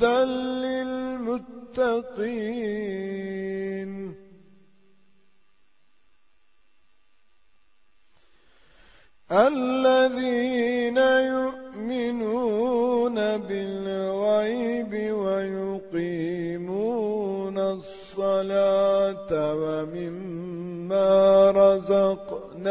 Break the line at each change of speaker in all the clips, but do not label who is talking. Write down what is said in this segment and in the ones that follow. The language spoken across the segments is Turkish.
هدى للمتقين. الذين يؤمنون بالغيب ويقيمون الصلاة ومما رزقناهم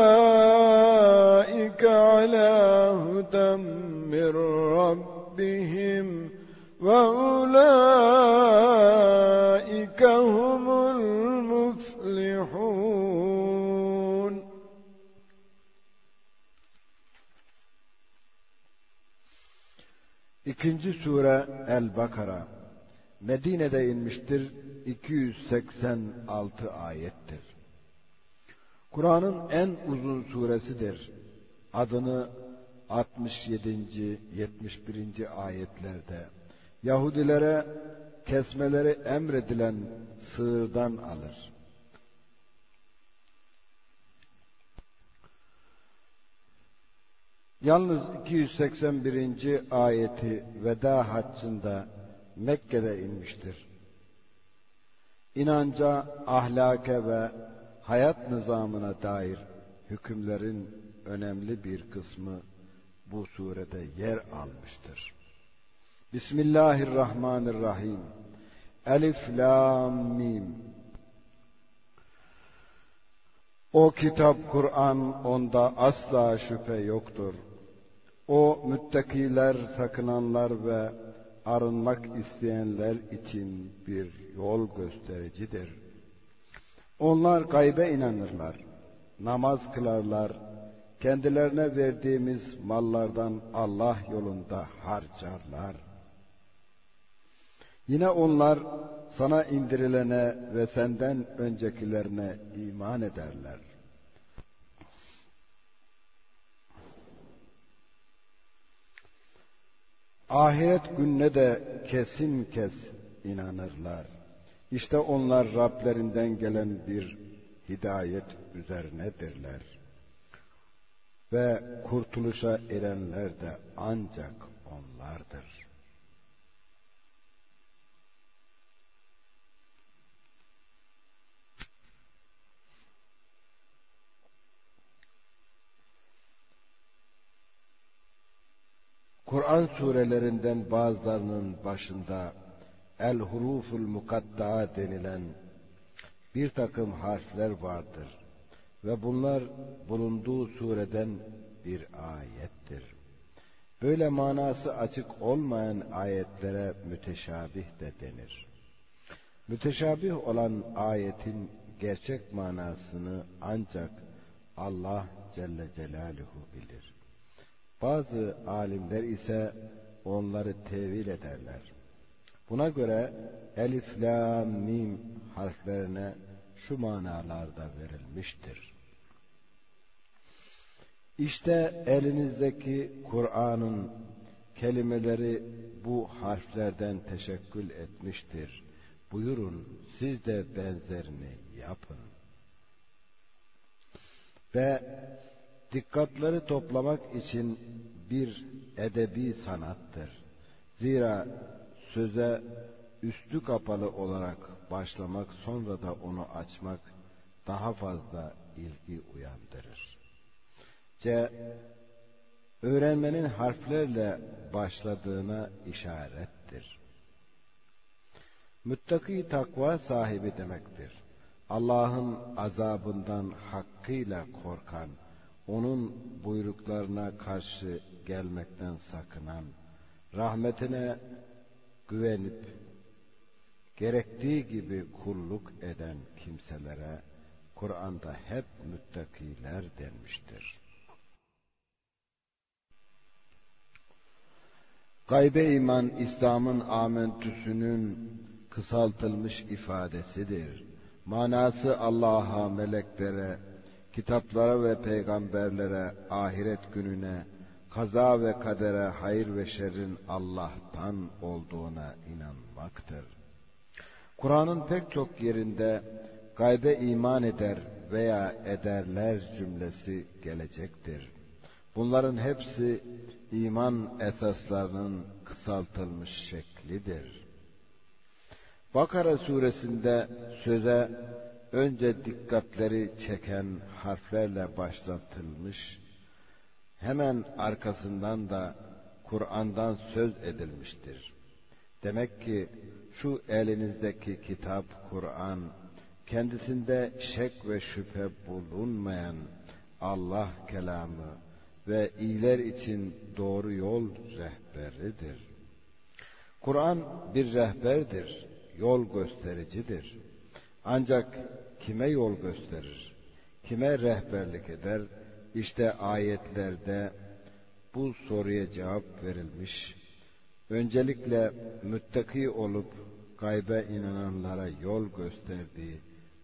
ربهم وأولئك هم المفلحون
İkinci sure El-Bakara Medine'de inmiştir 286 ayettir. Kur'an'ın en uzun suresidir. Adını 67. 71. ayetlerde Yahudilere kesmeleri emredilen sığırdan alır. Yalnız 281. ayeti veda haccında Mekke'de inmiştir. İnanca, ahlake ve hayat nizamına dair hükümlerin önemli bir kısmı bu surede yer almıştır. Bismillahirrahmanirrahim. Elif Lam Mim. O kitap Kur'an onda asla şüphe yoktur. O müttakiler, sakınanlar ve arınmak isteyenler için bir yol göstericidir. Onlar gaybe inanırlar, namaz kılarlar, kendilerine verdiğimiz mallardan Allah yolunda harcarlar. Yine onlar sana indirilene ve senden öncekilerine iman ederler. Ahiret gününe de kesin kes inanırlar. İşte onlar Rablerinden gelen bir hidayet üzerinedirler. Ve kurtuluşa erenler de ancak onlardır. Kur'an surelerinden bazılarının başında el huruful mukatta denilen bir takım harfler vardır ve bunlar bulunduğu sureden bir ayettir. Böyle manası açık olmayan ayetlere müteşabih de denir. Müteşabih olan ayetin gerçek manasını ancak Allah Celle Celaluhu bilir. Bazı alimler ise onları tevil ederler. Buna göre elif, la, mim harflerine şu manalarda verilmiştir. İşte elinizdeki Kur'an'ın kelimeleri bu harflerden teşekkül etmiştir. Buyurun siz de benzerini yapın. Ve dikkatleri toplamak için bir edebi sanattır. Zira söze üstü kapalı olarak başlamak sonra da onu açmak daha fazla ilgi uyandırır. C. Öğrenmenin harflerle başladığına işarettir. Müttaki takva sahibi demektir. Allah'ın azabından hakkıyla korkan, onun buyruklarına karşı gelmekten sakınan, rahmetine güvenip gerektiği gibi kulluk eden kimselere Kur'an'da hep müttakiler denmiştir. Gaybe iman İslam'ın amentüsünün kısaltılmış ifadesidir. Manası Allah'a, meleklere, kitaplara ve peygamberlere, ahiret gününe, kaza ve kadere, hayır ve şerrin Allah'tan olduğuna inanmaktır. Kur'an'ın pek çok yerinde gaybe iman eder veya ederler cümlesi gelecektir. Bunların hepsi iman esaslarının kısaltılmış şeklidir. Bakara suresinde söze önce dikkatleri çeken harflerle başlatılmış, hemen arkasından da Kur'an'dan söz edilmiştir. Demek ki şu elinizdeki kitap Kur'an, kendisinde şek ve şüphe bulunmayan Allah kelamı ve iyiler için doğru yol rehberidir. Kur'an bir rehberdir, yol göstericidir. Ancak kime yol gösterir, kime rehberlik eder, işte ayetlerde bu soruya cevap verilmiş. Öncelikle müttaki olup gaybe inananlara yol gösterdiği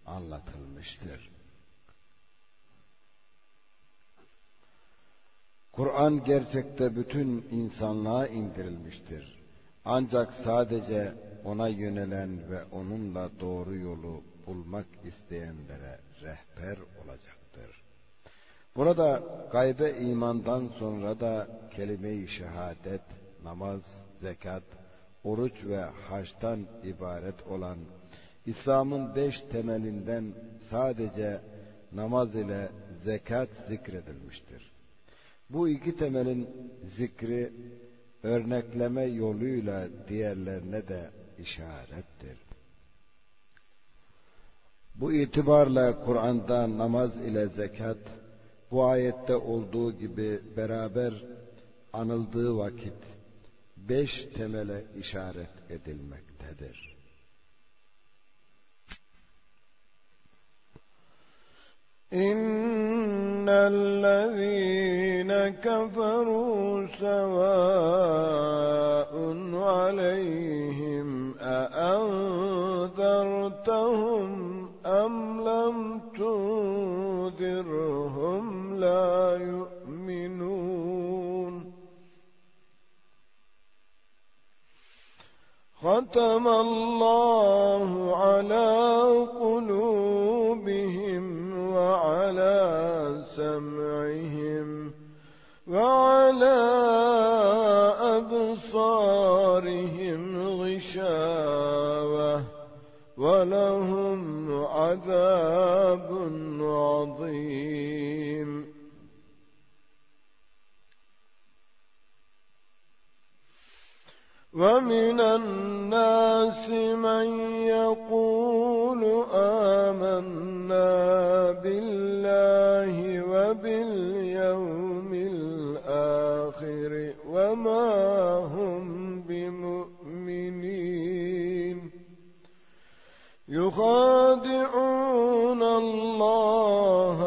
anlatılmıştır. Kur'an gerçekte bütün insanlığa indirilmiştir. Ancak sadece ona yönelen ve onunla doğru yolu bulmak isteyenlere rehber olacaktır. Burada gaybe imandan sonra da kelime-i şehadet, namaz, zekat, oruç ve haçtan ibaret olan İslam'ın beş temelinden sadece namaz ile zekat zikredilmiştir. Bu iki temelin zikri örnekleme yoluyla diğerlerine de işarettir. Bu itibarla Kur'an'da namaz ile zekat bu ayette olduğu gibi beraber anıldığı vakit beş temele işaret edilmektedir.
إن الذين كفروا سواء عليهم أأنذرتهم أم لم تنذرهم لا يؤمنون ختم الله على قلوبهم وعلى سمعهم وعلى أبصارهم غشاوة ولهم عذاب عظيم. ومن الناس من يقول آمنا بالله وباليوم الآخر وما هم بمؤمنين. يخادعون الله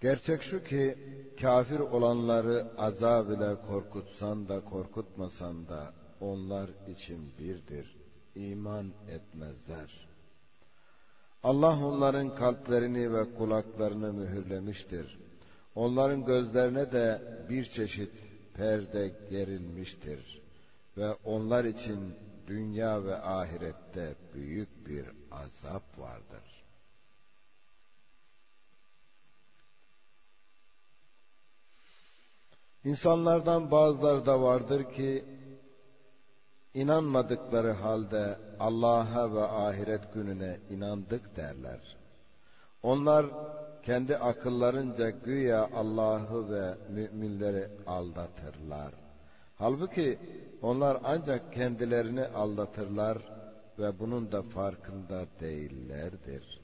Gerçek şu ki kafir olanları azab ile korkutsan da korkutmasan da onlar için birdir. İman etmezler. Allah onların kalplerini ve kulaklarını mühürlemiştir. Onların gözlerine de bir çeşit perde gerilmiştir. Ve onlar için dünya ve ahirette büyük bir azap vardır. İnsanlardan bazıları da vardır ki inanmadıkları halde Allah'a ve ahiret gününe inandık derler. Onlar kendi akıllarınca güya Allah'ı ve müminleri aldatırlar. Halbuki onlar ancak kendilerini aldatırlar ve bunun da farkında değillerdir.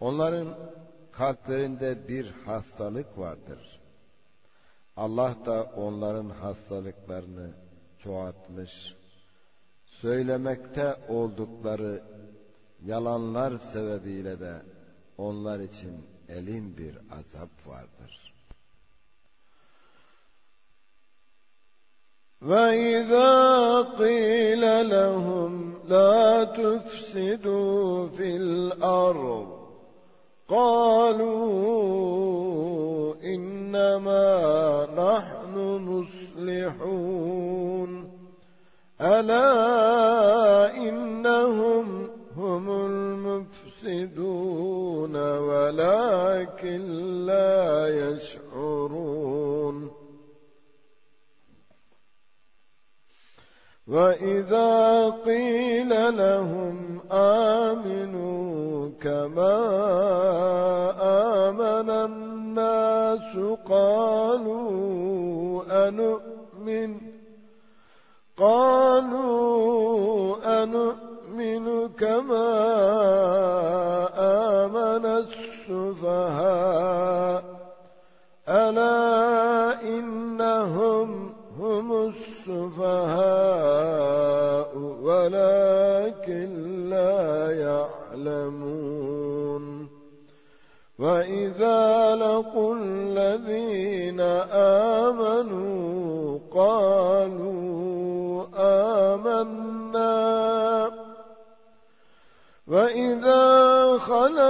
Onların kalplerinde bir hastalık vardır. Allah da onların hastalıklarını çoğaltmış. Söylemekte oldukları yalanlar sebebiyle de onlar için elin bir azap vardır.
وَإِذَا قِيلَ لَهُمْ لَا تُفْسِدُوا فِي الْأَرْضِ قالوا إنما نحن مصلحون. ألا إنهم هم المفسدون ولكن لا يشعرون. وإذا قيل لهم آمنوا كما آمن الناس قالوا أنؤمن قالوا أنؤمن كما آمن السفهاء.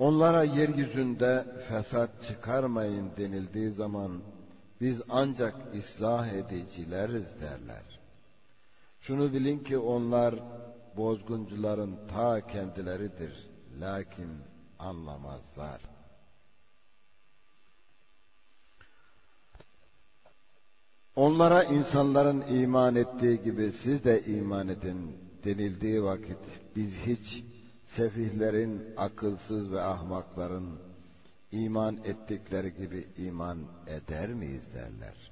Onlara yeryüzünde fesat çıkarmayın denildiği zaman biz ancak ıslah edicileriz derler. Şunu bilin ki onlar bozguncuların ta kendileridir. Lakin anlamazlar. Onlara insanların iman ettiği gibi siz de iman edin denildiği vakit biz hiç sefihlerin, akılsız ve ahmakların iman ettikleri gibi iman eder miyiz derler.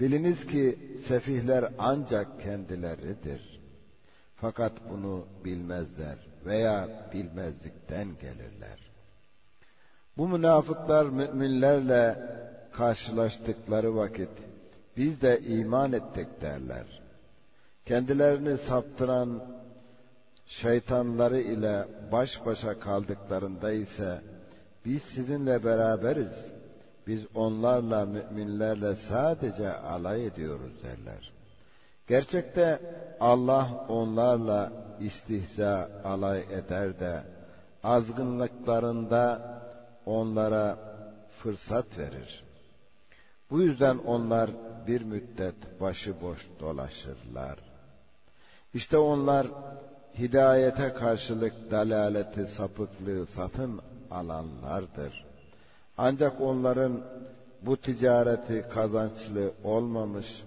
Biliniz ki sefihler ancak kendileridir. Fakat bunu bilmezler veya bilmezlikten gelirler. Bu münafıklar müminlerle karşılaştıkları vakit biz de iman ettik derler. Kendilerini saptıran Şeytanları ile baş başa kaldıklarında ise biz sizinle beraberiz. Biz onlarla müminlerle sadece alay ediyoruz derler. Gerçekte Allah onlarla istihza alay eder de azgınlıklarında onlara fırsat verir. Bu yüzden onlar bir müddet başıboş dolaşırlar. İşte onlar hidayete karşılık dalaleti, sapıklığı satın alanlardır. Ancak onların bu ticareti kazançlı olmamış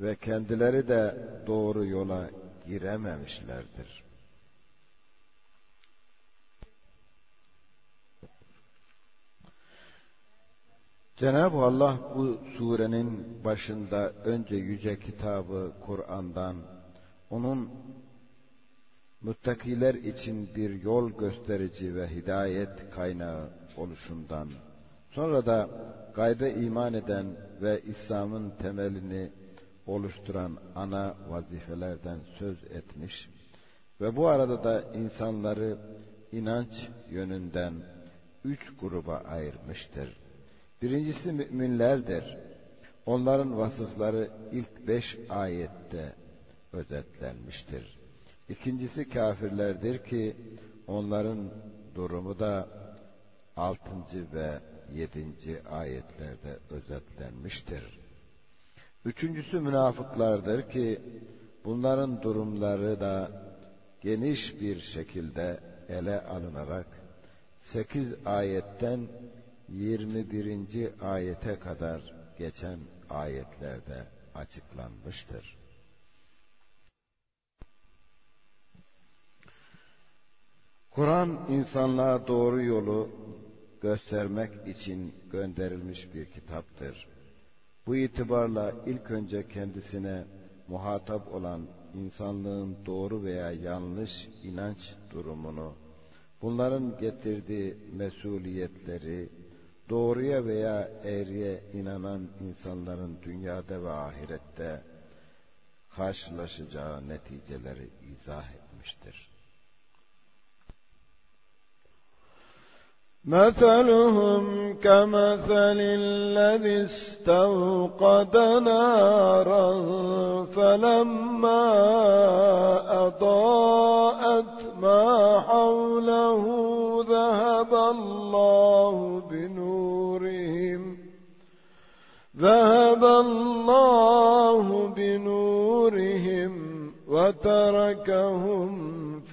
ve kendileri de doğru yola girememişlerdir. Cenab-ı Allah bu surenin başında önce yüce kitabı Kur'an'dan, onun muttakiler için bir yol gösterici ve hidayet kaynağı oluşundan, sonra da gaybe iman eden ve İslam'ın temelini oluşturan ana vazifelerden söz etmiş ve bu arada da insanları inanç yönünden üç gruba ayırmıştır. Birincisi müminlerdir. Onların vasıfları ilk beş ayette özetlenmiştir. İkincisi kafirlerdir ki onların durumu da altıncı ve yedinci ayetlerde özetlenmiştir. Üçüncüsü münafıklardır ki bunların durumları da geniş bir şekilde ele alınarak 8 ayetten 21. ayete kadar geçen ayetlerde açıklanmıştır. Kur'an insanlığa doğru yolu göstermek için gönderilmiş bir kitaptır. Bu itibarla ilk önce kendisine muhatap olan insanlığın doğru veya yanlış inanç durumunu, bunların getirdiği mesuliyetleri, doğruya veya eğriye inanan insanların dünyada ve ahirette karşılaşacağı neticeleri izah etmiştir.
مثلهم كمثل الذي استوقد نارا فلما أضاءت ما حوله ذهب الله بنورهم ذهب الله بنورهم وتركهم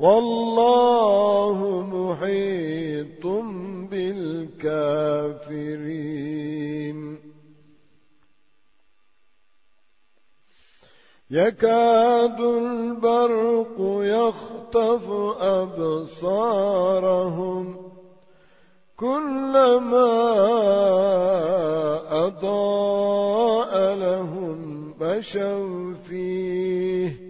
والله محيط بالكافرين. يكاد البرق يخطف أبصارهم. كلما أضاء لهم مشوا فيه.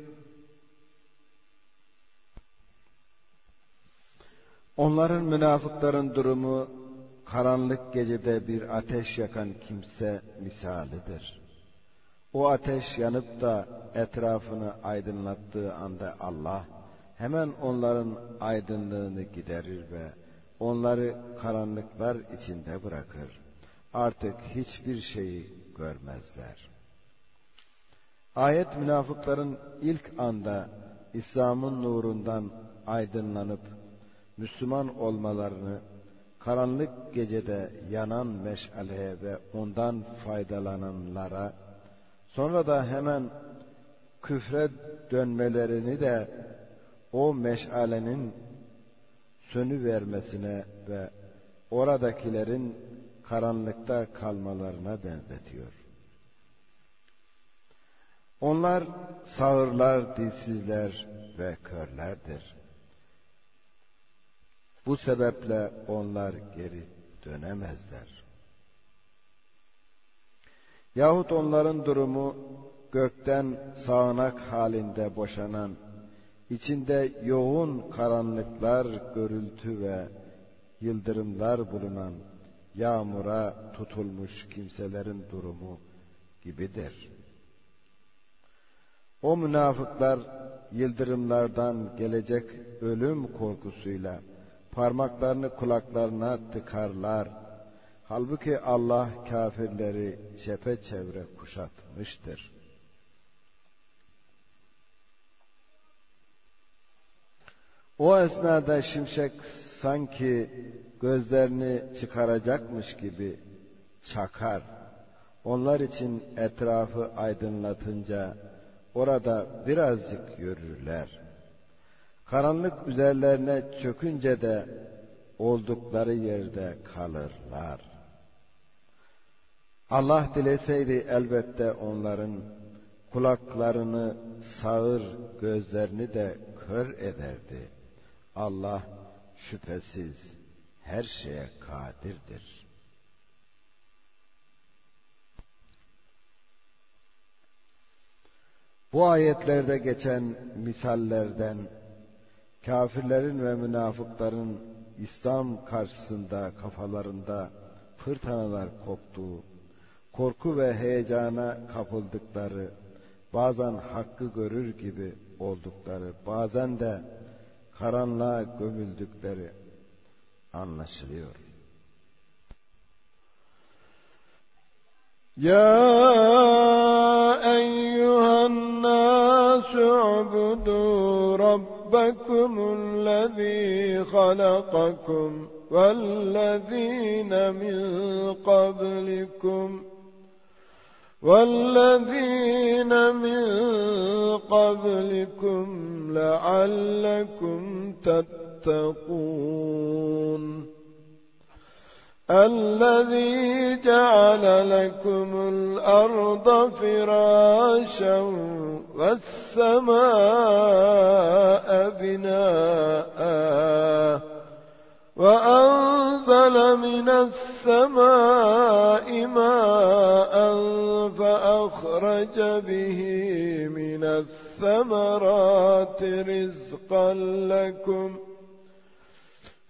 Onların münafıkların durumu karanlık gecede bir ateş yakan kimse misalidir. O ateş yanıp da etrafını aydınlattığı anda Allah hemen onların aydınlığını giderir ve onları karanlıklar içinde bırakır. Artık hiçbir şeyi görmezler. Ayet münafıkların ilk anda İslam'ın nurundan aydınlanıp Müslüman olmalarını karanlık gecede yanan meşaleye ve ondan faydalananlara sonra da hemen küfre dönmelerini de o meşalenin sönü vermesine ve oradakilerin karanlıkta kalmalarına benzetiyor. Onlar sağırlar, dilsizler ve körlerdir. Bu sebeple onlar geri dönemezler. Yahut onların durumu gökten sağanak halinde boşanan, içinde yoğun karanlıklar, görültü ve yıldırımlar bulunan yağmura tutulmuş kimselerin durumu gibidir. O münafıklar yıldırımlardan gelecek ölüm korkusuyla parmaklarını kulaklarına tıkarlar. Halbuki Allah kafirleri çepeçevre kuşatmıştır. O esnada şimşek sanki gözlerini çıkaracakmış gibi çakar. Onlar için etrafı aydınlatınca orada birazcık yürürler. Karanlık üzerlerine çökünce de oldukları yerde kalırlar. Allah dileseydi elbette onların kulaklarını sağır, gözlerini de kör ederdi. Allah şüphesiz her şeye kadirdir. Bu ayetlerde geçen misallerden Kafirlerin ve münafıkların İslam karşısında kafalarında fırtınalar koptuğu, korku ve heyecana kapıldıkları, bazen hakkı görür gibi oldukları, bazen de karanlığa gömüldükleri anlaşılıyor.
Ya eyyühen الناس اعبدوا ربكم الذي خلقكم والذين من قبلكم والذين من قبلكم لعلكم تتقون الذي جعل لكم الأرض فراشا والسماء بناء وأنزل من السماء ماء فأخرج به من الثمرات رزقا لكم ۖ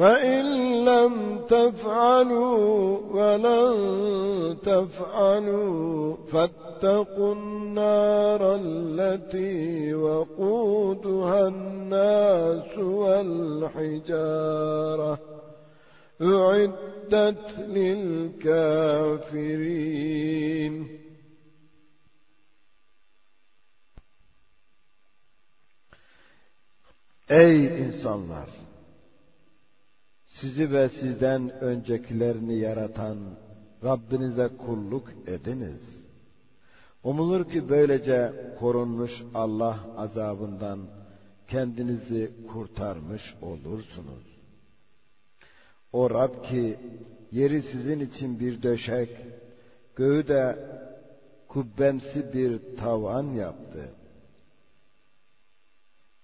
فإن لم تفعلوا ولن تفعلوا فاتقوا النار التي وقودها الناس والحجارة أعدت للكافرين
Ey insanlar! Sizi ve sizden öncekilerini yaratan Rabbinize kulluk ediniz. Umulur ki böylece korunmuş Allah azabından kendinizi kurtarmış olursunuz. O Rab ki yeri sizin için bir döşek, göğü de kubbemsi bir tavan yaptı.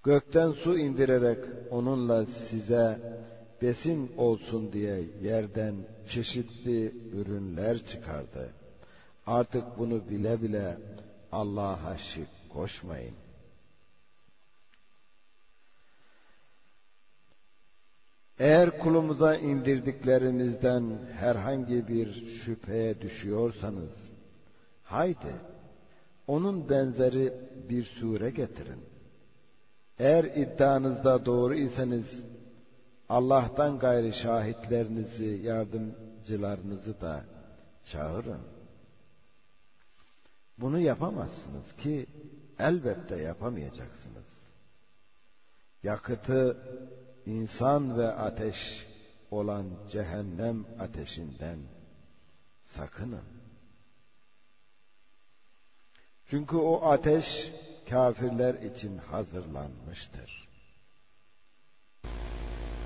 Gökten su indirerek onunla size besin olsun diye yerden çeşitli ürünler çıkardı. Artık bunu bile bile Allah'a şirk koşmayın. Eğer kulumuza indirdiklerimizden herhangi bir şüpheye düşüyorsanız, haydi onun benzeri bir sure getirin. Eğer iddianızda doğru iseniz, Allah'tan gayri şahitlerinizi, yardımcılarınızı da çağırın. Bunu yapamazsınız ki elbette yapamayacaksınız. Yakıtı insan ve ateş olan cehennem ateşinden sakının. Çünkü o ateş kafirler için hazırlanmıştır.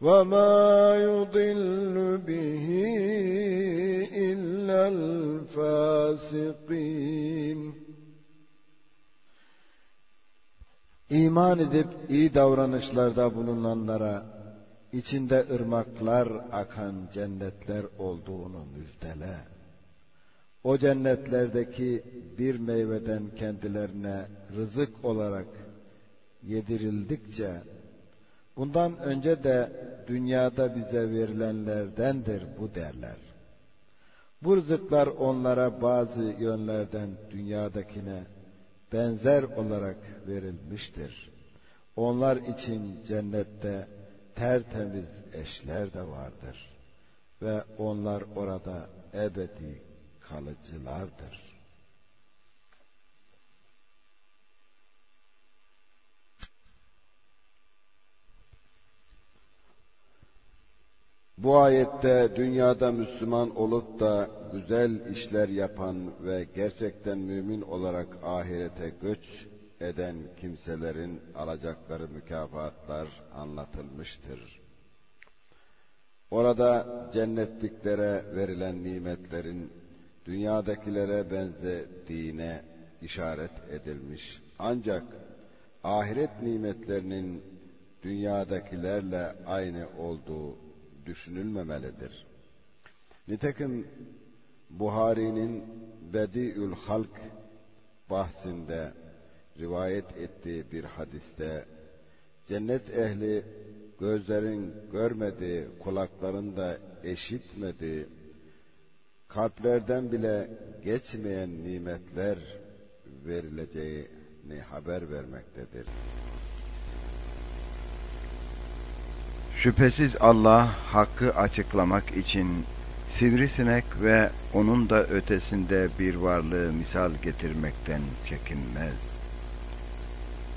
وما يضل به إلا الفاسقين
İman edip iyi davranışlarda bulunanlara içinde ırmaklar akan cennetler olduğunu müjdele. O cennetlerdeki bir meyveden kendilerine rızık olarak yedirildikçe bundan önce de dünyada bize verilenlerdendir bu derler. Bu rızıklar onlara bazı yönlerden dünyadakine benzer olarak verilmiştir. Onlar için cennette tertemiz eşler de vardır ve onlar orada ebedi kalıcılardır. Bu ayette dünyada Müslüman olup da güzel işler yapan ve gerçekten mümin olarak ahirete göç eden kimselerin alacakları mükafatlar anlatılmıştır. Orada cennetliklere verilen nimetlerin dünyadakilere benzediğine işaret edilmiş. Ancak ahiret nimetlerinin dünyadakilerle aynı olduğu düşünülmemelidir. Nitekim Buhari'nin Bediül Halk bahsinde rivayet ettiği bir hadiste cennet ehli gözlerin görmediği, kulakların da eşitmediği, kalplerden bile geçmeyen nimetler verileceğini haber vermektedir.
Şüphesiz Allah hakkı açıklamak için sivrisinek ve onun da ötesinde bir varlığı misal getirmekten çekinmez.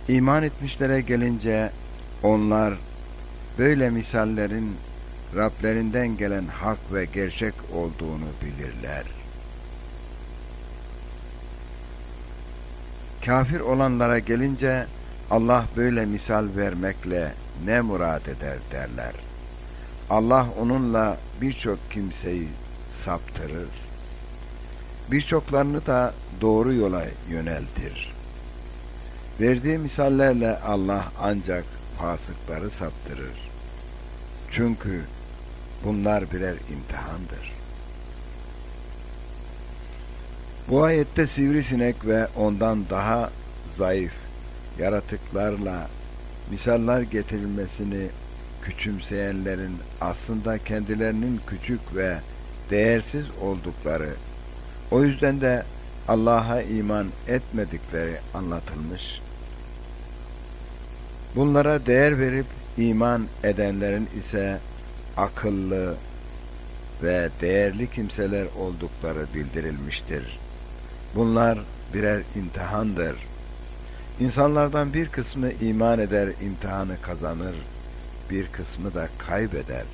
İman etmişlere gelince onlar böyle misallerin Rablerinden gelen hak ve gerçek olduğunu bilirler. Kafir olanlara gelince Allah böyle misal vermekle ne murad eder derler. Allah onunla birçok kimseyi saptırır. Birçoklarını da doğru yola yöneltir. Verdiği misallerle Allah ancak fasıkları saptırır. Çünkü bunlar birer imtihandır. Bu ayette sivrisinek ve ondan daha zayıf yaratıklarla misaller getirilmesini küçümseyenlerin aslında kendilerinin küçük ve değersiz oldukları, o yüzden de Allah'a iman etmedikleri anlatılmış. Bunlara değer verip iman edenlerin ise akıllı ve değerli kimseler oldukları bildirilmiştir. Bunlar birer imtihandır. İnsanlardan bir kısmı iman eder, imtihanı kazanır, bir kısmı da kaybeder.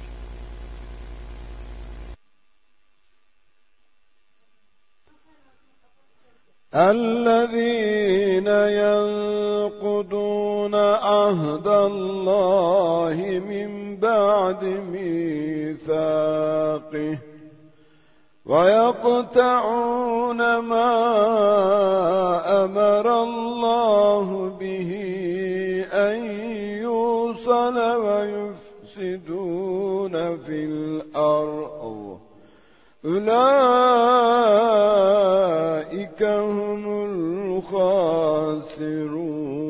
الذين ينقضون عهد الله من بعد ميثاقه ويقطعون ما أمر الله به أن يوصل ويفسدون في الأرض. أولئك هم الخاسرون.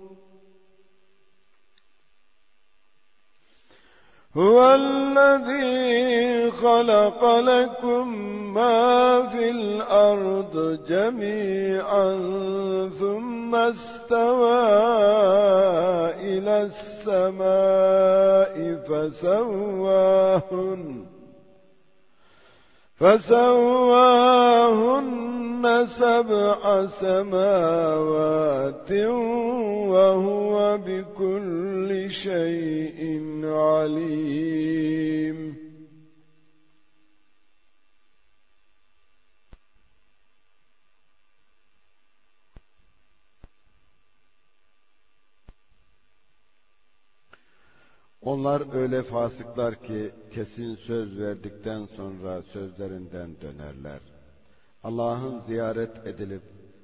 هو الذي خلق لكم ما في الأرض جميعا ثم استوى إلى السماء فسواهن. فسواهن سبع سماوات وهو بكل شيء عليم.
Onlar öyle fasıklar ki kesin söz verdikten sonra sözlerinden dönerler. Allah'ın ziyaret edilip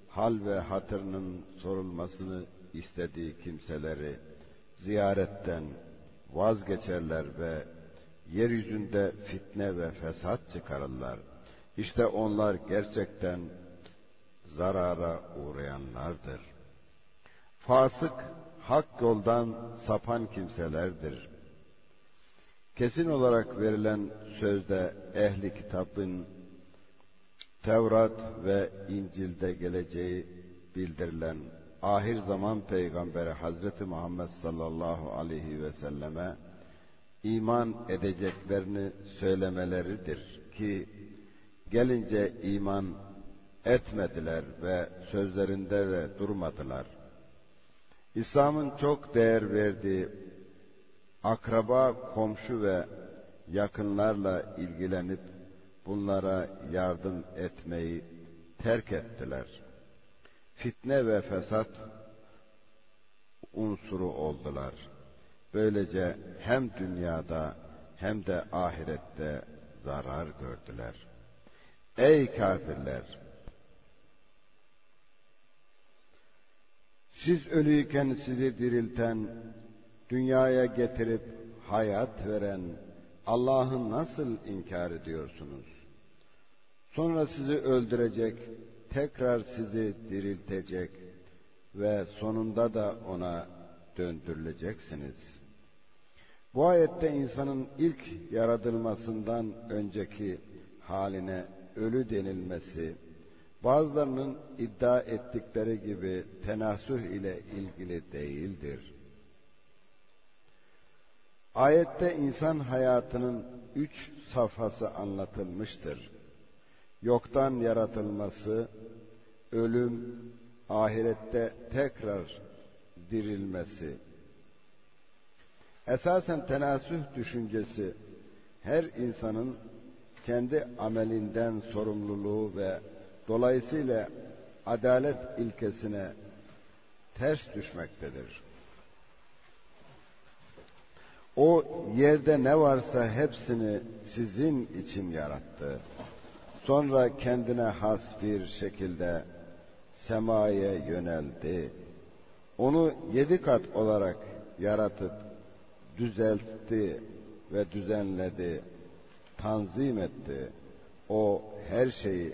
hal ve hatırının sorulmasını istediği kimseleri ziyaretten vazgeçerler ve yeryüzünde fitne ve fesat çıkarırlar. İşte onlar gerçekten zarara uğrayanlardır. Fasık hak yoldan sapan kimselerdir. Kesin olarak verilen sözde ehli kitabın Tevrat ve İncil'de geleceği bildirilen ahir zaman peygamberi Hazreti Muhammed sallallahu aleyhi ve selleme iman edeceklerini söylemeleridir ki gelince iman etmediler ve sözlerinde de durmadılar. İslam'ın çok değer verdiği akraba, komşu ve yakınlarla ilgilenip bunlara yardım etmeyi terk ettiler. Fitne ve fesat unsuru oldular. Böylece hem dünyada hem de ahirette zarar gördüler. Ey kafirler! Siz ölüyken sizi dirilten, dünyaya getirip hayat veren Allah'ı nasıl inkar ediyorsunuz? Sonra sizi öldürecek, tekrar sizi diriltecek ve sonunda da ona döndürüleceksiniz. Bu ayette insanın ilk yaratılmasından önceki haline ölü denilmesi, bazılarının iddia ettikleri gibi tenasüh ile ilgili değildir. Ayette insan hayatının üç safhası anlatılmıştır. Yoktan yaratılması, ölüm, ahirette tekrar dirilmesi. Esasen tenasüh düşüncesi her insanın kendi amelinden sorumluluğu ve dolayısıyla adalet ilkesine ters düşmektedir. O yerde ne varsa hepsini sizin için yarattı. Sonra kendine has bir şekilde semaya yöneldi. Onu yedi kat olarak yaratıp düzeltti ve düzenledi, tanzim etti. O her şeyi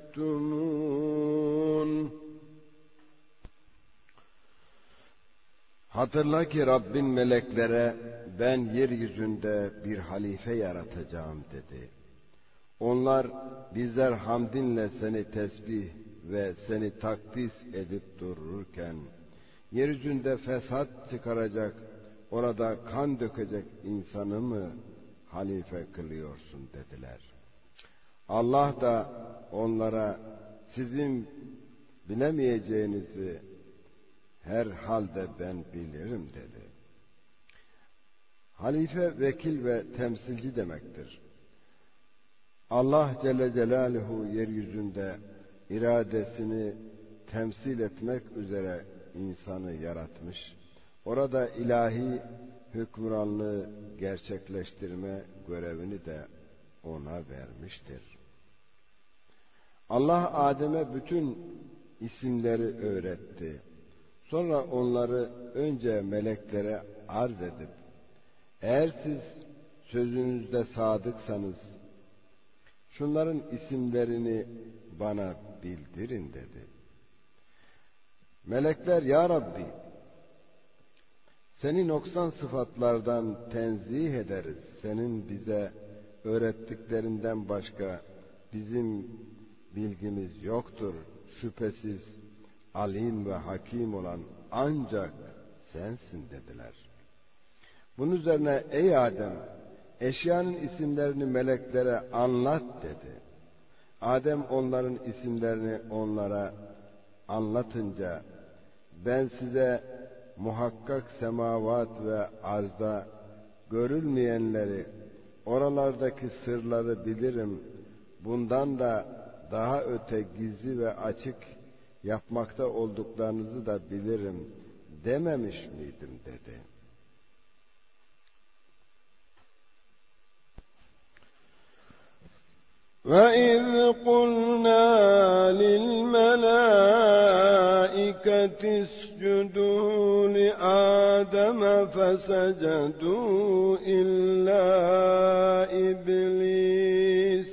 Hatırla ki Rabbin meleklere ben yeryüzünde bir halife yaratacağım dedi. Onlar bizler hamdinle seni tesbih ve seni takdis edip dururken yeryüzünde fesat çıkaracak, orada kan dökecek insanı mı halife kılıyorsun dediler. Allah da onlara sizin bilemeyeceğinizi her halde ben bilirim dedi. Halife vekil ve temsilci demektir. Allah Celle Celaluhu yeryüzünde iradesini temsil etmek üzere insanı yaratmış. Orada ilahi hükümranlığı gerçekleştirme görevini de ona vermiştir. Allah Adem'e bütün isimleri öğretti. Sonra onları önce meleklere arz edip, eğer siz sözünüzde sadıksanız, şunların isimlerini bana bildirin dedi. Melekler, Ya Rabbi, seni noksan sıfatlardan tenzih ederiz. Senin bize öğrettiklerinden başka bizim bilgimiz yoktur. Şüphesiz alim ve hakim olan ancak sensin dediler. Bunun üzerine ey Adem eşyanın isimlerini meleklere anlat dedi. Adem onların isimlerini onlara anlatınca ben size muhakkak semavat ve arzda görülmeyenleri oralardaki sırları bilirim. Bundan da daha öte gizli ve açık yapmakta olduklarınızı da bilirim dememiş miydim dedi.
وَإِذْ قُلْنَا لِلْمَلَائِكَةِ اسْجُدُوا لِآدَمَ فَسَجَدُوا إِلَّا إِبْلِيسَ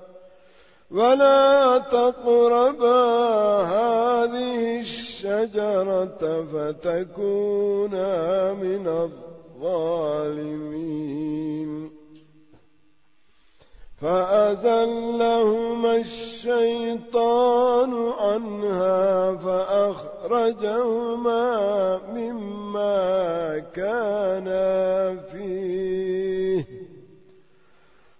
ولا تقربا هذه الشجرة فتكونا من الظالمين. فأزلهما الشيطان عنها فأخرجهما مما كانا فيه.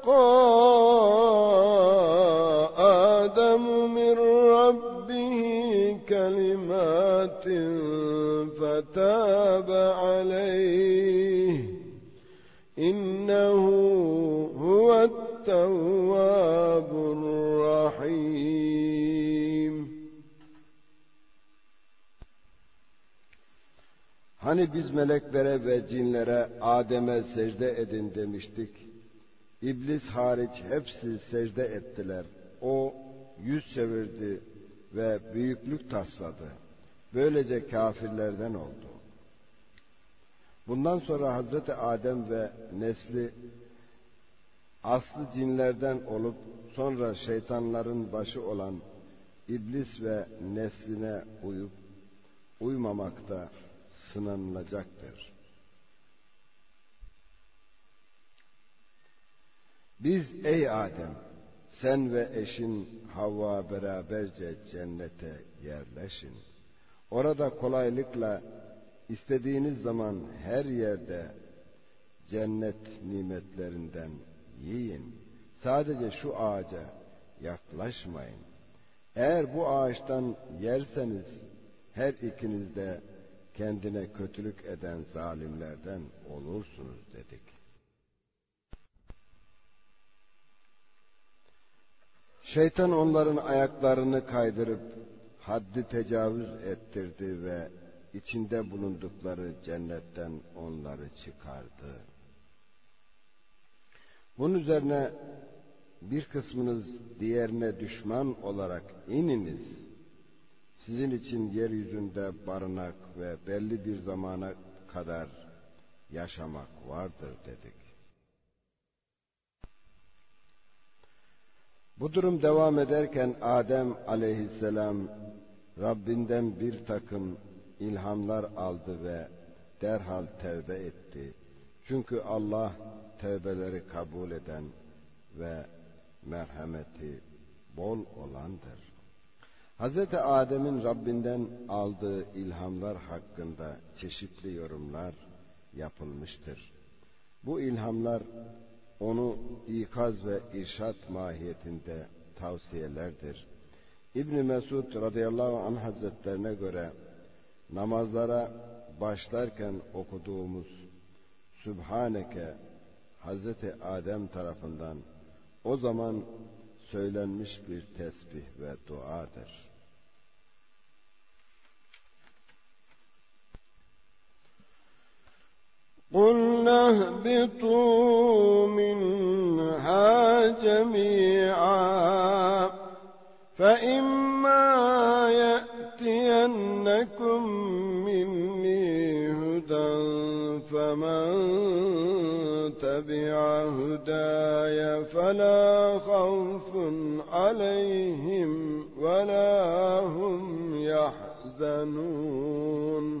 فتلقى آدم من ربه كلمات فتاب عليه إنه هو التواب الرحيم
Hani biz meleklere ve cinlere Adem'e secde edin demiştik. İblis hariç hepsi secde ettiler. O yüz çevirdi ve büyüklük tasladı. Böylece kafirlerden oldu. Bundan sonra Hazreti Adem ve nesli aslı cinlerden olup sonra şeytanların başı olan iblis ve nesline uyup uymamakta sınanılacaktır. Biz ey Adem sen ve eşin Havva beraberce cennete yerleşin. Orada kolaylıkla istediğiniz zaman her yerde cennet nimetlerinden yiyin. Sadece şu ağaca yaklaşmayın. Eğer bu ağaçtan yerseniz her ikiniz de kendine kötülük eden zalimlerden olursunuz dedik. Şeytan onların ayaklarını kaydırıp haddi tecavüz ettirdi ve içinde bulundukları cennetten onları çıkardı. Bunun üzerine bir kısmınız diğerine düşman olarak ininiz. Sizin için yeryüzünde barınak ve belli bir zamana kadar yaşamak vardır dedik. Bu durum devam ederken Adem aleyhisselam Rabbinden bir takım ilhamlar aldı ve derhal tevbe etti. Çünkü Allah tevbeleri kabul eden ve merhameti bol olandır. Hz. Adem'in Rabbinden aldığı ilhamlar hakkında çeşitli yorumlar yapılmıştır. Bu ilhamlar onu ikaz ve irşat mahiyetinde tavsiyelerdir. İbn Mesud radıyallahu anh hazretlerine göre namazlara başlarken okuduğumuz Sübhaneke Hazreti Adem tarafından o zaman söylenmiş bir tesbih ve duadır.
قلنا اهبطوا منها جميعا فإما يأتينكم مني هدى فمن تبع هداي فلا خوف عليهم ولا هم يحزنون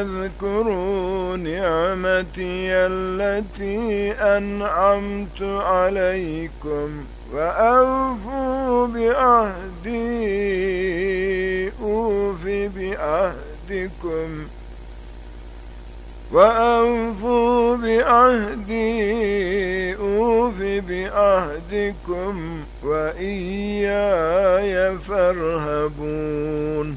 اذكروا نعمتي التي أنعمت عليكم وأوفوا بعهدي أوف بعهدكم. وأوفوا بعهدي أوف بعهدكم وإياي فارهبون.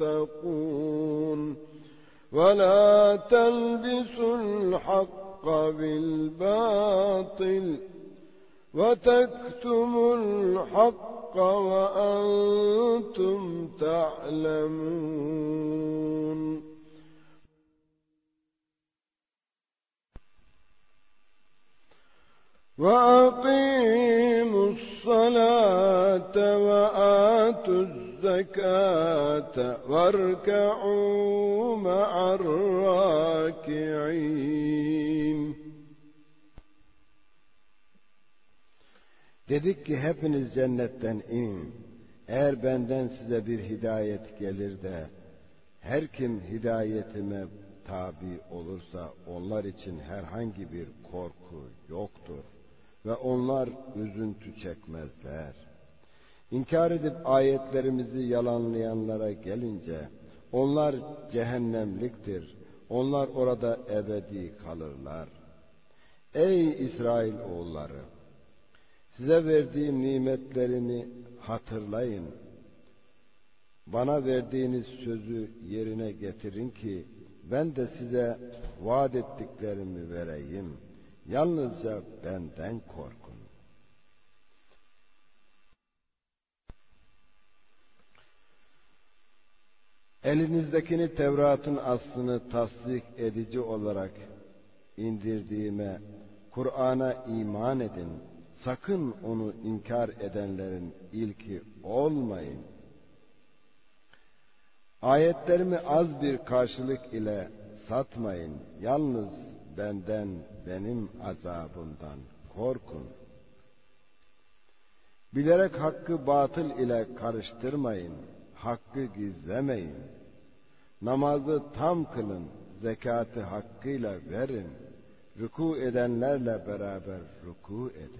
فاتقون ولا تلبسوا الحق بالباطل وتكتموا الحق وأنتم تعلمون وأقيموا الصلاة وآتوا الزكاة واركعوا مع الراكعين
Dedik ki hepiniz cennetten inin. Eğer benden size bir hidayet gelir de her kim hidayetime tabi olursa onlar için herhangi bir korku yoktur ve onlar üzüntü çekmezler. İnkar edip ayetlerimizi yalanlayanlara gelince onlar cehennemliktir. Onlar orada ebedi kalırlar. Ey İsrail oğulları! Size verdiğim nimetlerimi hatırlayın. Bana verdiğiniz sözü yerine getirin ki ben de size vaat ettiklerimi vereyim. Yalnızca benden korkun. Elinizdekini Tevrat'ın aslını tasdik edici olarak indirdiğime, Kur'an'a iman edin. Sakın onu inkar edenlerin ilki olmayın. Ayetlerimi az bir karşılık ile satmayın. Yalnız benden, benim azabımdan korkun. Bilerek hakkı batıl ile karıştırmayın. Hakkı gizlemeyin. Namazı tam kılın. Zekatı hakkıyla verin. Ruku edenlerle beraber ruku edin.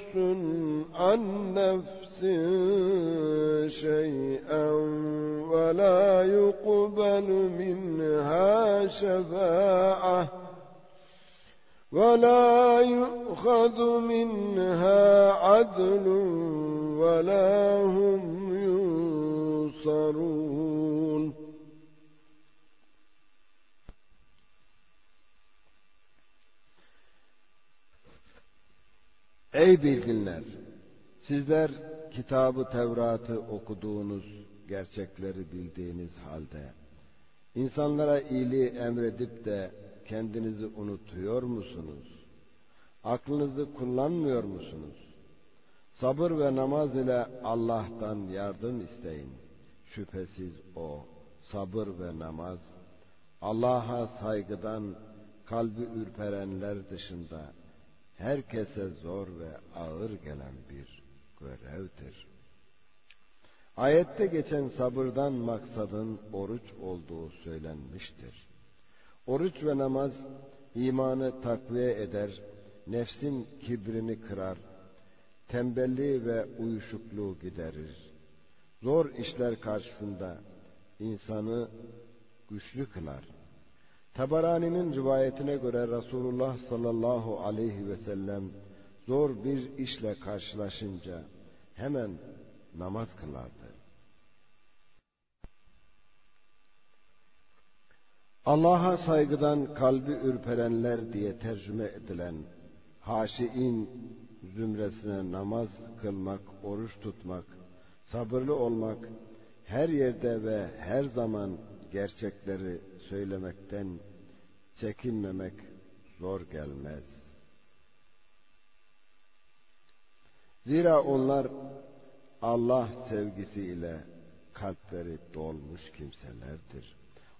عن نفس شيئا ولا يقبل منها شفاعة ولا يؤخذ منها عدل ولا هم ينصرون
Ey bilginler! Sizler kitabı Tevrat'ı okuduğunuz, gerçekleri bildiğiniz halde, insanlara iyiliği emredip de kendinizi unutuyor musunuz? Aklınızı kullanmıyor musunuz? Sabır ve namaz ile Allah'tan yardım isteyin. Şüphesiz O, sabır ve namaz, Allah'a saygıdan kalbi ürperenler dışında herkese zor ve ağır gelen bir görevdir. Ayette geçen sabırdan maksadın oruç olduğu söylenmiştir. Oruç ve namaz imanı takviye eder, nefsin kibrini kırar, tembelliği ve uyuşukluğu giderir. Zor işler karşısında insanı güçlü kılar. Tabarani'nin rivayetine göre Resulullah sallallahu aleyhi ve sellem zor bir işle karşılaşınca hemen namaz kılardı. Allah'a saygıdan kalbi ürperenler diye tercüme edilen haşiin zümresine namaz kılmak, oruç tutmak, sabırlı olmak, her yerde ve her zaman gerçekleri söylemekten çekinmemek zor gelmez. Zira onlar Allah sevgisiyle kalpleri dolmuş kimselerdir.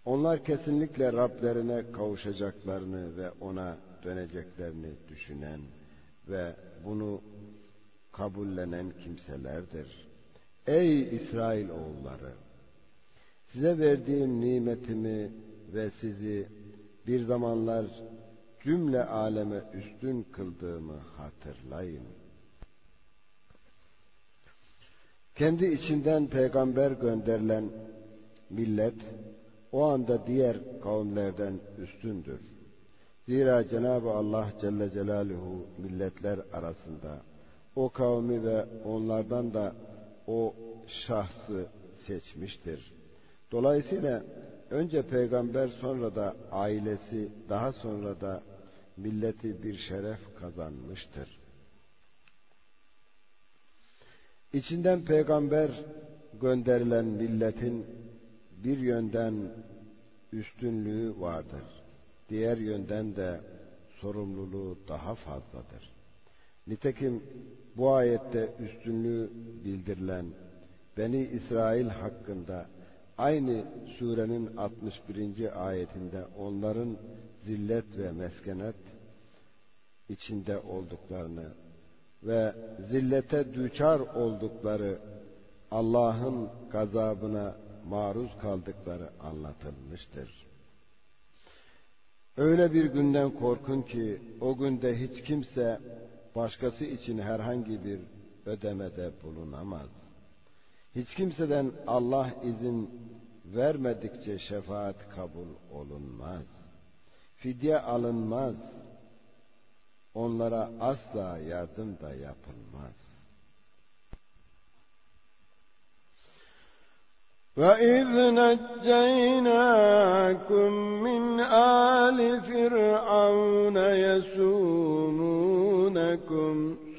Onlar kesinlikle Rablerine kavuşacaklarını ve ona döneceklerini düşünen ve bunu kabullenen kimselerdir. Ey İsrail oğulları! Size verdiğim nimetimi ve sizi bir zamanlar cümle aleme üstün kıldığımı hatırlayın. Kendi içinden peygamber gönderilen millet o anda diğer kavimlerden üstündür. Zira Cenab-ı Allah Celle Celaluhu milletler arasında o kavmi ve onlardan da o şahsı seçmiştir. Dolayısıyla önce peygamber sonra da ailesi daha sonra da milleti bir şeref kazanmıştır. İçinden peygamber gönderilen milletin bir yönden üstünlüğü vardır. Diğer yönden de sorumluluğu daha fazladır. Nitekim bu ayette üstünlüğü bildirilen Beni İsrail hakkında aynı surenin 61. ayetinde onların zillet ve meskenet içinde olduklarını ve zillete düçar oldukları Allah'ın gazabına maruz kaldıkları anlatılmıştır. Öyle bir günden korkun ki o günde hiç kimse başkası için herhangi bir ödemede bulunamaz. Hiç kimseden Allah izin vermedikçe şefaat kabul olunmaz. Fidye alınmaz. Onlara asla yardım da yapılmaz.
وَإِذْ نَجَّيْنَاكُمْ مِنْ آلِ فِرْعَوْنَ يَسُومُونَكُمْ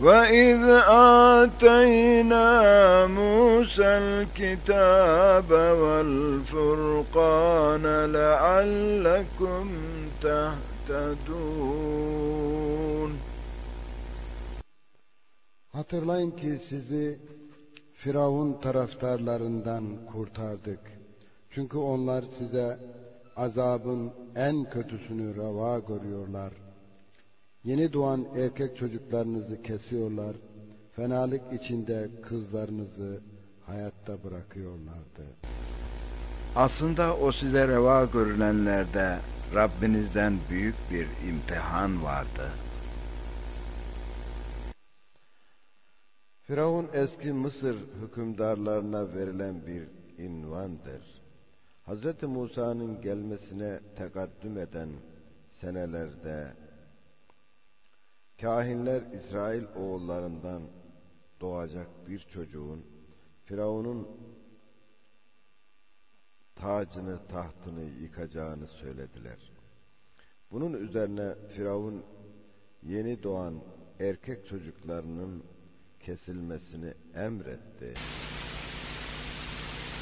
وإذ آتينا موسى الكتاب والفرقان لعلكم تهتدون
Hatırlayın ki sizi Firavun taraftarlarından kurtardık. Çünkü onlar size azabın en kötüsünü reva görüyorlar. Yeni doğan erkek çocuklarınızı kesiyorlar. Fenalık içinde kızlarınızı hayatta bırakıyorlardı.
Aslında o size reva görünenlerde Rabbinizden büyük bir imtihan vardı.
Firavun eski Mısır hükümdarlarına verilen bir invandır. Hz. Musa'nın gelmesine tekaddüm eden senelerde kahinler İsrail oğullarından doğacak bir çocuğun Firavun'un tacını tahtını yıkacağını söylediler. Bunun üzerine Firavun yeni doğan erkek çocuklarının kesilmesini emretti.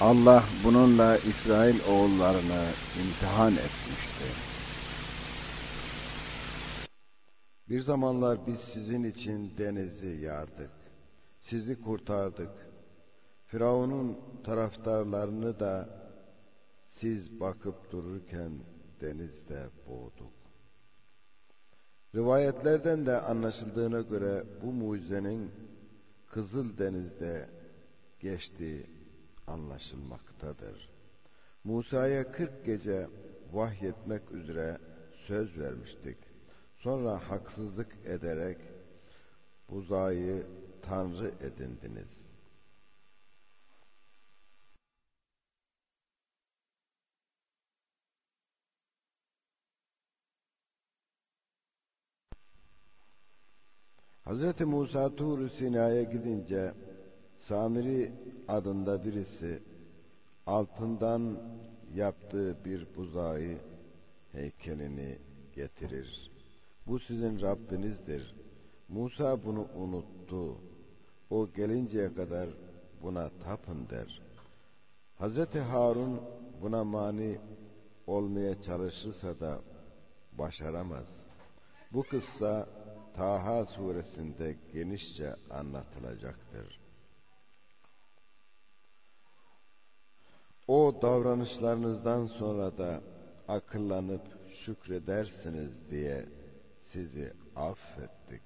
Allah bununla İsrail oğullarını imtihan etmişti.
Bir zamanlar biz sizin için denizi yardık. Sizi kurtardık. Firavun'un taraftarlarını da siz bakıp dururken denizde boğduk. Rivayetlerden de anlaşıldığına göre bu mucizenin Kızıl Deniz'de geçtiği anlaşılmaktadır. Musa'ya 40 gece vahyetmek üzere söz vermiştik. Sonra haksızlık ederek buzayı tanrı edindiniz. Hz. Musa Tur Sina'ya gidince Samiri adında birisi altından yaptığı bir buzağı heykelini getirir. Bu sizin Rabbinizdir. Musa bunu unuttu. O gelinceye kadar buna tapın der. Hz. Harun buna mani olmaya çalışırsa da başaramaz. Bu kıssa Taha suresinde genişçe anlatılacaktır. O davranışlarınızdan sonra da akıllanıp şükredersiniz diye sizi affettik.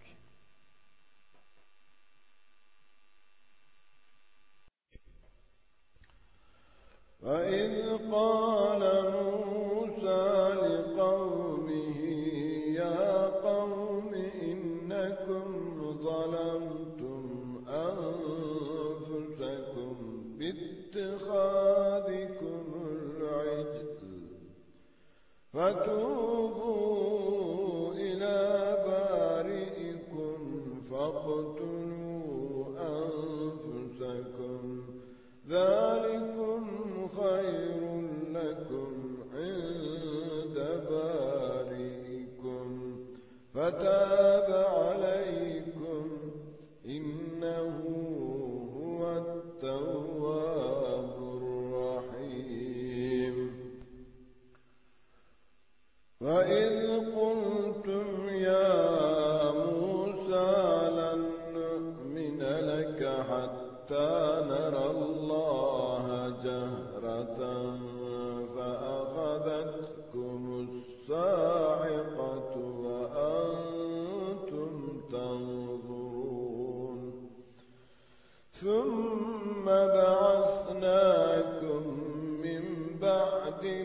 وإذ قال موسى لقومه يا قوم إنكم ظلمتم أنفسكم باتخاذكم العجل فتوبوا فتاب عليكم إنه هو التواب الرحيم. وإذ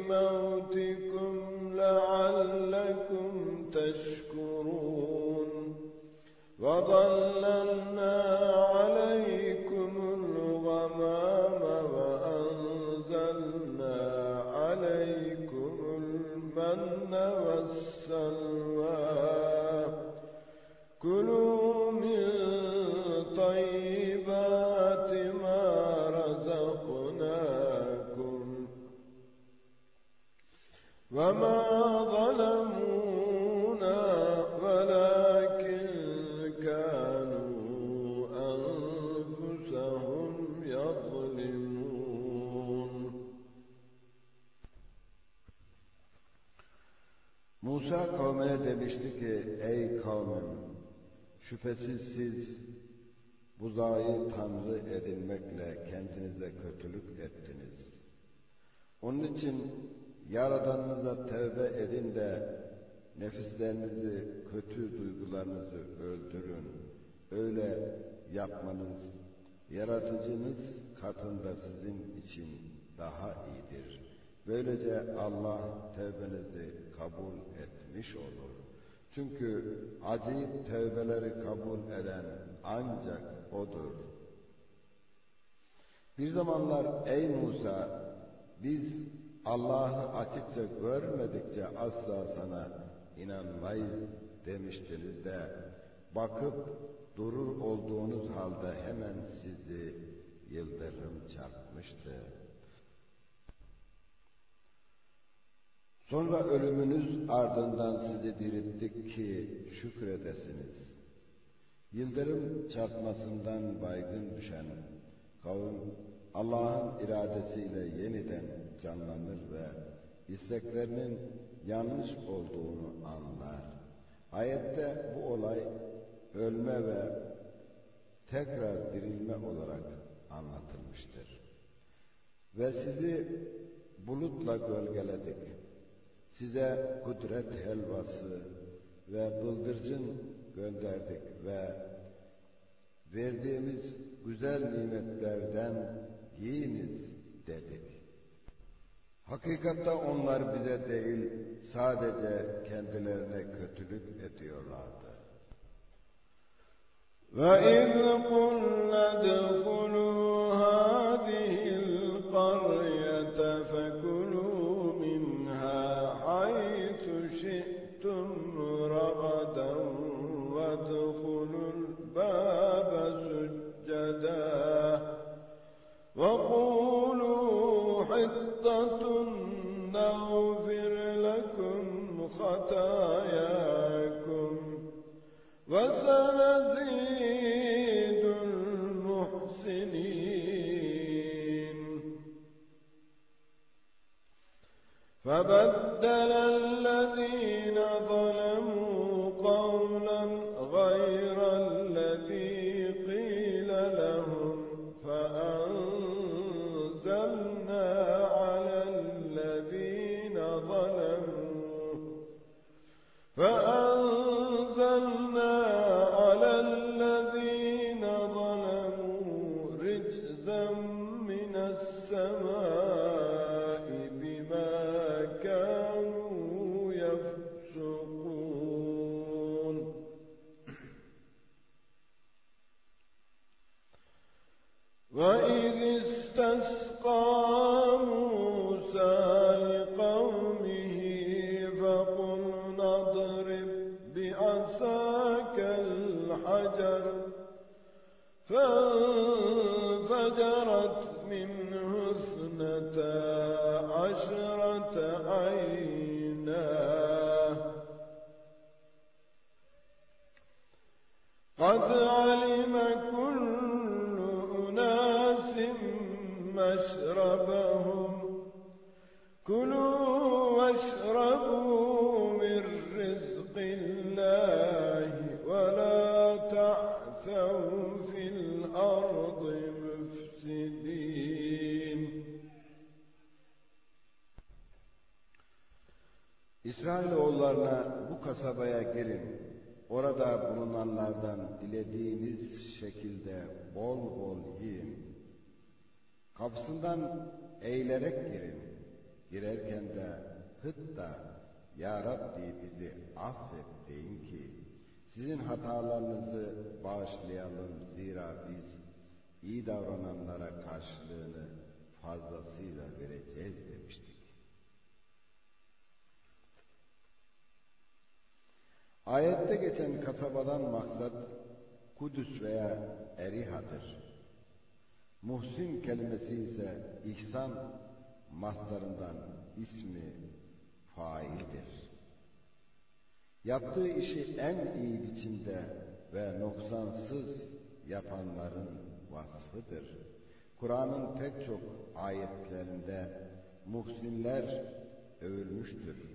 موتكم لعلكم تشكرون. وظللنا
ey kavmim şüphesiz siz buzağı tanrı edinmekle kendinize kötülük ettiniz. Onun için Yaradanınıza tevbe edin de nefislerinizi, kötü duygularınızı öldürün. Öyle yapmanız yaratıcınız katında sizin için daha iyidir. Böylece Allah tevbenizi kabul etmiş olur. Çünkü acayip tevbeleri kabul eden ancak O'dur. Bir zamanlar ey Musa biz Allah'ı açıkça görmedikçe asla sana inanmayız demiştiniz de bakıp durur olduğunuz halde hemen sizi yıldırım çarpmıştı. Sonra ölümünüz ardından sizi dirilttik ki şükredesiniz. Yıldırım çarpmasından baygın düşen kavim Allah'ın iradesiyle yeniden canlanır ve isteklerinin yanlış olduğunu anlar. Ayette bu olay ölme ve tekrar dirilme olarak anlatılmıştır. Ve sizi bulutla gölgeledik Size kudret helvası ve bıldırcın gönderdik ve verdiğimiz güzel nimetlerden yiyiniz dedik. Hakikatte onlar bize değil sadece kendilerine kötülük ediyorlardı.
وإذ قلنا ادخلوا هذه القرية فكلوا منها حيث شئتم رغدا وادخلوا الباب سجدا وقولوا حطة نغفر لكم خطاياكم وسنزيد فبدل الذين ظلموا قولا غير الذي قيل لهم فأنزلنا على الذين ظلموا فأنزلنا قد علم كل أناس مشربهم كلوا واشربوا من رزق الله ولا تعثوا في الأرض مفسدين
İsrailoğullarına bu kasabaya girin. Orada bulunanlardan dilediğiniz şekilde bol bol yiyin. Kapısından eğilerek girin. Girerken de hıtta Ya Rabbi bizi affet deyin ki sizin hatalarınızı bağışlayalım zira biz iyi davrananlara karşılığını fazlasıyla vereceğiz Ayette geçen kasabadan maksat Kudüs veya Eriha'dır. Muhsin kelimesi ise ihsan maslarından ismi faildir. Yaptığı işi en iyi biçimde ve noksansız yapanların vasfıdır. Kur'an'ın pek çok ayetlerinde muhsinler övülmüştür.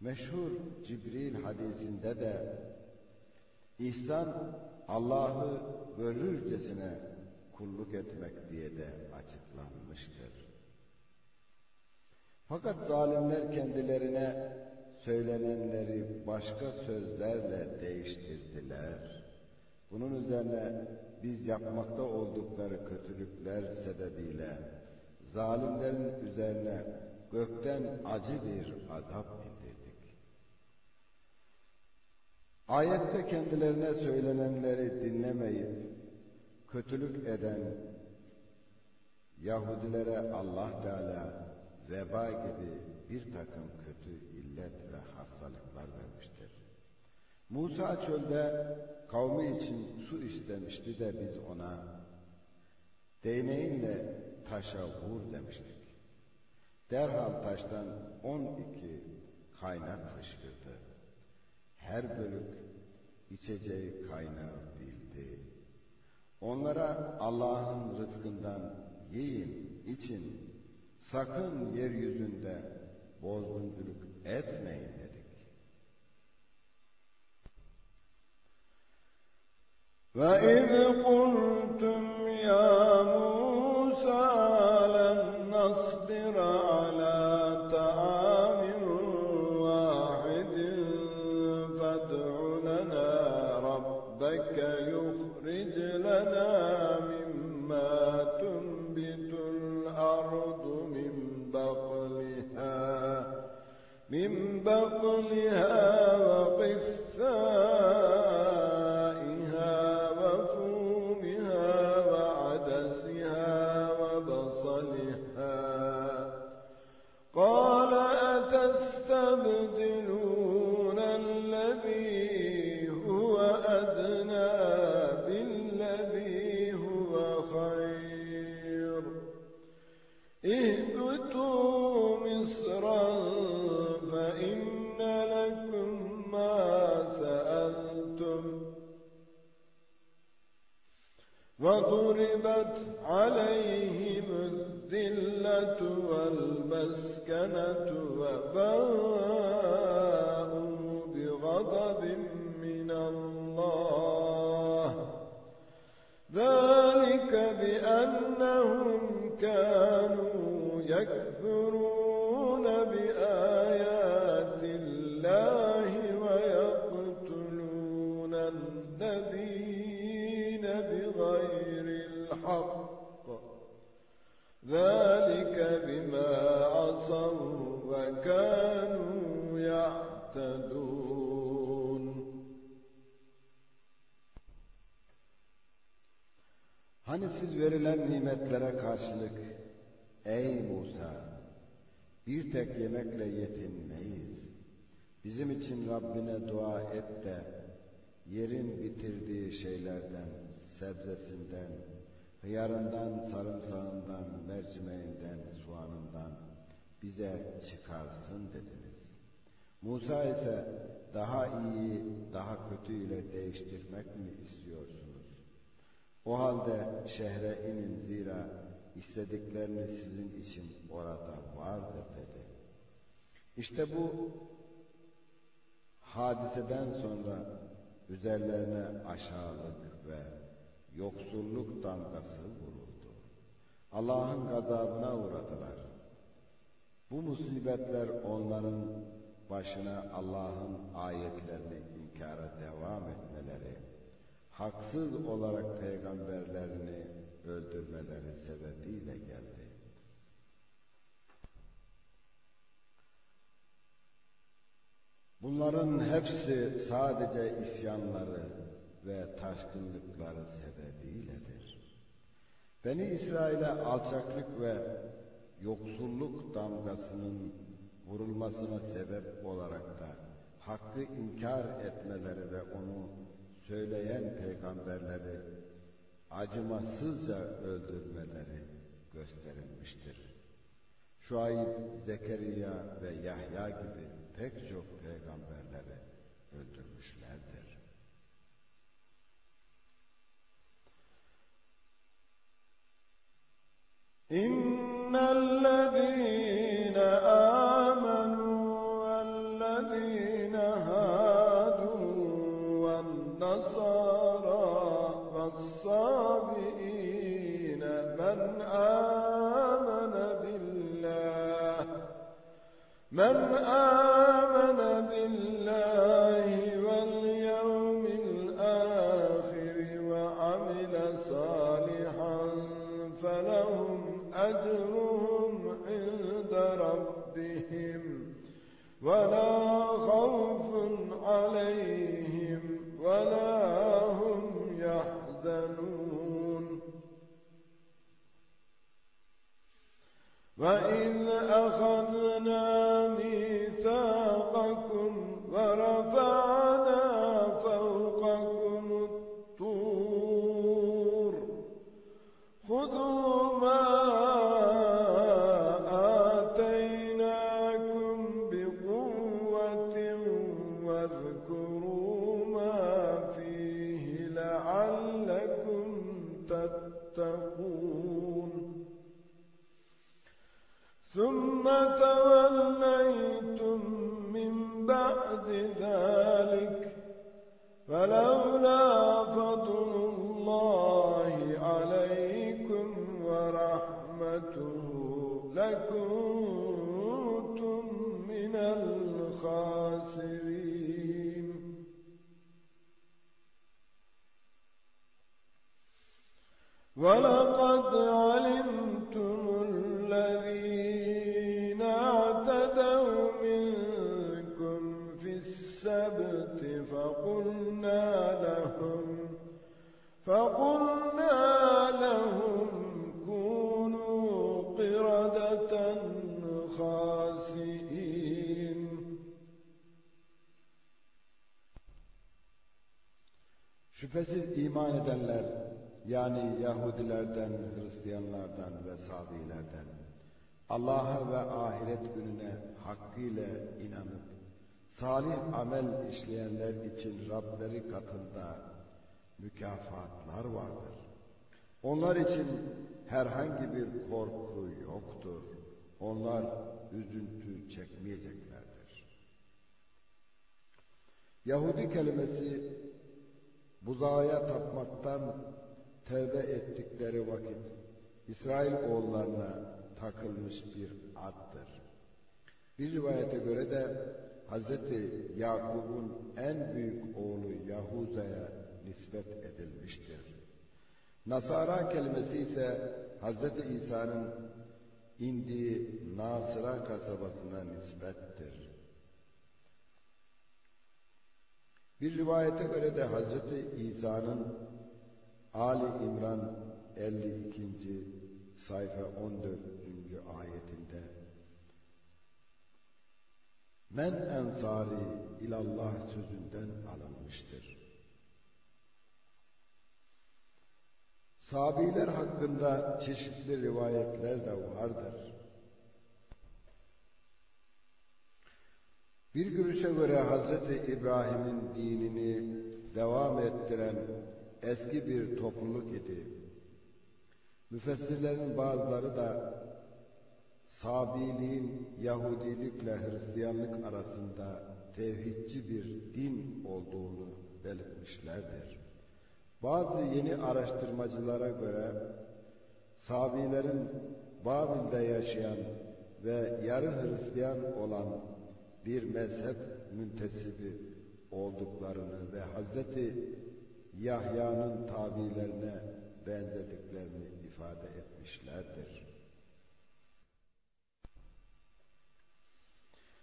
Meşhur Cibril hadisinde de ihsan Allah'ı görürcesine kulluk etmek diye de açıklanmıştır. Fakat zalimler kendilerine söylenenleri başka sözlerle değiştirdiler. Bunun üzerine biz yapmakta oldukları kötülükler sebebiyle zalimlerin üzerine gökten acı bir azap indirdik. Ayette kendilerine söylenenleri dinlemeyip kötülük eden Yahudilere Allah Teala veba gibi bir takım kötü illet ve hastalıklar vermiştir. Musa çölde kavmi için su istemişti de biz ona değneğinle taşa vur demiştik. Derhal taştan on iki kaynak fışkırdı Her bölük içeceği kaynağı bildi. Onlara Allah'ın rızkından yiyin, için, sakın yeryüzünde bozgunculuk etmeyin dedik.
وإذ قلتم يا موسى لن نصبر على وقف وضربت عليهم الذلة والمسكنة وباءوا بغضب من الله. ذلك بأنهم كانوا يكفرون. عصوا وكانوا يعتدون
Hani siz verilen nimetlere karşılık ey Musa bir tek yemekle yetinmeyiz. Bizim için Rabbine dua et de yerin bitirdiği şeylerden sebzesinden, hıyarından, sarımsağından, mercimeğinden, soğanından bize çıkarsın dediniz. Musa ise daha iyi, daha kötüyle değiştirmek mi istiyorsunuz? O halde şehre inin zira istedikleriniz sizin için orada vardır dedi. İşte bu hadiseden sonra üzerlerine aşağılık ve yoksulluk damgası vuruldu. Allah'ın gazabına uğradılar. Bu musibetler onların başına Allah'ın ayetlerini inkara devam etmeleri, haksız olarak peygamberlerini öldürmeleri sebebiyle geldi. Bunların hepsi sadece isyanları ve taşkınlıkları sebebiyledir. Beni İsrail'e alçaklık ve yoksulluk damgasının vurulmasına sebep olarak da hakkı inkar etmeleri ve onu söyleyen peygamberleri acımasızca öldürmeleri gösterilmiştir. Şuayb, Zekeriya ve Yahya gibi pek çok peygamberleri öldürmüşlerdir.
إن الذين آمنوا والذين هادوا والنصارى والصابئين من آمن بالله من آمن بالله واليوم أجرهم عند ربهم ولا خوف عليهم ولا هم يحزنون. وإذ أخذنا ميثاقكم ورفعنا فلولا فضل الله عليكم ورحمته لكنتم من الخاسرين. ولقد علمتم الذين فقلنا لهم كونوا قردة خاسئين
Şüphesiz iman edenler yani Yahudilerden, Hristiyanlardan ve Sabilerden Allah'a ve ahiret gününe hakkıyla inanıp salih amel işleyenler için Rableri katında mükafatlar vardır. Onlar için herhangi bir korku yoktur. Onlar üzüntü çekmeyeceklerdir. Yahudi kelimesi buzağıya tapmaktan tevbe ettikleri vakit İsrail oğullarına takılmış bir addır. Bir rivayete göre de Hazreti Yakub'un en büyük oğlu Yahuza'ya nispet edilmiştir. Nasara kelimesi ise Hazreti İsa'nın indiği Nasıra kasabasına nispettir. Bir rivayete göre de Hazreti İsa'nın Ali İmran 52. sayfa 14. ayetinde Men ensari ilallah sözünden alınmıştır. Sabiler hakkında çeşitli rivayetler de vardır. Bir görüşe göre Hazreti İbrahim'in dinini devam ettiren eski bir topluluk idi. Müfessirlerin bazıları da Sabiliğin Yahudilikle Hristiyanlık arasında tevhidçi bir din olduğunu belirtmişlerdir. Bazı yeni araştırmacılara göre Sabilerin Babil'de yaşayan ve yarı Hristiyan olan bir mezhep müntesibi olduklarını ve Hazreti Yahya'nın tabilerine benzediklerini ifade etmişlerdir.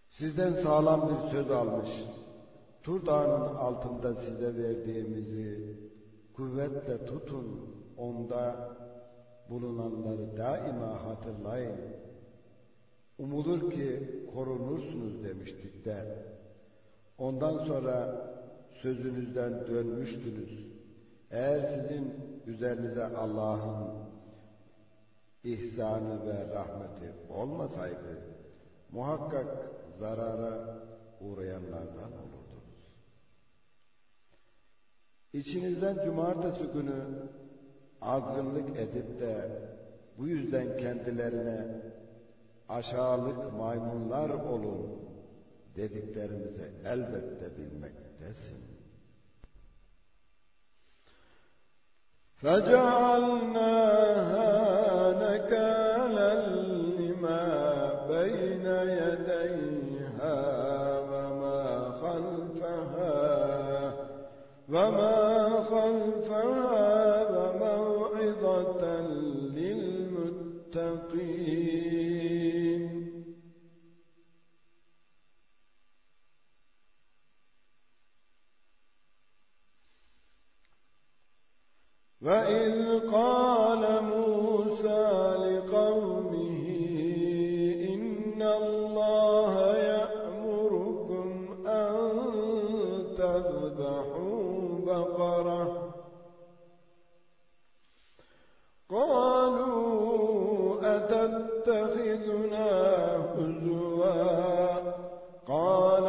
Sizden sağlam bir söz almış, Tur Dağı'nın altında size verdiğimizi kuvvetle tutun, onda bulunanları daima hatırlayın. Umulur ki korunursunuz demiştik de. Ondan sonra sözünüzden dönmüştünüz. Eğer sizin üzerinize Allah'ın ihsanı ve rahmeti olmasaydı muhakkak zarara uğrayanlardan olurdunuz. İçinizden cumartesi günü azgınlık edip de bu yüzden kendilerine aşağılık maymunlar olun dediklerimizi elbette bilmektesin.
فجعلناها نكالا لما بين يديها وما خلفها وموعظة للمتقين. وإذ قال موسى لقومه إن الله أتتخذنا هزوا قال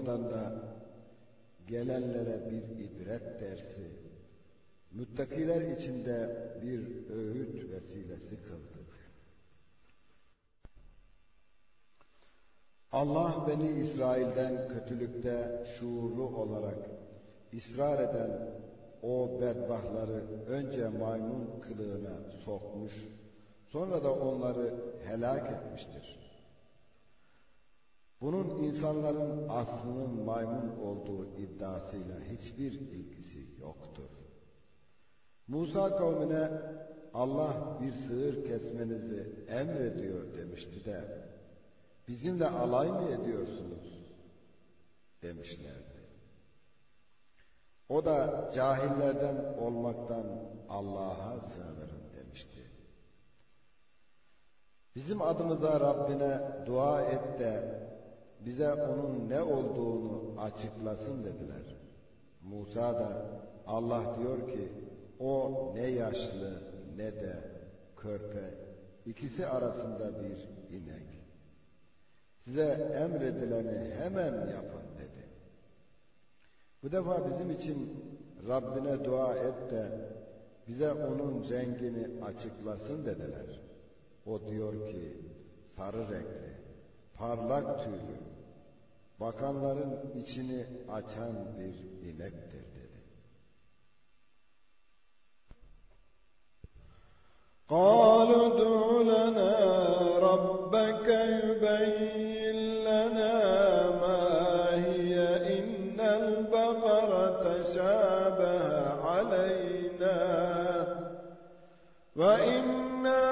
ve sonradan da gelenlere bir ibret dersi, müttakiler içinde bir öğüt vesilesi kıldık. Allah beni İsrail'den kötülükte şuurlu olarak ısrar eden o bedbahtları önce maymun kılığına sokmuş, sonra da onları helak etmiştir. Bunun insanların aslının maymun olduğu iddiasıyla hiçbir ilgisi yoktur. Musa kavmine Allah bir sığır kesmenizi emrediyor demişti de bizimle alay mı ediyorsunuz demişlerdi. O da cahillerden olmaktan Allah'a sığınırım demişti. Bizim adımıza Rabbine dua et de bize onun ne olduğunu açıklasın dediler. Musa da Allah diyor ki o ne yaşlı ne de körpe ikisi arasında bir inek. Size emredileni hemen yapın dedi. Bu defa bizim için Rabbine dua et de bize onun rengini açıklasın dediler. O diyor ki sarı renkli, parlak tüylü, bakanların içini açan bir inektir dedi.
قالوا ادع لنا ربك يبين لنا ما هي إن البقرة تشابه علينا وإنا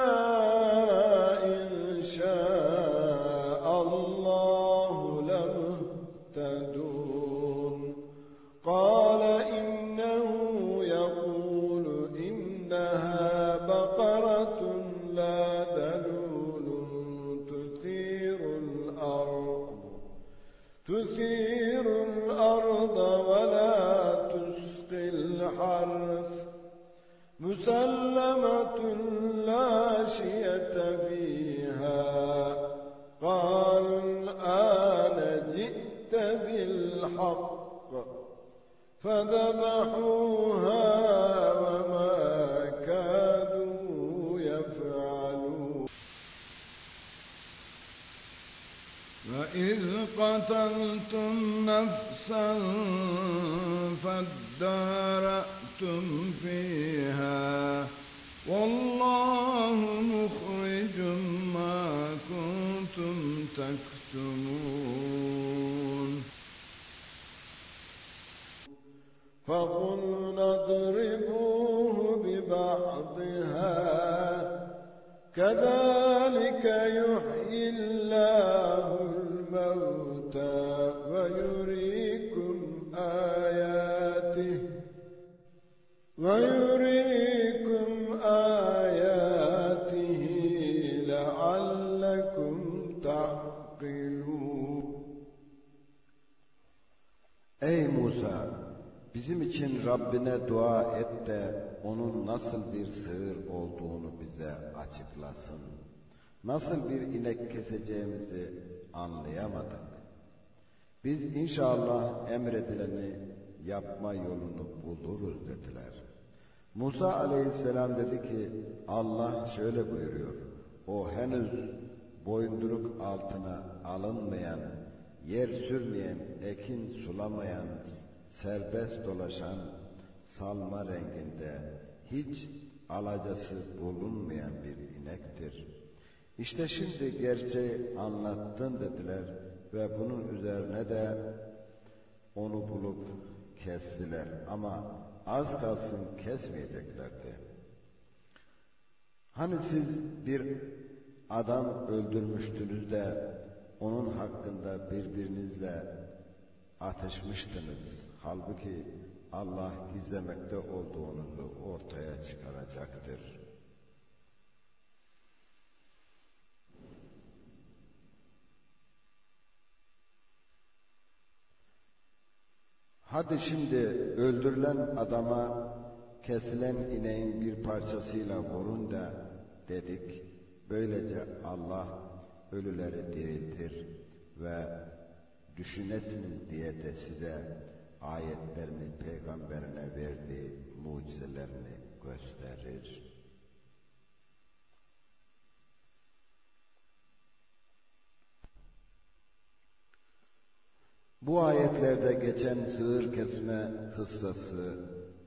فذبحوها وما كادوا يفعلون. وإذ قتلتم نفسا فادارأتم فيها والله مخرج ما كنتم تكتمون. فقلنا اضربوه ببعضها. كذلك يحيي الله الموتى ويريكم آياته. ويريكم
Bizim için Rabbine dua et de onun nasıl bir sığır olduğunu bize açıklasın. Nasıl bir inek keseceğimizi anlayamadık. Biz inşallah emredileni yapma yolunu buluruz dediler. Musa aleyhisselam dedi ki Allah şöyle buyuruyor. O henüz boyunduruk altına alınmayan, yer sürmeyen, ekin sulamayan, serbest dolaşan, salma renginde, hiç alacası bulunmayan bir inektir. İşte şimdi gerçeği anlattın dediler ve bunun üzerine de onu bulup kestiler ama az kalsın kesmeyeceklerdi. Hani siz bir adam öldürmüştünüz de onun hakkında birbirinizle atışmıştınız. Halbuki Allah gizlemekte olduğunuzu ortaya çıkaracaktır. Hadi şimdi öldürülen adama kesilen ineğin bir parçasıyla vurun da dedik. Böylece Allah ölüleri diriltir ve düşünesiniz diye de size ayetlerini peygamberine verdiği mucizelerini gösterir. Bu ayetlerde geçen sığır kesme kıssası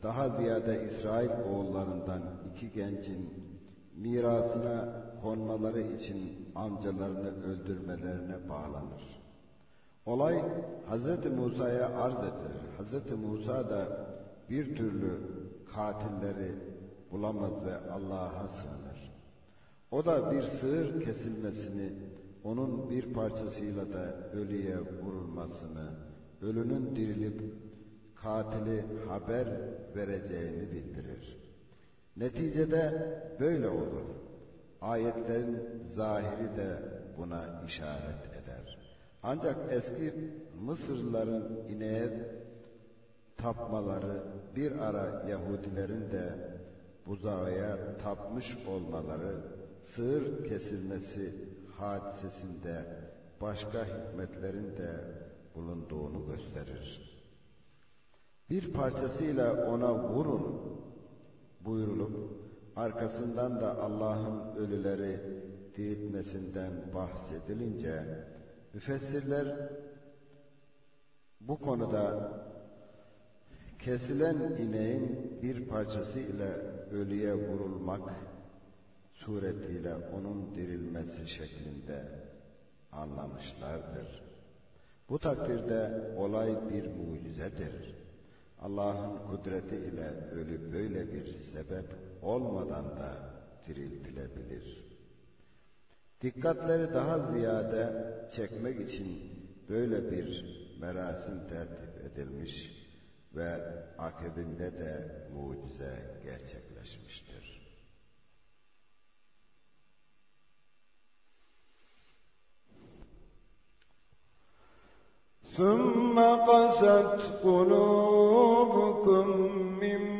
daha ziyade İsrail oğullarından iki gencin mirasına konmaları için amcalarını öldürmelerine bağlanır. Olay Hz. Musa'ya arz edilir. Hz. Musa da bir türlü katilleri bulamaz ve Allah'a sığınır. O da bir sığır kesilmesini, onun bir parçasıyla da ölüye vurulmasını, ölünün dirilip katili haber vereceğini bildirir. Neticede böyle olur. Ayetlerin zahiri de buna işaret. Ancak eski Mısırlıların ineğe tapmaları bir ara Yahudilerin de buzağıya tapmış olmaları sığır kesilmesi hadisesinde başka hikmetlerin de bulunduğunu gösterir. Bir parçasıyla ona vurun buyurulup arkasından da Allah'ın ölüleri diriltmesinden bahsedilince müfessirler bu konuda kesilen ineğin bir parçası ile ölüye vurulmak suretiyle onun dirilmesi şeklinde anlamışlardır. Bu takdirde olay bir mucizedir. Allah'ın kudreti ile ölü böyle bir sebep olmadan da diriltilebilir. Dikkatleri daha ziyade çekmek için böyle bir merasim tertip edilmiş ve akabinde de mucize gerçekleşmiştir.
ثم قست قلوبكم من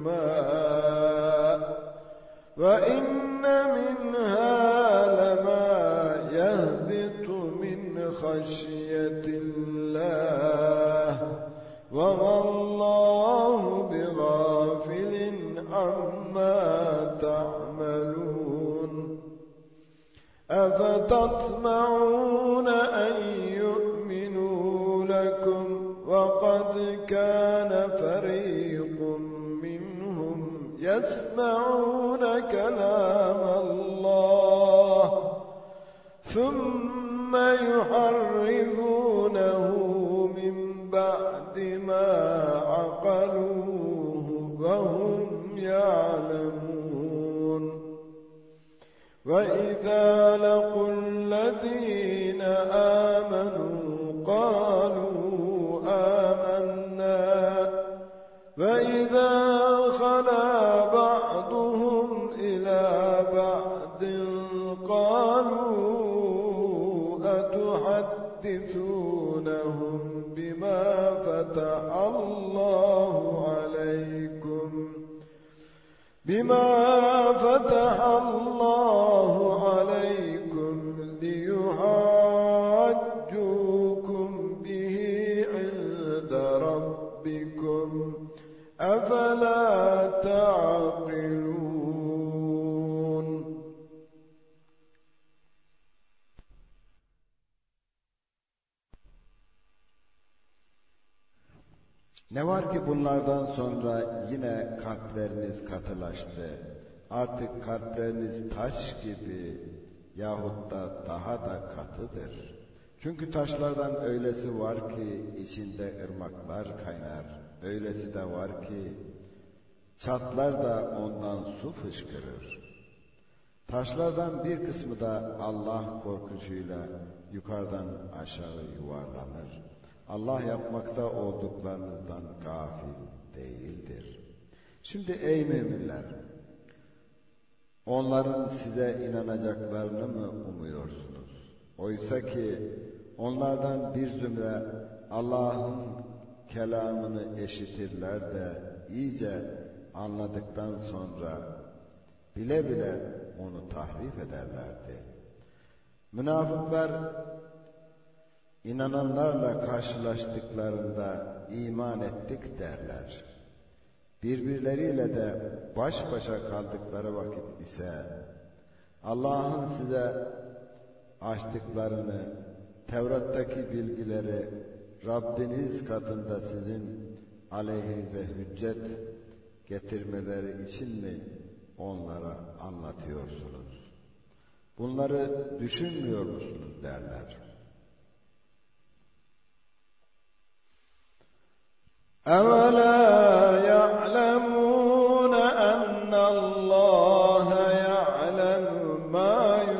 الماء وإن منها لما يهبط من خشية الله. وما الله بغافل عما تعملون. أفتطمعون أن يؤمنوا لكم؟ وقد كان فريق منهم يسمعون كلام الله ثم يحرفونه من بعد ما عقلوه وهم يعلمون. وإذا لقوا الذين آمنوا قالوا آمنا. وإذا خلا بما فتح الله
Ne var ki bunlardan sonra yine kalpleriniz katılaştı. Artık kalpleriniz taş gibi yahut da daha da katıdır. Çünkü taşlardan öylesi var ki içinde ırmaklar kaynar. Öylesi de var ki çatlar da ondan su fışkırır. Taşlardan bir kısmı da Allah korkusuyla yukarıdan aşağı yuvarlanır. Allah yapmakta olduklarınızdan gafil değildir. Şimdi ey müminler, onların size inanacaklarını mı umuyorsunuz? Oysa ki onlardan bir zümre Allah'ın kelamını eşitirler de iyice anladıktan sonra bile bile onu tahrif ederlerdi. Münafıklar inananlarla karşılaştıklarında iman ettik derler. Birbirleriyle de baş başa kaldıkları vakit ise Allah'ın size açtıklarını, Tevrat'taki bilgileri Rabbiniz katında sizin aleyhinize hüccet getirmeleri için mi onlara anlatıyorsunuz? Bunları düşünmüyor musunuz derler.
أولا يعلمون أن الله يعلم ما يسرون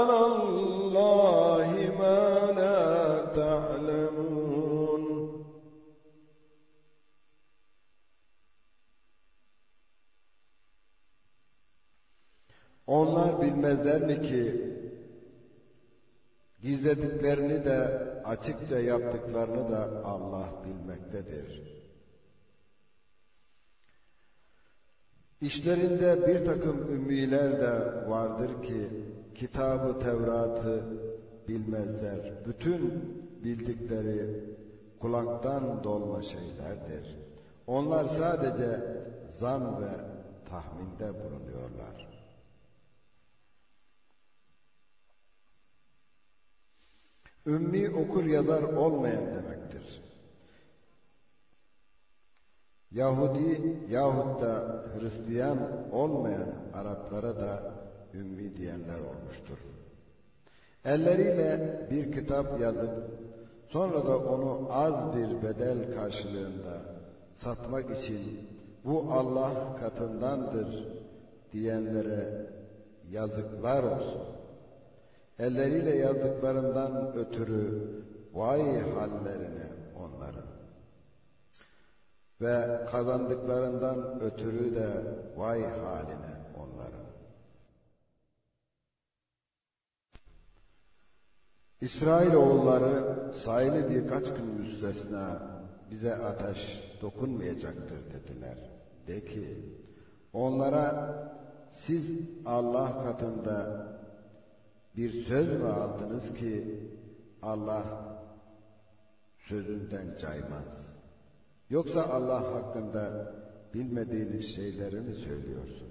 على الله ما لا تعلمون
Onlar bilmezler mi ki gizlediklerini de açıkça yaptıklarını da Allah bilmektedir. İşlerinde bir takım ümmiler de vardır ki kitabı Tevrat'ı bilmezler. Bütün bildikleri kulaktan dolma şeylerdir. Onlar sadece zan ve tahminde bulunuyorlar. Ümmi okur yazar olmayan demektir. Yahudi yahut da Hristiyan olmayan Araplara da ümmi diyenler olmuştur. Elleriyle bir kitap yazıp sonra da onu az bir bedel karşılığında satmak için bu Allah katındandır diyenlere yazıklar olsun. Elleriyle yazdıklarından ötürü vay hallerine onların. Ve kazandıklarından ötürü de vay haline onların. İsrail oğulları sahili birkaç gün müstesna bize ateş dokunmayacaktır dediler. De ki onlara siz Allah katında bir söz mü aldınız ki Allah sözünden caymaz? Yoksa Allah hakkında bilmediğiniz şeyleri mi söylüyorsunuz?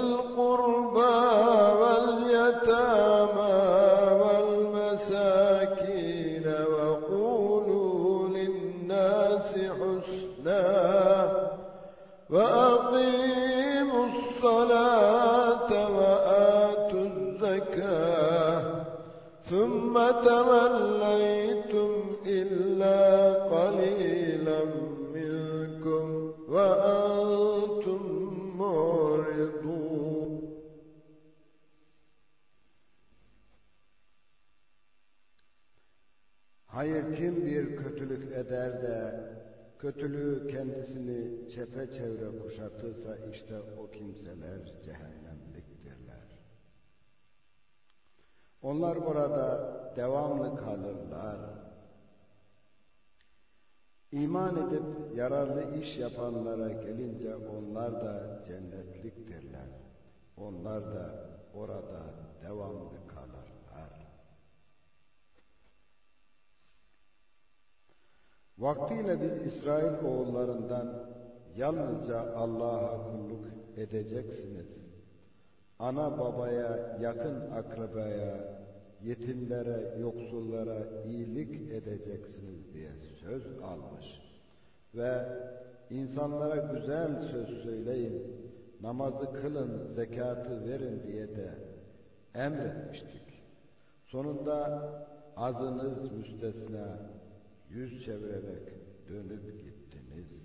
eder de kötülüğü kendisini çepeçevre kuşatırsa işte o kimseler cehennemliktirler. Onlar orada devamlı kalırlar. İman edip yararlı iş yapanlara gelince onlar da cennetliktirler. Onlar da orada devamlı Vaktiyle biz İsrail oğullarından yalnızca Allah'a kulluk edeceksiniz. Ana babaya, yakın akrabaya, yetimlere, yoksullara iyilik edeceksiniz diye söz almış. Ve insanlara güzel söz söyleyin, namazı kılın, zekatı verin diye de emretmiştik. Sonunda azınız müstesna yüz çevirerek dönüp gittiniz.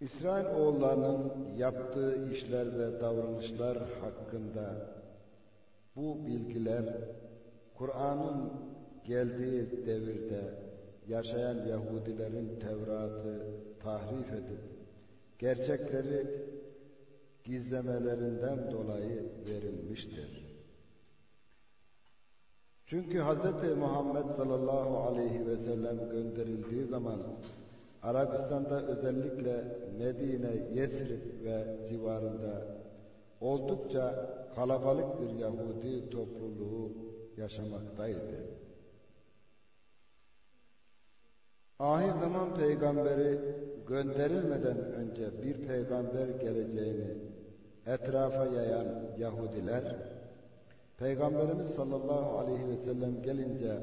İsrail oğullarının yaptığı işler ve davranışlar hakkında bu bilgiler Kur'an'ın geldiği devirde yaşayan Yahudilerin Tevrat'ı tahrif edip gerçekleri gizlemelerinden dolayı verilmiştir. Çünkü Hz. Muhammed sallallahu aleyhi ve sellem gönderildiği zaman Arabistan'da özellikle Medine, Yesrib ve civarında oldukça kalabalık bir Yahudi topluluğu yaşamaktaydı. Ahir zaman peygamberi gönderilmeden önce bir peygamber geleceğini etrafa yayan Yahudiler, Peygamberimiz sallallahu aleyhi ve sellem gelince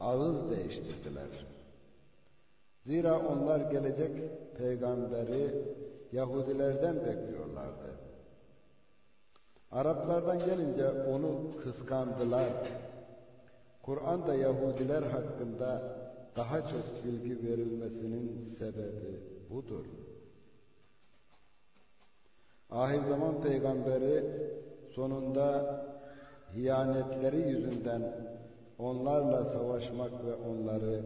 ağız değiştirdiler. Zira onlar gelecek peygamberi Yahudilerden bekliyorlardı. Araplardan gelince onu kıskandılar. Kur'an'da Yahudiler hakkında daha çok bilgi verilmesinin sebebi budur. Ahir zaman peygamberi sonunda hiyanetleri yüzünden onlarla savaşmak ve onları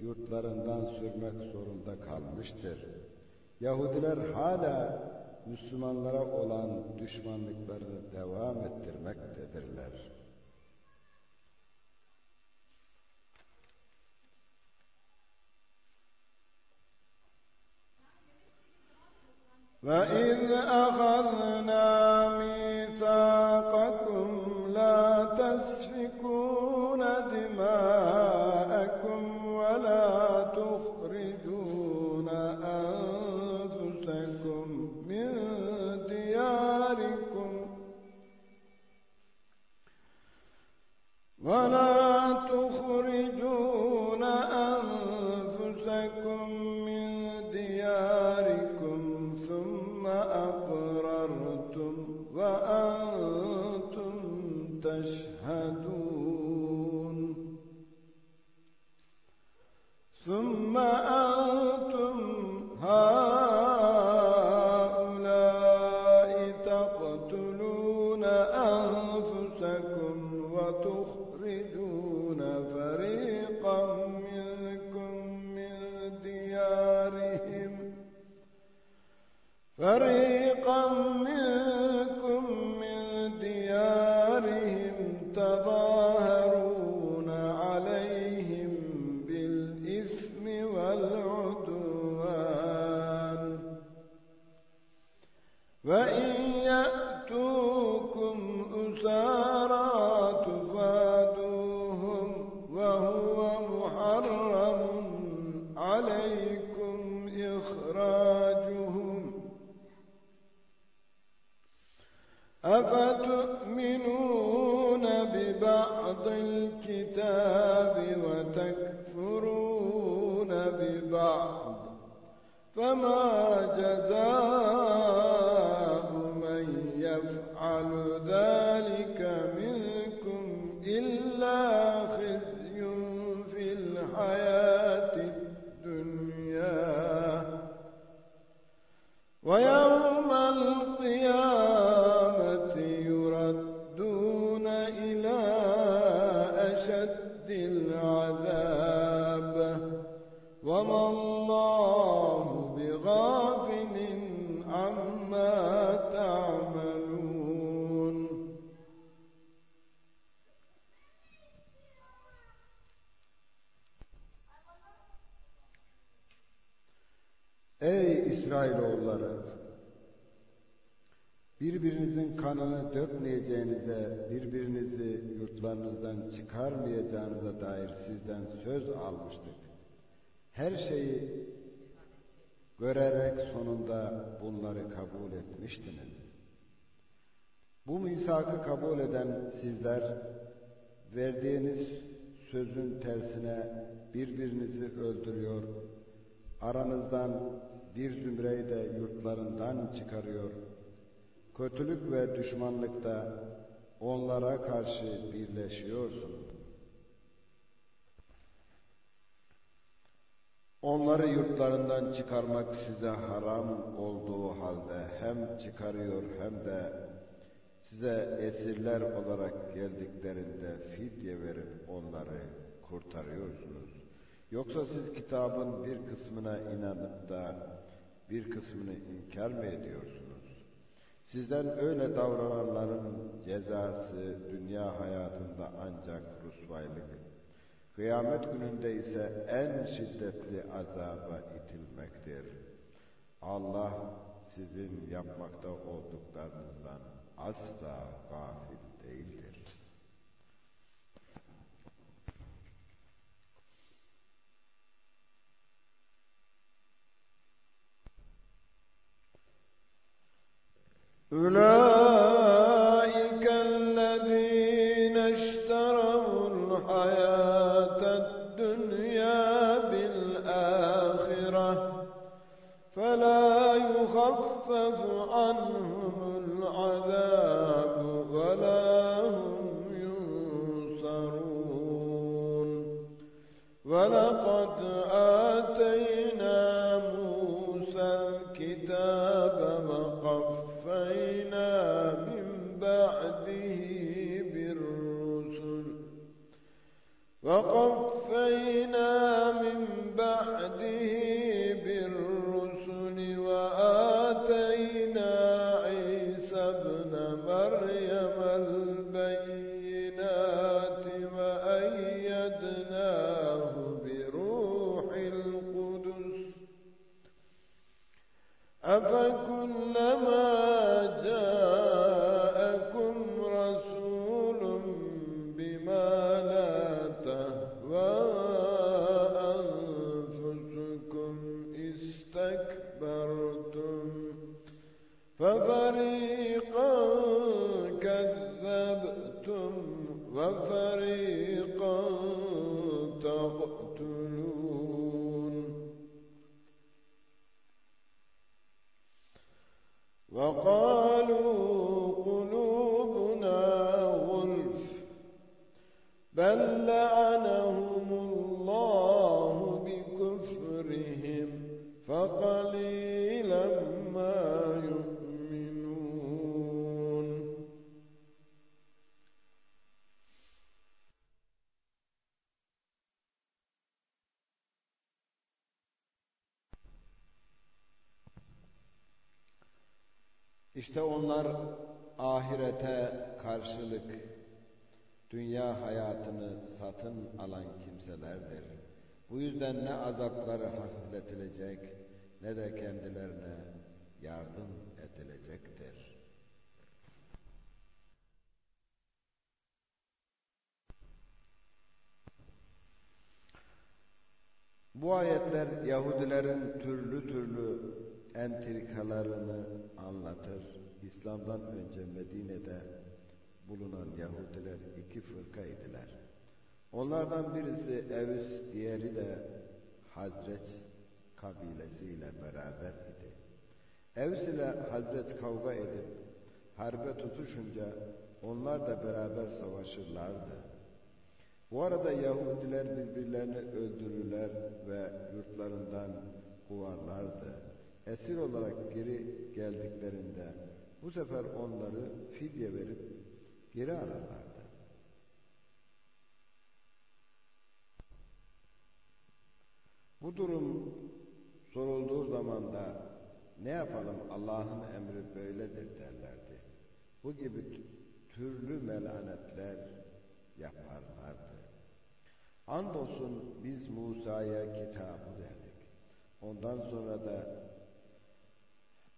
yurtlarından sürmek zorunda kalmıştır. Yahudiler hala Müslümanlara olan düşmanlıklarını devam ettirmektedirler.
وإذ أخذنا ميثاقكم لا تسفكون دماءكم ولا تخرجون أنفسكم من دياركم ولا فما جزاء من يفعل ذلك منكم إلا
yurtlarınızdan çıkarmayacağınıza dair sizden söz almıştık. Her şeyi görerek sonunda bunları kabul etmiştiniz. Bu misakı kabul eden sizler, verdiğiniz sözün tersine birbirinizi öldürüyor, aranızdan bir zümreyi de yurtlarından çıkarıyor, kötülük ve düşmanlıkta onlara karşı birleşiyorsunuz. Onları yurtlarından çıkarmak size haram olduğu halde hem çıkarıyor hem de size esirler olarak geldiklerinde fidye verip onları kurtarıyorsunuz. Yoksa siz kitabın bir kısmına inanıp da bir kısmını inkar mı ediyorsunuz? Sizden öyle davrananların cezası dünya hayatında ancak rusvaylık, kıyamet gününde ise en şiddetli azaba itilmektir. Allah sizin yapmakta olduklarınızdan asla gafil
أولئك الذين اشتروا الحياة الدنيا بالآخرة فلا يخفف عنهم العذاب ولا هم ينصرون. ولقد آتينا موسى الكتاب وقفينا من بعده بالرسل وآتينا عيسى ابن مريم البينات وأيدناه بروح القدس. أفكلما وقالوا قلوبنا غلف بل لعنهم
İşte onlar ahirete karşılık dünya hayatını satın alan kimselerdir. Bu yüzden ne azapları hafifletilecek ne de kendilerine yardım edilecektir. Bu ayetler Yahudilerin türlü türlü entrikalarını anlatır. İslam'dan önce Medine'de bulunan Yahudiler iki fırka idiler. Onlardan birisi Evs, diğeri de Hazreç kabilesiyle beraber idi. Evs ile Hazret kavga edip harbe tutuşunca onlar da beraber savaşırlardı. Bu arada Yahudiler birbirlerini öldürürler ve yurtlarından kovarlardı. Esir olarak geri geldiklerinde bu sefer onları fidye verip geri alırlardı. Bu durum sorulduğu zaman da ne yapalım Allah'ın emri böyledir derlerdi. Bu gibi türlü melanetler yaparlardı. Andolsun biz Musa'ya kitabı verdik. Ondan sonra da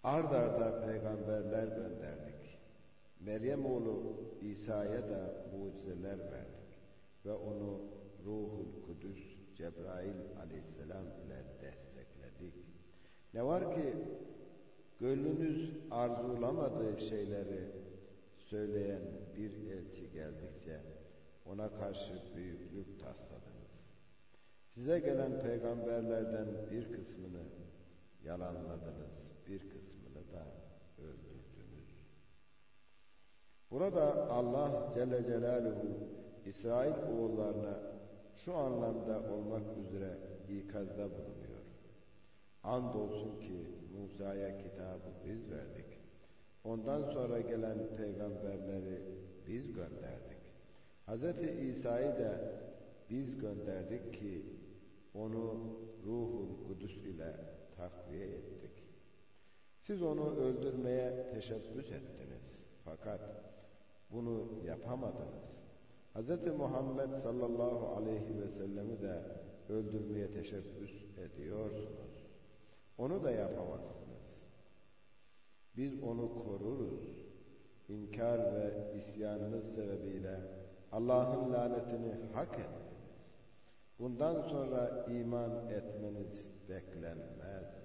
ard arda peygamberler gönderdik. Meryem oğlu İsa'ya da mucizeler verdik ve onu Ruhul Kudüs Cebrail aleyhisselam ile destekledik. Ne var ki gönlünüz arzulamadığı şeyleri söyleyen bir elçi geldikçe ona karşı büyüklük tasladınız. Size gelen peygamberlerden bir kısmını yalanladınız, bir kısmını da öldürdünüz. Burada Allah Celle Celaluhu İsrail oğullarına şu anlamda olmak üzere ikazda bulunuyor. Andolsun ki Musa'ya kitabı biz verdik. Ondan sonra gelen peygamberleri biz gönderdik. Hz. İsa'yı da biz gönderdik ki onu ruhul kudüs ile takviye ettik. Siz onu öldürmeye teşebbüs ettiniz. Fakat bunu yapamadınız. Hz. Muhammed sallallahu aleyhi ve sellemi de öldürmeye teşebbüs ediyorsunuz. Onu da yapamazsınız. Biz onu koruruz. İnkar ve isyanınız sebebiyle Allah'ın lanetini hak ettiniz. Bundan sonra iman etmeniz beklenmez.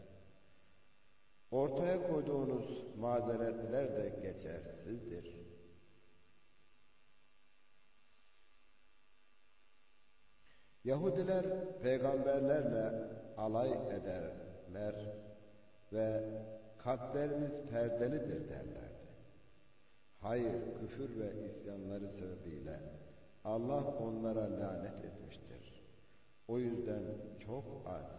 Ortaya koyduğunuz mazeretler de geçersizdir. Yahudiler peygamberlerle alay ederler ve kalplerimiz perdelidir derlerdi. Hayır, küfür ve isyanları sebebiyle Allah onlara lanet etmiştir. O yüzden çok az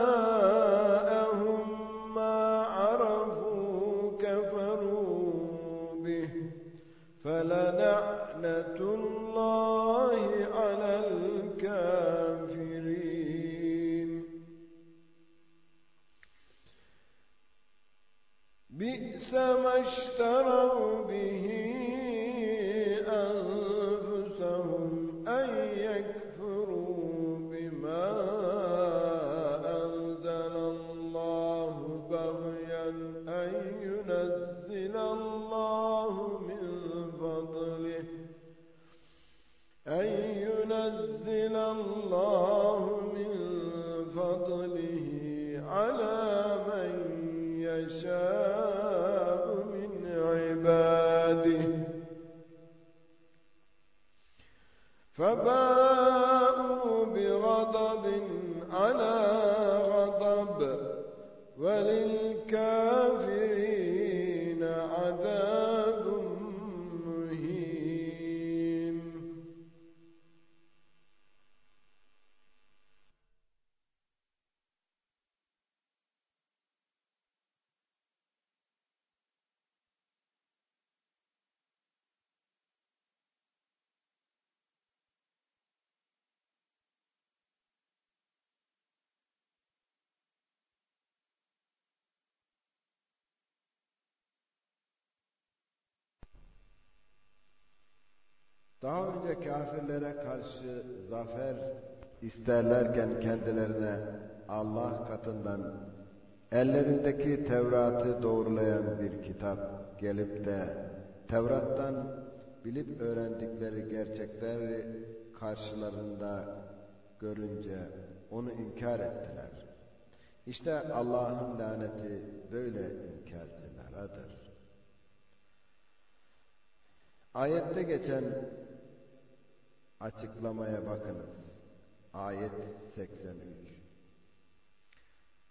بئس ما اشتروا به فباءوا بغضب على غضب. وللكافرين
Daha önce kafirlere karşı zafer isterlerken kendilerine Allah katından ellerindeki Tevrat'ı doğrulayan bir kitap gelip de Tevrat'tan bilip öğrendikleri gerçekleri karşılarında görünce onu inkar ettiler. İşte Allah'ın laneti böyle inkarcılaradır. Ayette geçen açıklamaya bakınız. Ayet 83.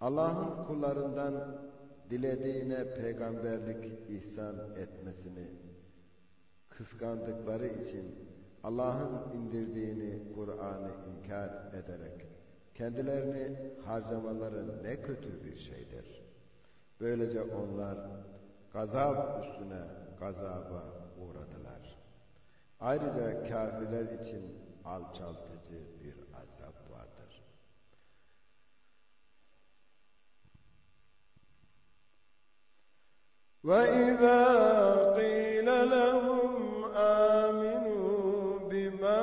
Allah'ın kullarından dilediğine peygamberlik ihsan etmesini kıskandıkları için Allah'ın indirdiğini Kur'an'ı inkar ederek kendilerini harcamaları ne kötü bir şeydir. Böylece onlar gazap üstüne gazaba. Ayrıca kafirler için alçaltıcı bir azap vardır.
وإذا قيل لهم آمنوا بما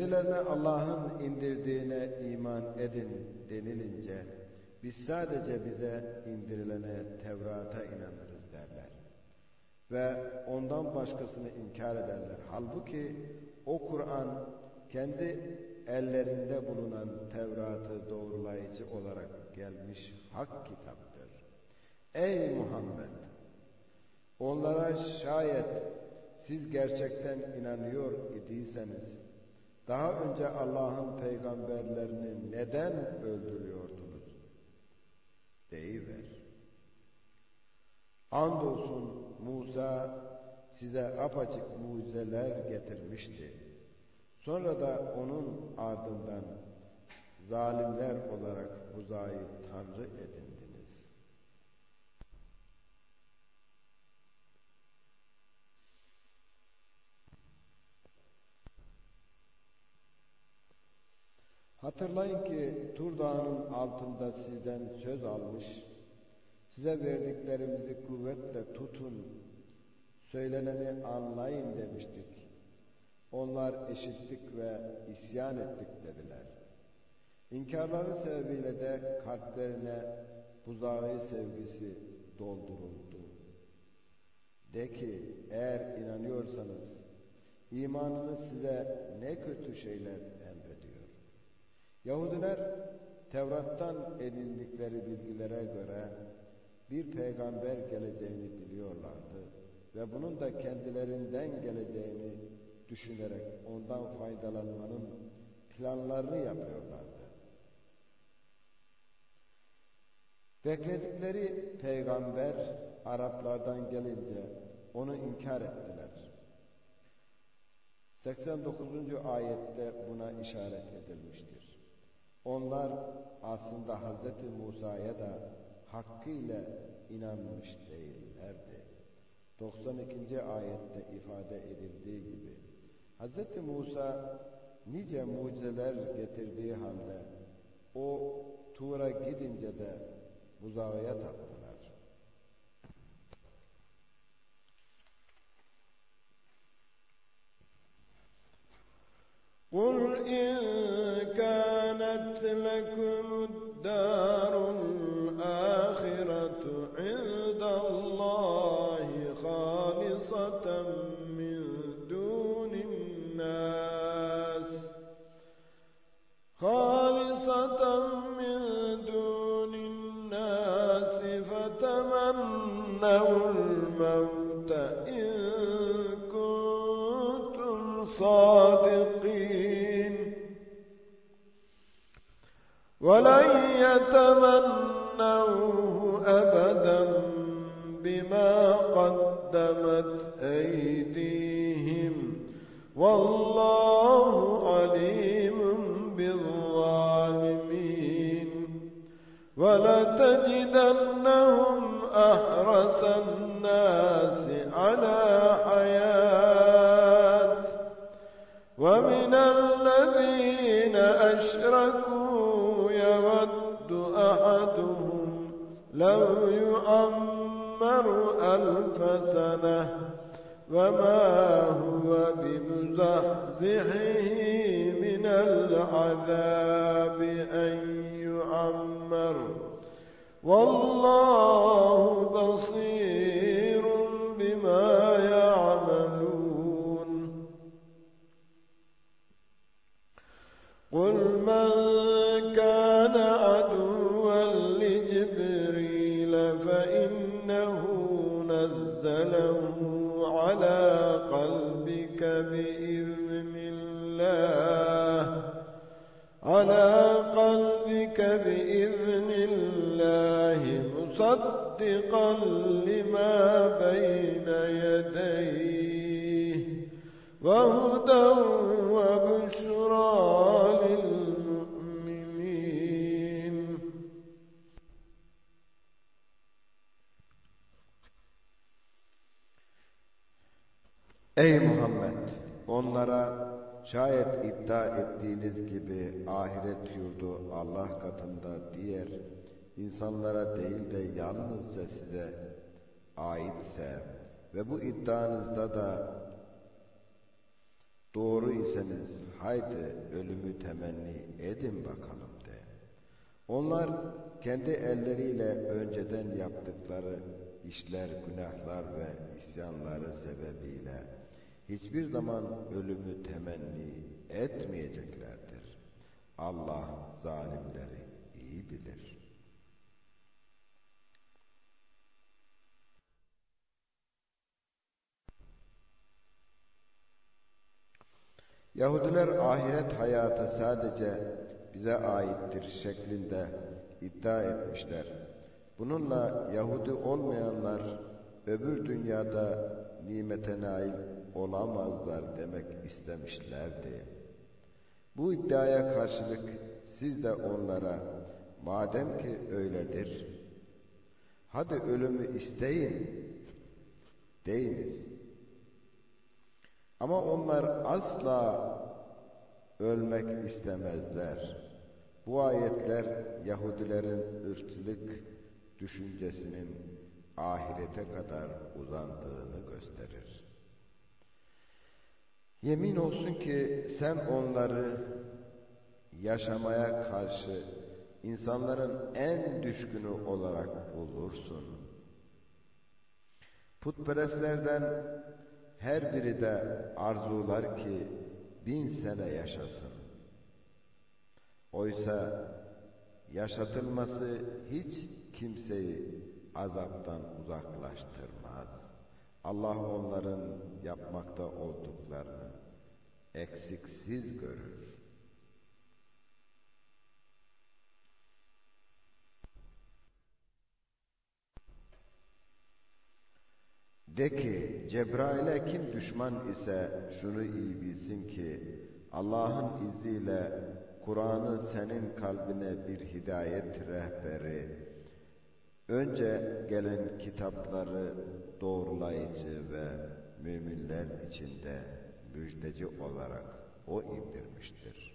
Kendilerine Allah'ın indirdiğine iman edin denilince biz sadece bize indirilene Tevrat'a inanırız derler. Ve ondan başkasını inkar ederler. Halbuki o Kur'an kendi ellerinde bulunan Tevrat'ı doğrulayıcı olarak gelmiş hak kitaptır. Ey Muhammed! Onlara şayet siz gerçekten inanıyor idiyseniz daha önce Allah'ın peygamberlerini neden öldürüyordunuz? Deyiver. Andolsun Musa size apaçık mucizeler getirmişti. Sonra da onun ardından zalimler olarak uzayı tanrı edindiniz. Hatırlayın ki Tur Dağı'nın altında sizden söz almış, size verdiklerimizi kuvvetle tutun, söyleneni anlayın demiştik. Onlar eşittik ve isyan ettik dediler. İnkarları sebebiyle de kalplerine buzağı sevgisi dolduruldu. De ki eğer inanıyorsanız imanınız size ne kötü şeyler. Yahudiler Tevrat'tan edindikleri bilgilere göre bir peygamber geleceğini biliyorlardı ve bunun da kendilerinden geleceğini düşünerek ondan faydalanmanın planlarını yapıyorlardı. Bekledikleri peygamber Araplardan gelince onu inkar ettiler. 89. ayette buna işaret edilmiştir. Onlar aslında Hz. Musa'ya da hakkıyla inanmış değillerdi. 92. ayette ifade edildiği gibi Hz. Musa nice mucizeler getirdiği halde o Tur'a gidince de buzağıya taptılar.
قل إن كانت لكم الدار الآخرة عند الله خالصة من دون الناس خالصة من دون الناس فتمنوا الموت ولن يتمنوه أبدا بما قدمت أيديهم. والله عليم بالظالمين. ولتجدنهم أحرص الناس على حياة. ومن الذين أشركوا يود أحدهم لو يعمر ألف سنة وما هو بمزحزحه من العذاب أن يعمر والله بصير بما يعملون قل من كان عدوا لجبريل فإنه نزله على قلبك بإذن الله. على قلبك بإذن الله مصدقا لما بين يديه. وهدى وبشرى للمؤمنين
Ey Muhammed! Onlara şayet iddia ettiğiniz gibi ahiret yurdu Allah katında diğer insanlara değil de yalnızca size aitse ve bu iddianızda da doğru iseniz haydi ölümü temenni edin bakalım de. Onlar kendi elleriyle önceden yaptıkları işler, günahlar ve isyanları sebebiyle hiçbir zaman ölümü temenni etmeyeceklerdir. Allah zalimleri iyi bilir. Yahudiler ahiret hayatı sadece bize aittir şeklinde iddia etmişler. Bununla Yahudi olmayanlar öbür dünyada nimete nail olamazlar demek istemişlerdi. Bu iddiaya karşılık siz de onlara madem ki öyledir hadi ölümü isteyin deyiniz. Ama onlar asla ölmek istemezler. Bu ayetler Yahudilerin ırkçılık düşüncesinin ahirete kadar uzandığını gösterir. Yemin olsun ki sen onları yaşamaya karşı insanların en düşkünü olarak bulursun. Putperestlerden her biri de arzular ki bin sene yaşasın. Oysa yaşatılması hiç kimseyi azaptan uzaklaştırmaz. Allah onların yapmakta olduklarını eksiksiz görür. De ki Cebrail'e kim düşman ise şunu iyi bilsin ki Allah'ın izniyle Kur'an'ı senin kalbine bir hidayet rehberi, önce gelen kitapları doğrulayıcı ve müminler içinde müjdeci olarak o indirmiştir.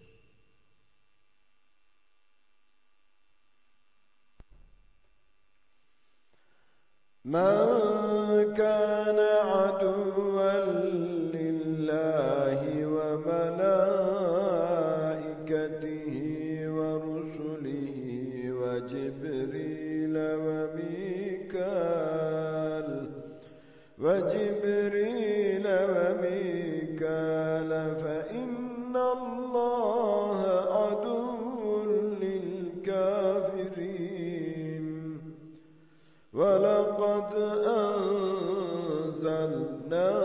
من كان عدوا لله وملائكته ورسله وجبريل وميكال وجبريل وميكال فإن الله قد أنزلنا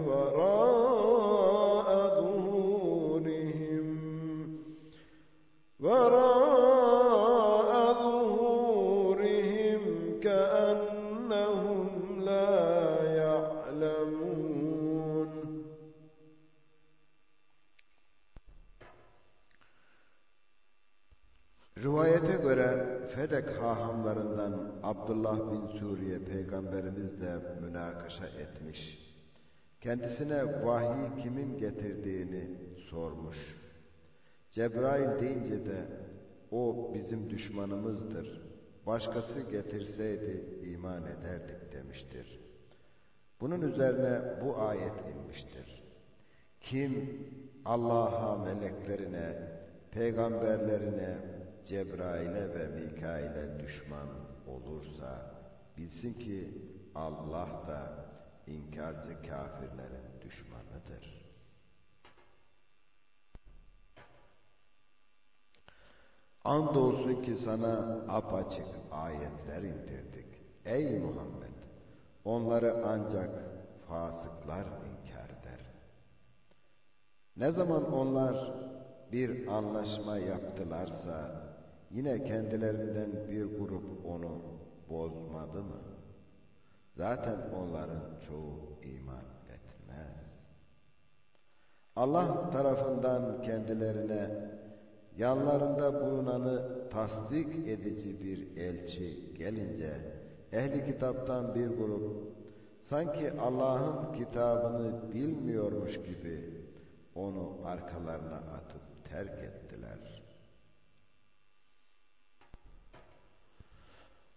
bin Suriye peygamberimizle münakaşa etmiş. Kendisine vahiy kimin getirdiğini sormuş. Cebrail deyince de o bizim düşmanımızdır. Başkası getirseydi iman ederdik demiştir. Bunun üzerine bu ayet inmiştir. Kim Allah'a, meleklerine, peygamberlerine, Cebrail'e ve Mikail'e düşman olursa bilsin ki Allah da inkarcı kafirlerin düşmanıdır. Andolsun ki sana apaçık ayetler indirdik. Ey Muhammed! Onları ancak fasıklar inkar eder. Ne zaman onlar bir anlaşma yaptılarsa yine kendilerinden bir grup onu bozmadı mı? Zaten onların çoğu iman etmez. Allah tarafından kendilerine yanlarında bulunanı tasdik edici bir elçi gelince ehli kitaptan bir grup sanki Allah'ın kitabını bilmiyormuş gibi onu arkalarına atıp terk ettiler.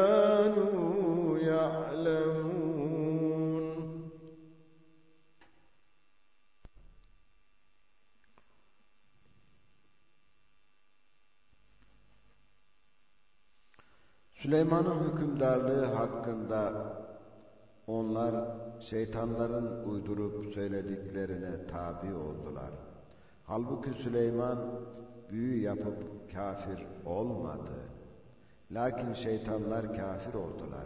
كانوا يعلمون
Süleyman'ın hükümdarlığı hakkında onlar şeytanların uydurup söylediklerine tabi oldular. Halbuki Süleyman büyü yapıp kafir olmadı. Lakin şeytanlar kafir oldular.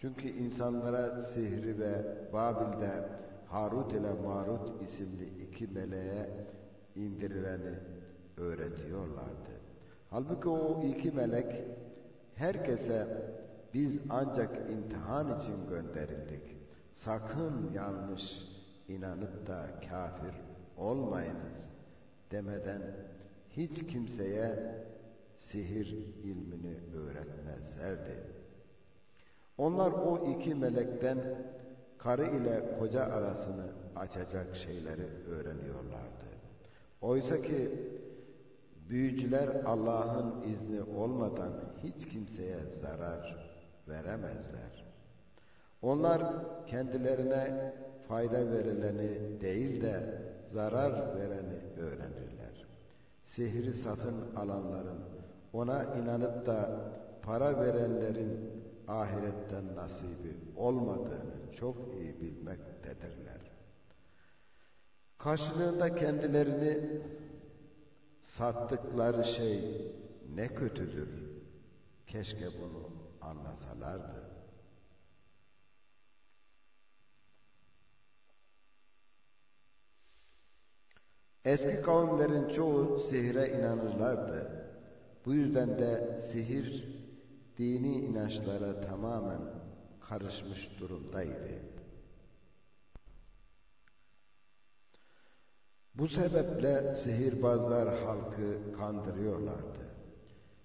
Çünkü insanlara sihri ve Babil'de Harut ile Marut isimli iki meleğe indirileni öğretiyorlardı. Halbuki o iki melek herkese biz ancak imtihan için gönderildik. Sakın yanlış inanıp da kafir olmayınız demeden hiç kimseye sihir ilmini öğretmezlerdi. Onlar o iki melekten karı ile koca arasını açacak şeyleri öğreniyorlardı. Oysa ki büyücüler Allah'ın izni olmadan hiç kimseye zarar veremezler. Onlar kendilerine fayda verileni değil de zarar vereni öğrenirler. Sihri satın alanların, ona inanıp da para verenlerin ahiretten nasibi olmadığını çok iyi bilmektedirler. Karşılığında kendilerini sattıkları şey ne kötüdür. Keşke bunu anlasalardı. Eski kavimlerin çoğu sihre inanırlardı. Bu yüzden de sihir dini inançlara tamamen karışmış durumdaydı. Bu sebeple sihirbazlar halkı kandırıyorlardı.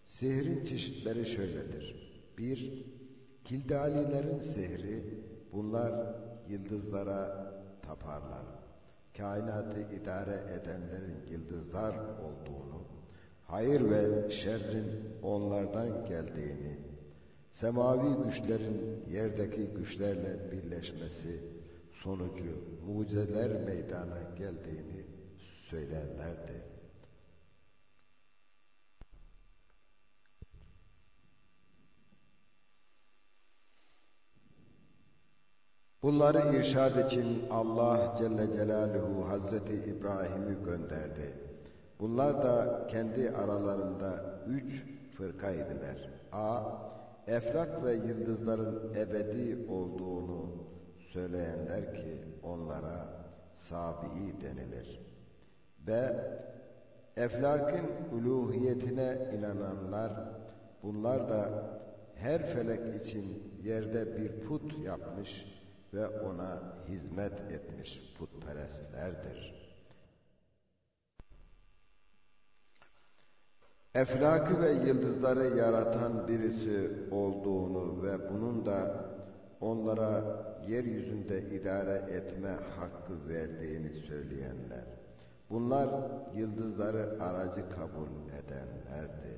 Sihrin çeşitleri şöyledir. Bir, Kildalilerin sihri, bunlar yıldızlara taparlar. Kainatı idare edenlerin yıldızlar olduğunu, hayır ve şerrin onlardan geldiğini, semavi güçlerin yerdeki güçlerle birleşmesi sonucu mucizeler meydana geldiğini söylerlerdi. Bunları irşad için Allah Celle Celaluhu Hazreti İbrahim'i gönderdi. Bunlar da kendi aralarında üç fırkaydılar. A. Eflak ve yıldızların ebedi olduğunu söyleyenler ki onlara Sabi'i denilir. B. Eflakın uluhiyetine inananlar, bunlar da her felek için yerde bir put yapmış ve ona hizmet etmiş putperestlerdir. Eflakı ve yıldızları yaratan birisi olduğunu ve bunun da onlara yeryüzünde idare etme hakkı verdiğini söyleyenler. Bunlar yıldızları aracı kabul edenlerdi.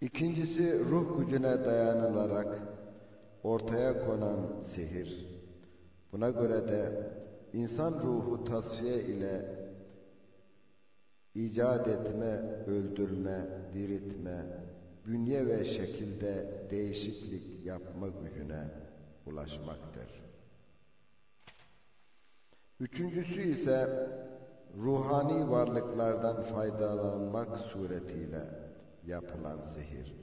İkincisi ruh gücüne dayanılarak ortaya konan sihir. Buna göre de insan ruhu tasfiye ile icat etme, öldürme, diriltme, bünye ve şekilde değişiklik yapma gücüne ulaşmaktır. Üçüncüsü ise ruhani varlıklardan faydalanmak suretiyle yapılan sihir.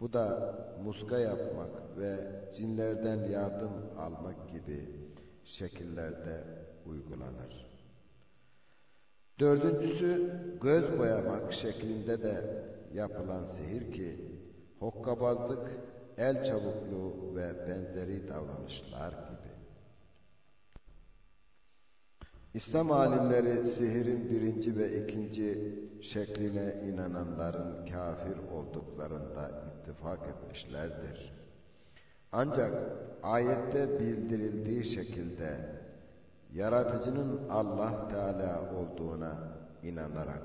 Bu da muska yapmak ve cinlerden yardım almak gibi şekillerde uygulanır. Dördüncüsü göz boyamak şeklinde de yapılan sihir ki hokkabazlık, el çabukluğu ve benzeri davranışlar gibi. İslam alimleri sihirin birinci ve ikinci şekline inananların kafir olduklarında ittifak etmişlerdir. Ancak ayette bildirildiği şekilde yaratıcının Allah Teala olduğuna inanarak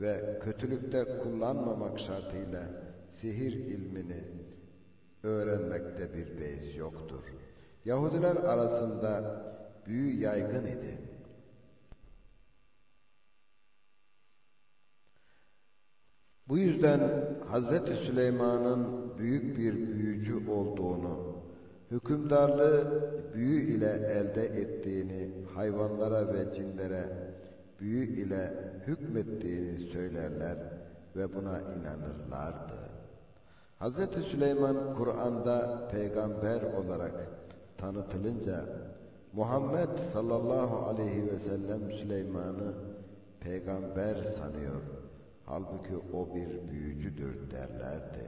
ve kötülükte kullanmamak şartıyla sihir ilmini öğrenmekte bir beis yoktur. Yahudiler arasında büyü yaygın idi. Bu yüzden Hz. Süleyman'ın büyük bir büyücü olduğunu, hükümdarlığı büyü ile elde ettiğini, hayvanlara ve cinlere büyü ile hükmettiğini söylerler ve buna inanırlardı. Hz. Süleyman Kur'an'da peygamber olarak tanıtılınca Muhammed sallallahu aleyhi ve sellem Süleyman'ı peygamber sanıyor. Halbuki o bir büyücüdür derlerdi.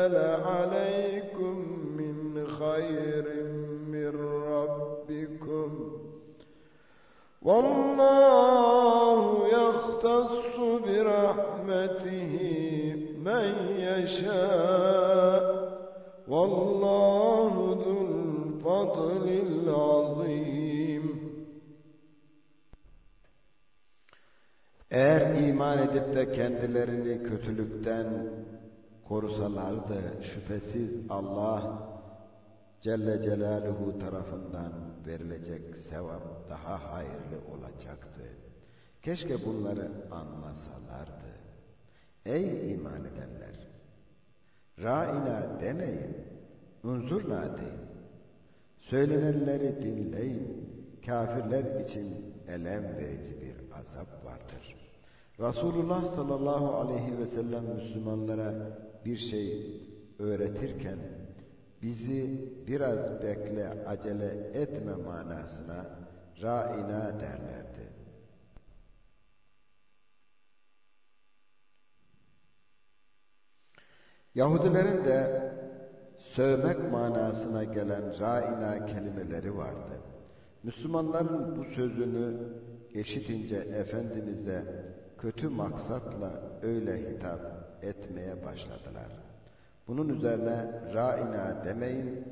ينزل عليكم من خير من ربكم والله يختص برحمته من يشاء والله ذو الفضل العظيم
Eğer iman edip de kendilerini kötülükten korusalardı şüphesiz Allah Celle Celaluhu tarafından verilecek sevap daha hayırlı olacaktı. Keşke bunları anlasalardı. Ey iman edenler! Ra'ina demeyin, unzurna deyin. Söylenenleri dinleyin. Kafirler için elem verici bir azap vardır. Resulullah sallallahu aleyhi ve sellem Müslümanlara bir şey öğretirken bizi biraz bekle acele etme manasına ra'ina derlerdi. Yahudilerin de sövmek manasına gelen ra'ina kelimeleri vardı. Müslümanların bu sözünü eşitince Efendimiz'e kötü maksatla öyle hitap etmeye başladılar. Bunun üzerine ra'ina demeyin,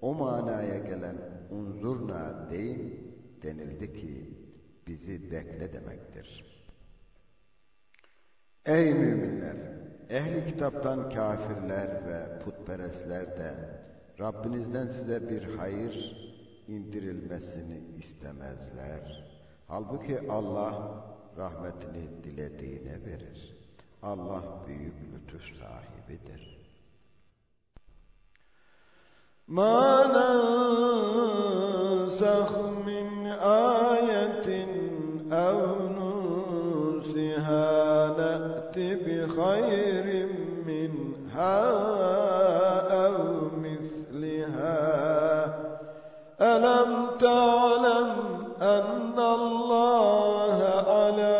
o manaya gelen unzurna deyin denildi ki bizi bekle demektir. Ey müminler! Ehli kitaptan kafirler ve putperestler de Rabbinizden size bir hayır indirilmesini istemezler. Halbuki Allah rahmetini dilediğine verir. Allah büyük lütuf sahibidir.
ما ننسخ من آية أو ننسها نأت بخير منها أو مثلها ألم تعلم أن الله على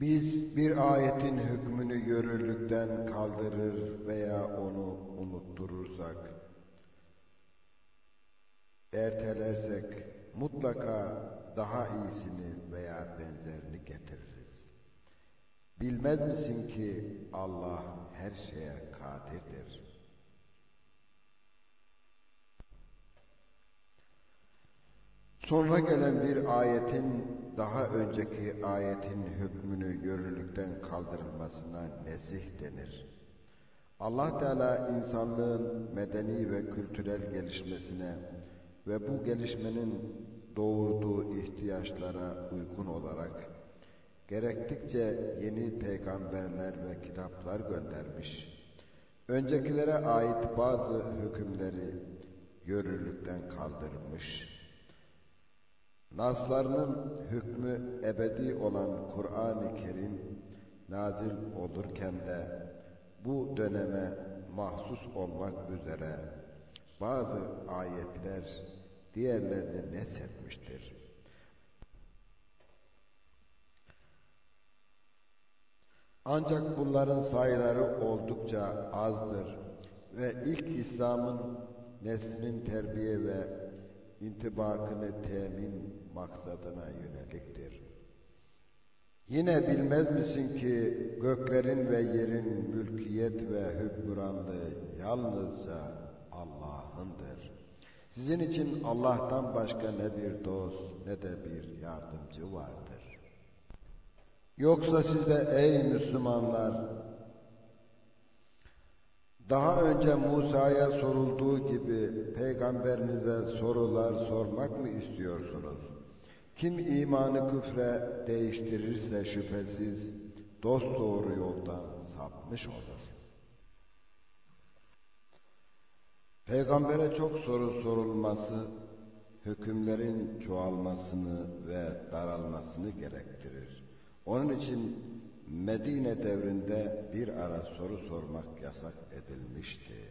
Biz bir ayetin hükmünü yürürlükten kaldırır veya onu unutturursak, ertelersek mutlaka daha iyisini veya benzerini getiririz. Bilmez misin ki Allah her şeye kadirdir. Sonra gelen bir ayetin daha önceki ayetin hükmünü yürürlükten kaldırılmasına nesih denir. Allah Teala insanlığın medeni ve kültürel gelişmesine ve bu gelişmenin doğurduğu ihtiyaçlara uygun olarak gerektikçe yeni peygamberler ve kitaplar göndermiş. Öncekilere ait bazı hükümleri yürürlükten kaldırmış. Naslarının hükmü ebedi olan Kur'an-ı Kerim nazil olurken de bu döneme mahsus olmak üzere bazı ayetler diğerlerini neshetmiştir. Ancak bunların sayıları oldukça azdır ve ilk İslam'ın neslinin terbiye ve intibakını temin maksadına yöneliktir. Yine bilmez misin ki göklerin ve yerin mülkiyet ve hükmüranlığı yalnızca Allah'ındır. Sizin için Allah'tan başka ne bir dost ne de bir yardımcı vardır. Yoksa siz de ey Müslümanlar daha önce Musa'ya sorulduğu gibi peygamberinize sorular sormak mı istiyorsunuz? Kim imanı küfre değiştirirse şüphesiz dost doğru yoldan sapmış olur. Peygambere çok soru sorulması, hükümlerin çoğalmasını ve daralmasını gerektirir. Onun için Medine devrinde bir ara soru sormak yasak edilmişti.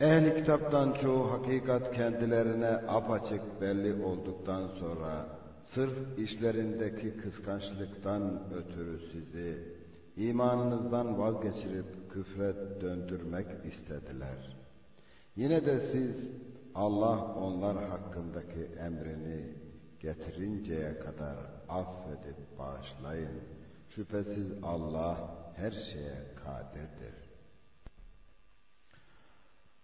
Ehli kitaptan çoğu hakikat kendilerine apaçık belli olduktan sonra sırf işlerindeki kıskançlıktan ötürü sizi imanınızdan vazgeçirip küfre döndürmek istediler. Yine de siz Allah onlar hakkındaki emrini getirinceye kadar affedip bağışlayın. Şüphesiz Allah her şeye kadirdir.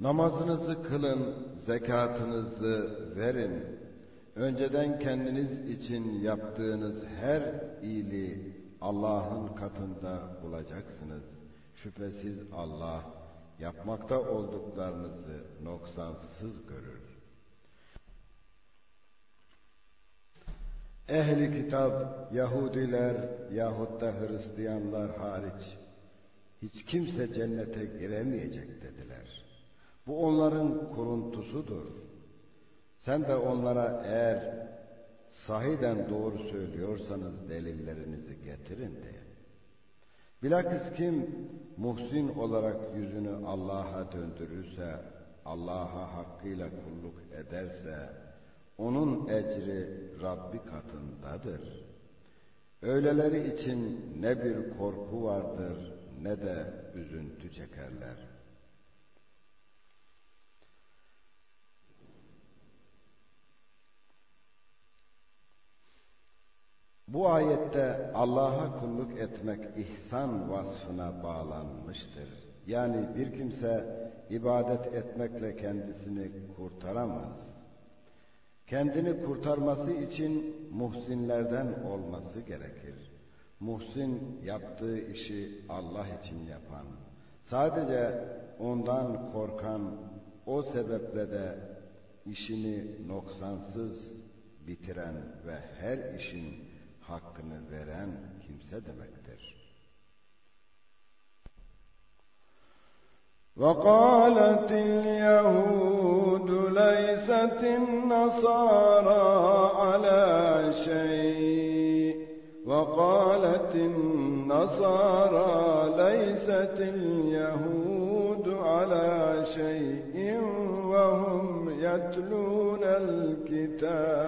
Namazınızı kılın, zekatınızı verin. Önceden kendiniz için yaptığınız her iyiliği Allah'ın katında bulacaksınız. Şüphesiz Allah yapmakta olduklarınızı noksansız görür. Ehli kitap, Yahudiler yahut da Hristiyanlar hariç hiç kimse cennete giremeyecek. Bu onların kuruntusudur. Sen de onlara eğer sahiden doğru söylüyorsanız delillerinizi getirin de. Bilakis kim muhsin olarak yüzünü Allah'a döndürürse, Allah'a hakkıyla kulluk ederse, onun ecri Rabbi katındadır. Öyleleri için ne bir korku vardır ne de üzüntü çekerler. Bu ayette Allah'a kulluk etmek ihsan vasfına bağlanmıştır. Yani bir kimse ibadet etmekle kendisini kurtaramaz. Kendini kurtarması için muhsinlerden olması gerekir. Muhsin yaptığı işi Allah için yapan, sadece ondan korkan, o sebeple de işini noksansız bitiren ve her işin hakkını veren kimse demektir.
وقالت اليهود ليست النصارى على شيء وقالت النصارى ليست اليهود على شيء وهم يتلون الكتاب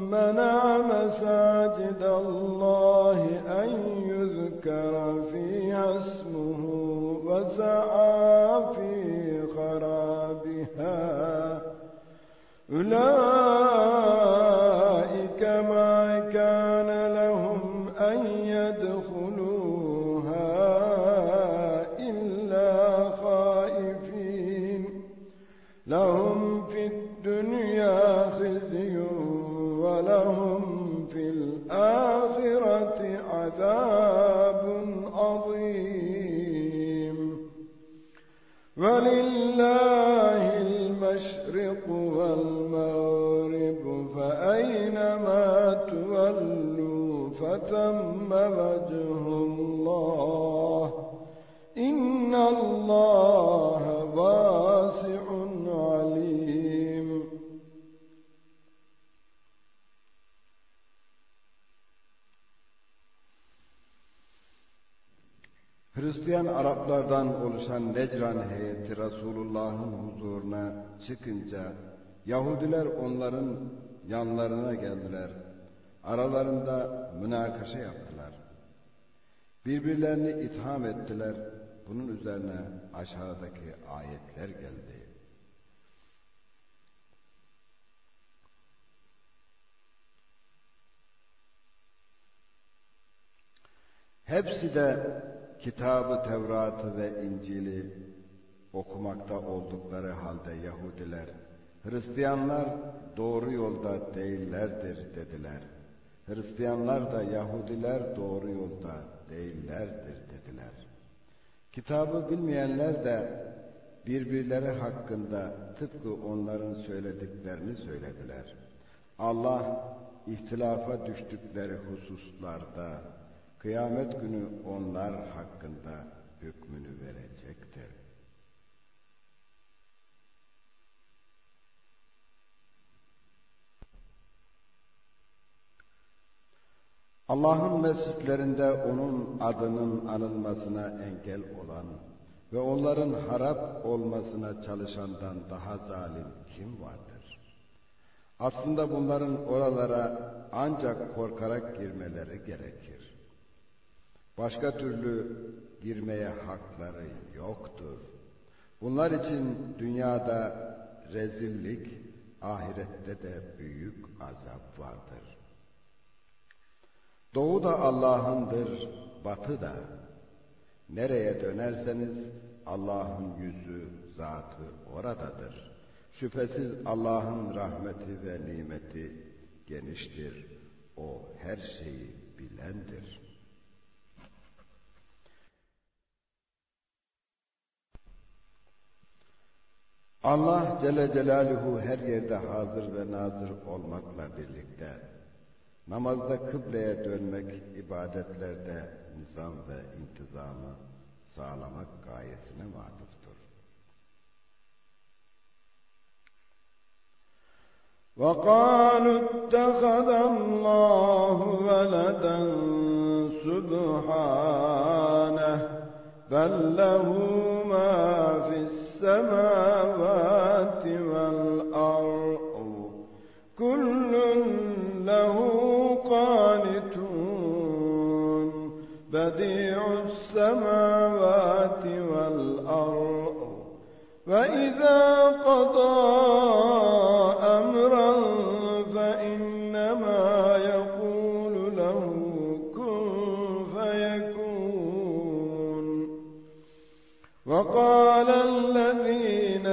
منع مساجد الله أن يذكر فيها اسمه وسعى في خرابها. أولئك ولله المشرق والمغرب فأينما تولوا فتم وجه الله. إن الله
Hristiyan Araplardan oluşan Necran heyeti Resulullah'ın huzuruna çıkınca Yahudiler onların yanlarına geldiler. Aralarında münakaşa yaptılar. Birbirlerini itham ettiler. Bunun üzerine aşağıdaki ayetler geldi. Hepsi de kitabı Tevrat'ı ve İncil'i okumakta oldukları halde Yahudiler, Hristiyanlar doğru yolda değillerdir dediler. Hristiyanlar da Yahudiler doğru yolda değillerdir dediler. Kitabı bilmeyenler de birbirleri hakkında tıpkı onların söylediklerini söylediler. Allah ihtilafa düştükleri hususlarda kıyamet günü onlar hakkında hükmünü verecektir. Allah'ın mescitlerinde onun adının anılmasına engel olan ve onların harap olmasına çalışandan daha zalim kim vardır? Aslında bunların oralara ancak korkarak girmeleri gerekir. Başka türlü girmeye hakları yoktur. Bunlar için dünyada rezillik, ahirette de büyük azap vardır. Doğu da Allah'ındır, batı da. Nereye dönerseniz Allah'ın yüzü, zatı oradadır. Şüphesiz Allah'ın rahmeti ve nimeti geniştir. O her şeyi bilendir. Allah Celle Celaluhu her yerde hazır ve nazır olmakla birlikte namazda kıbleye dönmek ibadetlerde nizam ve intizamı sağlamak gayesine vakıftır.
وقالوا اتخذ الله ولدا سبحانه بل له ما في السماوات والأرض. كل له قانتون. بديع السماوات والأرض. وإذا قضى أمرا فإنما يقول له كن فيكون. وقال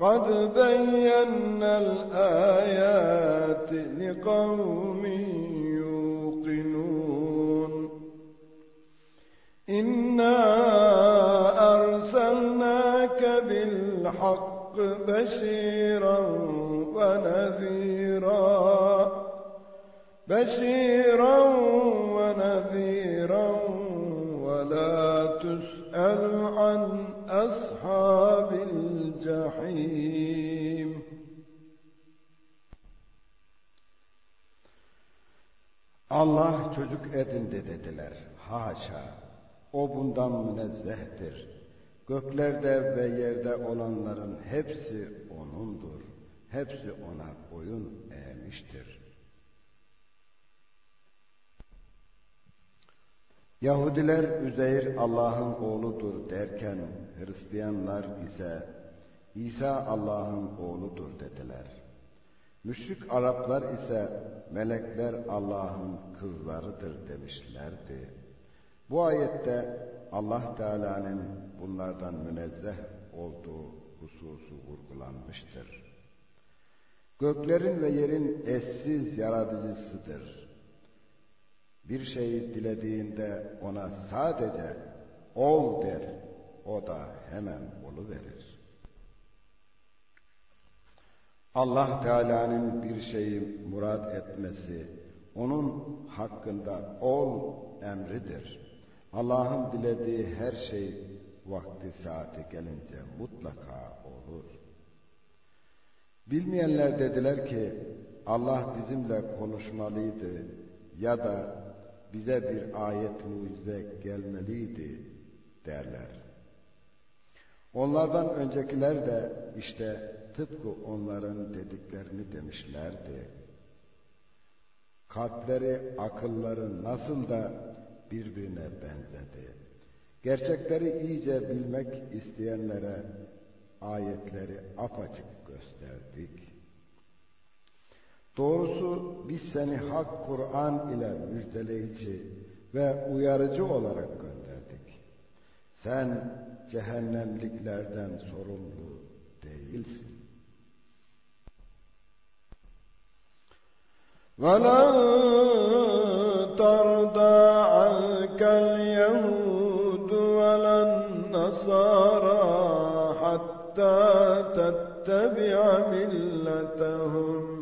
قد بينا الآيات لقوم يوقنون. إنا أرسلناك بالحق بشيرا ونذيرا. بشيرا ونذيرا ولا تسأل عن أصحاب الجحيم
Allah çocuk edindi dediler. Haşa! O bundan münezzehtir. Göklerde ve yerde olanların hepsi O'nundur. Hepsi O'na boyun eğmiştir. Yahudiler Üzeyr Allah'ın oğludur derken Hristiyanlar ise İsa Allah'ın oğludur dediler. Müşrik Araplar ise melekler Allah'ın kızlarıdır demişlerdi. Bu ayette Allah Teala'nın bunlardan münezzeh olduğu hususu vurgulanmıştır. Göklerin ve yerin eşsiz yaratıcısıdır. Bir şeyi dilediğinde ona sadece ol der, o da hemen olu verir. Allah Teala'nın bir şeyi murad etmesi, onun hakkında ol emridir. Allah'ın dilediği her şey vakti saati gelince mutlaka olur. Bilmeyenler dediler ki Allah bizimle konuşmalıydı ya da bize bir ayet mucize gelmeliydi derler. Onlardan öncekiler de işte tıpkı onların dediklerini demişlerdi. Kalpleri, akılları nasıl da birbirine benzedi. Gerçekleri iyice bilmek isteyenlere ayetleri apaçık gösterdik. Doğrusu biz seni hak Kur'an ile müjdeleyici ve uyarıcı olarak gönderdik. Sen cehennemliklerden sorumlu değilsin.
وَلَنْ تَرْضَى عَنْكَ الْيَهُودُ وَلَا النَّصَارَى حَتَّى تَتَّبِعَ مِلَّتَهُمْ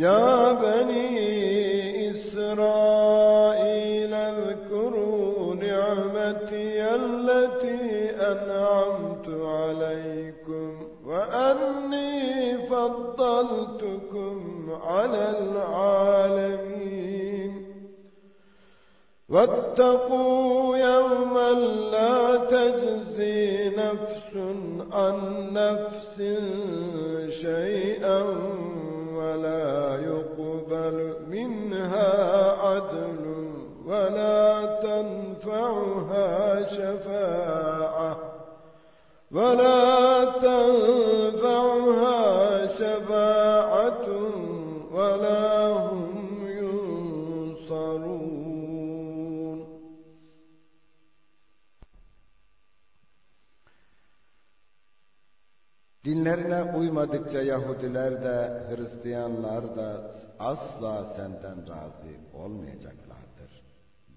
يا بني إسرائيل اذكروا نعمتي التي أنعمت عليكم وأني فضلتكم على العالمين. واتقوا يوما لا تجزي نفس عن نفس شيئا ولا يقبل منها عدل ولا تنفعها شفاعة ولا تنفعها شفاعة ولا
Dinlerine uymadıkça Yahudiler de Hristiyanlar da asla senden razı olmayacaklardır.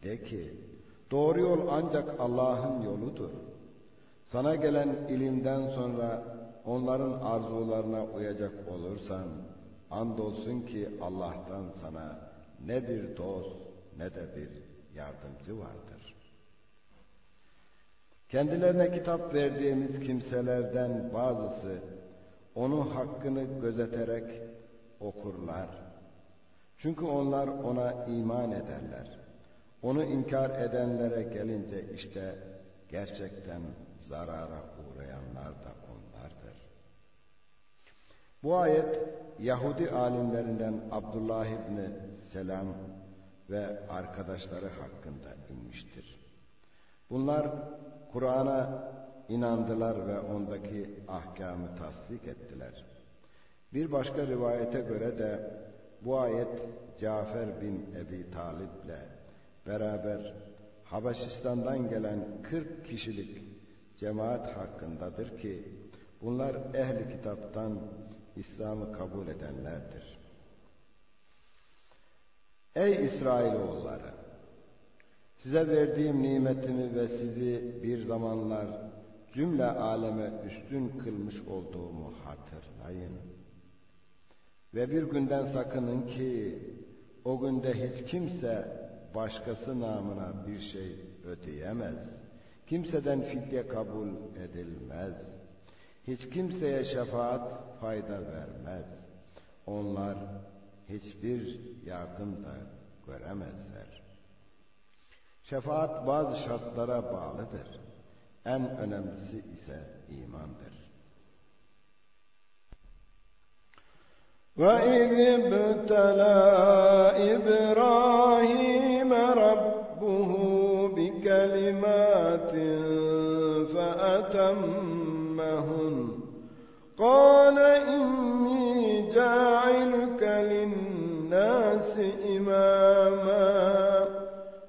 De ki, doğru yol ancak Allah'ın yoludur. Sana gelen ilimden sonra onların arzularına uyacak olursan, andolsun ki Allah'tan sana ne bir dost ne de bir yardımcı vardır. Kendilerine kitap verdiğimiz kimselerden bazısı onun hakkını gözeterek okurlar. Çünkü onlar ona iman ederler. Onu inkar edenlere gelince işte gerçekten zarara uğrayanlar da onlardır. Bu ayet Yahudi alimlerinden Abdullah İbni Selam ve arkadaşları hakkında inmiştir. Bunlar Kur'an'a inandılar ve ondaki ahkamı tasdik ettiler. Bir başka rivayete göre de bu ayet Cafer bin Ebi Talip'le beraber Habeşistan'dan gelen 40 kişilik cemaat hakkındadır ki bunlar ehli kitaptan İslam'ı kabul edenlerdir. Ey İsrailoğulları! Size verdiğim nimetimi ve sizi bir zamanlar cümle aleme üstün kılmış olduğumu hatırlayın. Ve bir günden sakının ki o günde hiç kimse başkası namına bir şey ödeyemez. Kimseden fidye kabul edilmez. Hiç kimseye şefaat fayda vermez. Onlar hiçbir yardım da göremezler. Şefaat bazı şartlara bağlıdır. En önemlisi ise imandır.
وَإِذِ ابْتَلَى إِبْرَاهِيمَ رَبُّهُ بِكَلِمَاتٍ فَأَتَمَّهُنَّ قَالَ إِنِّي جَاعِلُكَ لِلنَّاسِ إِمَامًا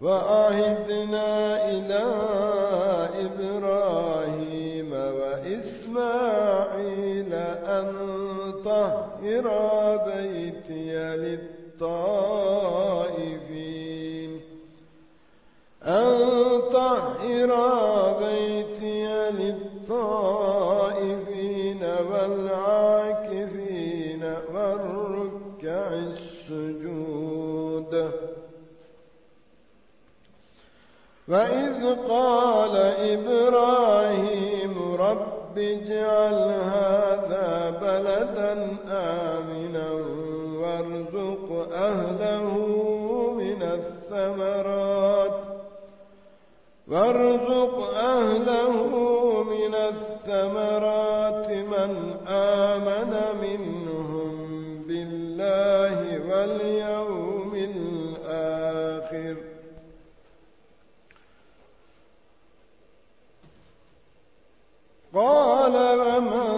وَعَهِدْنَا إِلَىٰ إِبْرَاهِيمَ وَإِسْمَاعِيلَ أَن طَهِّرَا بَيْتِيَ لِلطَّائِفِينَ وَإِذْ قَالَ إِبْرَاهِيمُ رَبِّ اجْعَلْ هَٰذَا بَلَدًا آمِنًا وَارْزُقْ أَهْلَهُ مِنَ الثَّمَرَاتِ وَارْزُقْ أَهْلَهُ مِنَ الثَّمَرَاتِ قَالَ وَمَن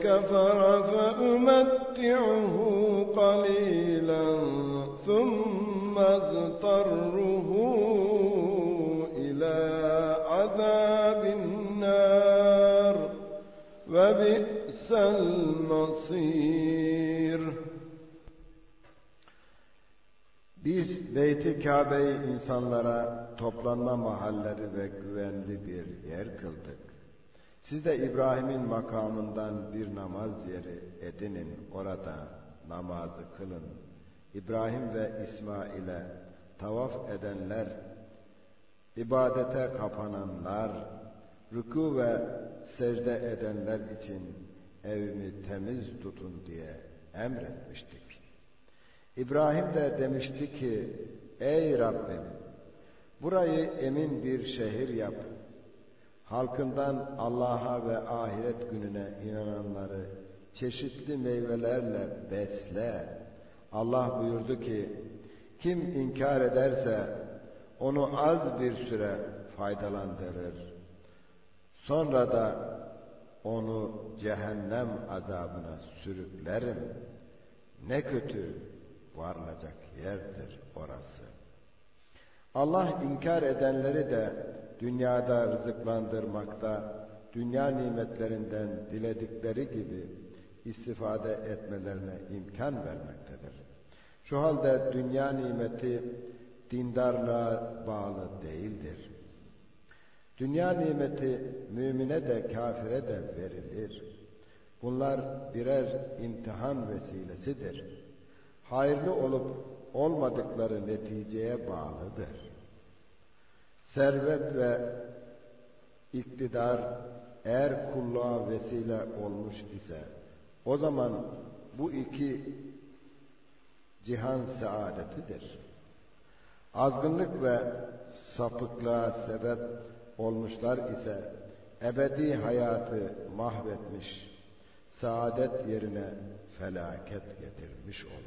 كَفَرَ فَأُمَتِّعُهُ قَلِيلًا ثُمَّ اضْطَرُّهُ إِلَىٰ عَذَابِ النَّارِ ۖ وَبِئْسَ الْمَصِيرُ
Biz Beyt-i Kabe'yi insanlara toplanma mahalleri ve güvenli bir yer kıldık. Siz de İbrahim'in makamından bir namaz yeri edinin, orada namazı kılın. İbrahim ve İsmail'e tavaf edenler, ibadete kapananlar, rükû ve secde edenler için evimi temiz tutun diye emretmiştik. İbrahim de demişti ki, ey Rabbim, burayı emin bir şehir yap. Halkından Allah'a ve ahiret gününe inananları çeşitli meyvelerle besle. Allah buyurdu ki, kim inkar ederse onu az bir süre faydalandırır. Sonra da onu cehennem azabına sürüklerim. Ne kötü varılacak yerdir orası. Allah inkar edenleri de dünyada rızıklandırmakta, dünya nimetlerinden diledikleri gibi istifade etmelerine imkan vermektedir. Şu halde dünya nimeti dindarlığa bağlı değildir. Dünya nimeti mümine de kafire de verilir. Bunlar birer imtihan vesilesidir. Hayırlı olup olmadıkları neticeye bağlıdır. Servet ve iktidar eğer kulluğa vesile olmuş ise o zaman bu iki cihan saadetidir. Azgınlık ve sapıklığa sebep olmuşlar ise ebedi hayatı mahvetmiş, saadet yerine felaket getirmiş olur.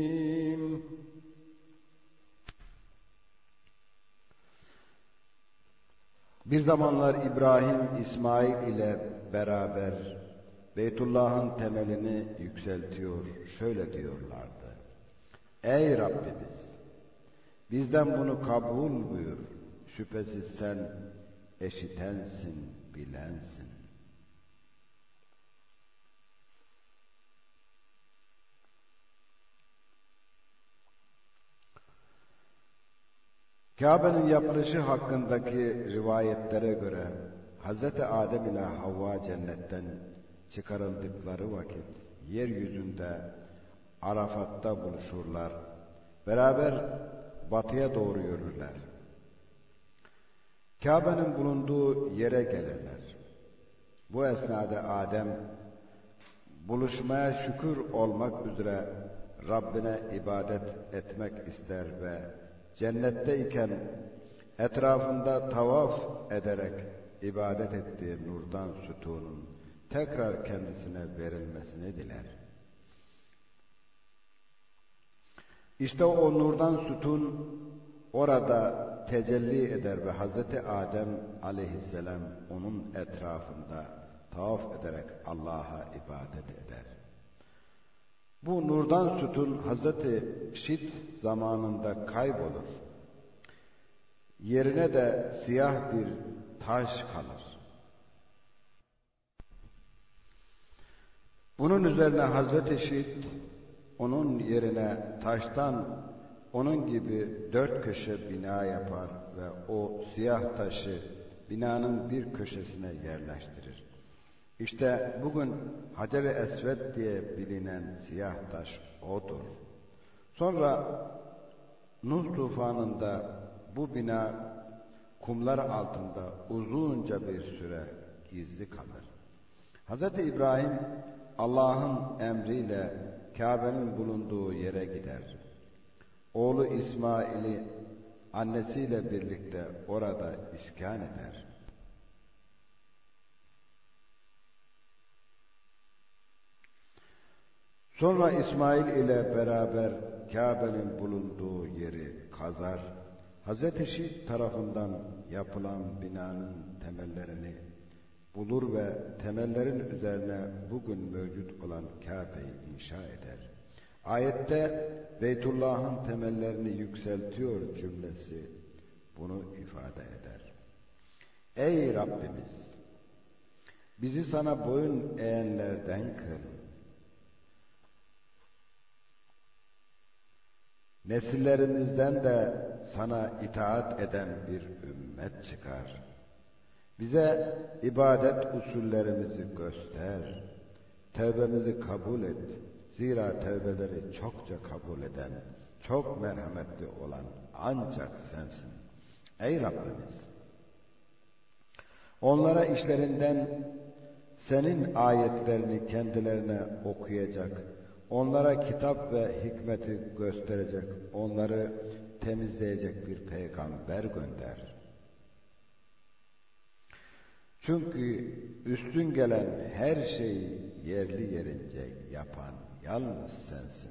Bir zamanlar İbrahim İsmail ile beraber Beytullah'ın temelini yükseltiyor. Şöyle diyorlardı. Ey Rabbimiz! Bizden bunu kabul buyur. Şüphesiz sen eşitensin, bilensin. Kabe'nin yapılışı hakkındaki rivayetlere göre Hz. Adem ile Havva cennetten çıkarıldıkları vakit yeryüzünde Arafat'ta buluşurlar. Beraber batıya doğru yürürler. Kabe'nin bulunduğu yere gelirler. Bu esnada Adem buluşmaya şükür olmak üzere Rabbine ibadet etmek ister ve cennetteyken etrafında tavaf ederek ibadet ettiği nurdan sütunun tekrar kendisine verilmesini diler. İşte o nurdan sütun orada tecelli eder ve Hz. Adem aleyhisselam onun etrafında tavaf ederek Allah'a ibadet eder. Bu nurdan sütun Hazreti Şit zamanında kaybolur. Yerine de siyah bir taş kalır. Bunun üzerine Hazreti Şit onun yerine taştan onun gibi dört köşe bina yapar ve o siyah taşı binanın bir köşesine yerleştirir. İşte bugün Hacer-i Esved diye bilinen siyah taş odur. Sonra Nuh tufanında bu bina kumlar altında uzunca bir süre gizli kalır. Hz. İbrahim Allah'ın emriyle Kabe'nin bulunduğu yere gider. Oğlu İsmail'i annesiyle birlikte orada iskan eder. Sonra İsmail ile beraber Kabe'nin bulunduğu yeri kazar. Hz. Şit tarafından yapılan binanın temellerini bulur ve temellerin üzerine bugün mevcut olan Kabe'yi inşa eder. Ayette Beytullah'ın temellerini yükseltiyor cümlesi bunu ifade eder. Ey Rabbimiz! Bizi sana boyun eğenlerden kıl. Nesillerimizden de sana itaat eden bir ümmet çıkar. Bize ibadet usullerimizi göster. Tevbemizi kabul et. Zira tevbeleri çokça kabul eden, çok merhametli olan ancak sensin. Ey Rabbimiz! Onlara işlerinden senin ayetlerini kendilerine okuyacak, onlara kitap ve hikmeti gösterecek, onları temizleyecek bir peygamber gönder. Çünkü üstün gelen her şeyi yerli yerince yapan yalnız sensin.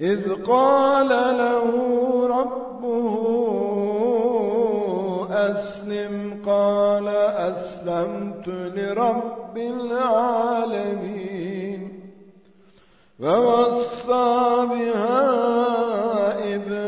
إذ قال له ربه أسلم قال أسلمت لرب العالمين. ووصى بها إبراهيم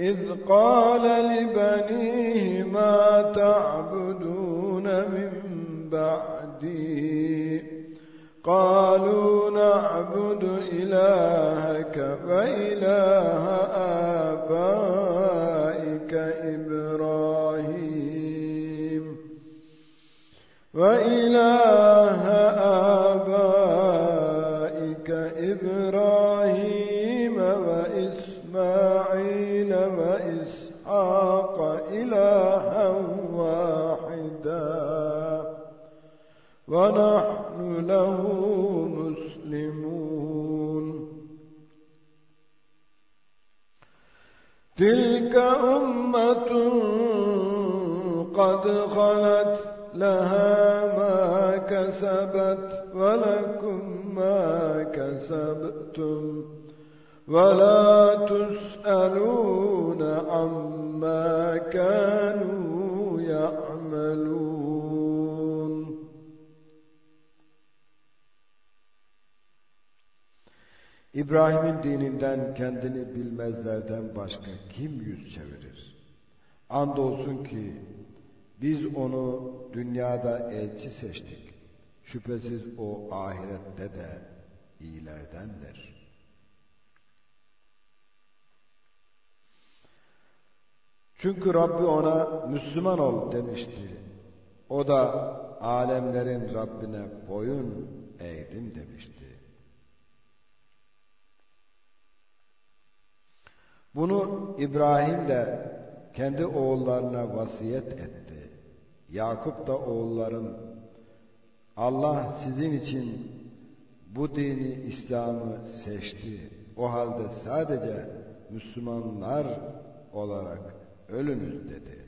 إذ قال لبنيه ما تعبدون من بعدي؟ قالوا نعبد إلهك وإله آبائك كسبتم ولا تسألون عما كانوا يعملون
İbrahim'in dininden kendini bilmezlerden başka kim yüz çevirir? Andolsun ki biz onu dünyada elçi seçtik. Şüphesiz o ahirette de iyilerdendir. Çünkü Rabbi ona Müslüman ol demişti. O da alemlerin Rabbine boyun eğdim demişti. Bunu İbrahim de kendi oğullarına vasiyet etti. Yakup da oğulların Allah sizin için bu dini İslam'ı seçti. O halde sadece Müslümanlar olarak ölünüz dedi.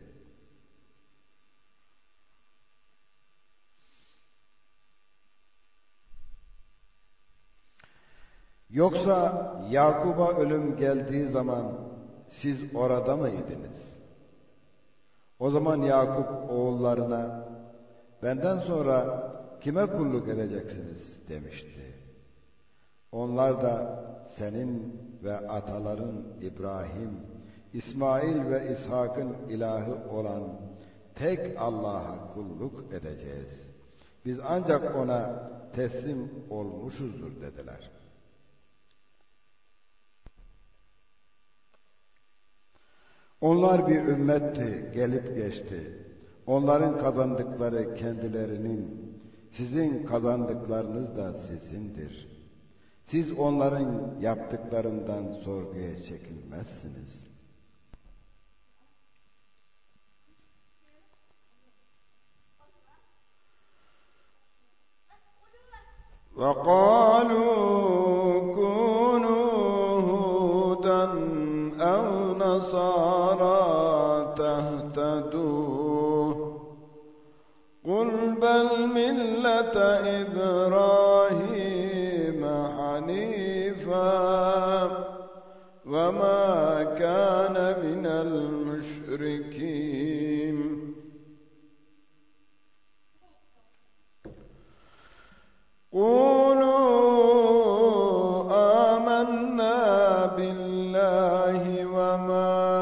Yoksa Yakub'a ölüm geldiği zaman siz orada mıydınız? O zaman Yakup oğullarına benden sonra kime kulluk edeceksiniz demişti. Onlar da senin ve ataların İbrahim, İsmail ve İshak'ın ilahı olan tek Allah'a kulluk edeceğiz. Biz ancak ona teslim olmuşuzdur dediler.
Onlar bir ümmetti, gelip geçti. Onların kazandıkları kendilerinin, sizin kazandıklarınız da sizindir. Siz onların yaptıklarından sorguya çekilmezsiniz. وقالوا كونوا هودا أو نصارى تهتدوا قل بل ملة إبراهيم وما كان من المشركين. قولوا آمنا بالله وما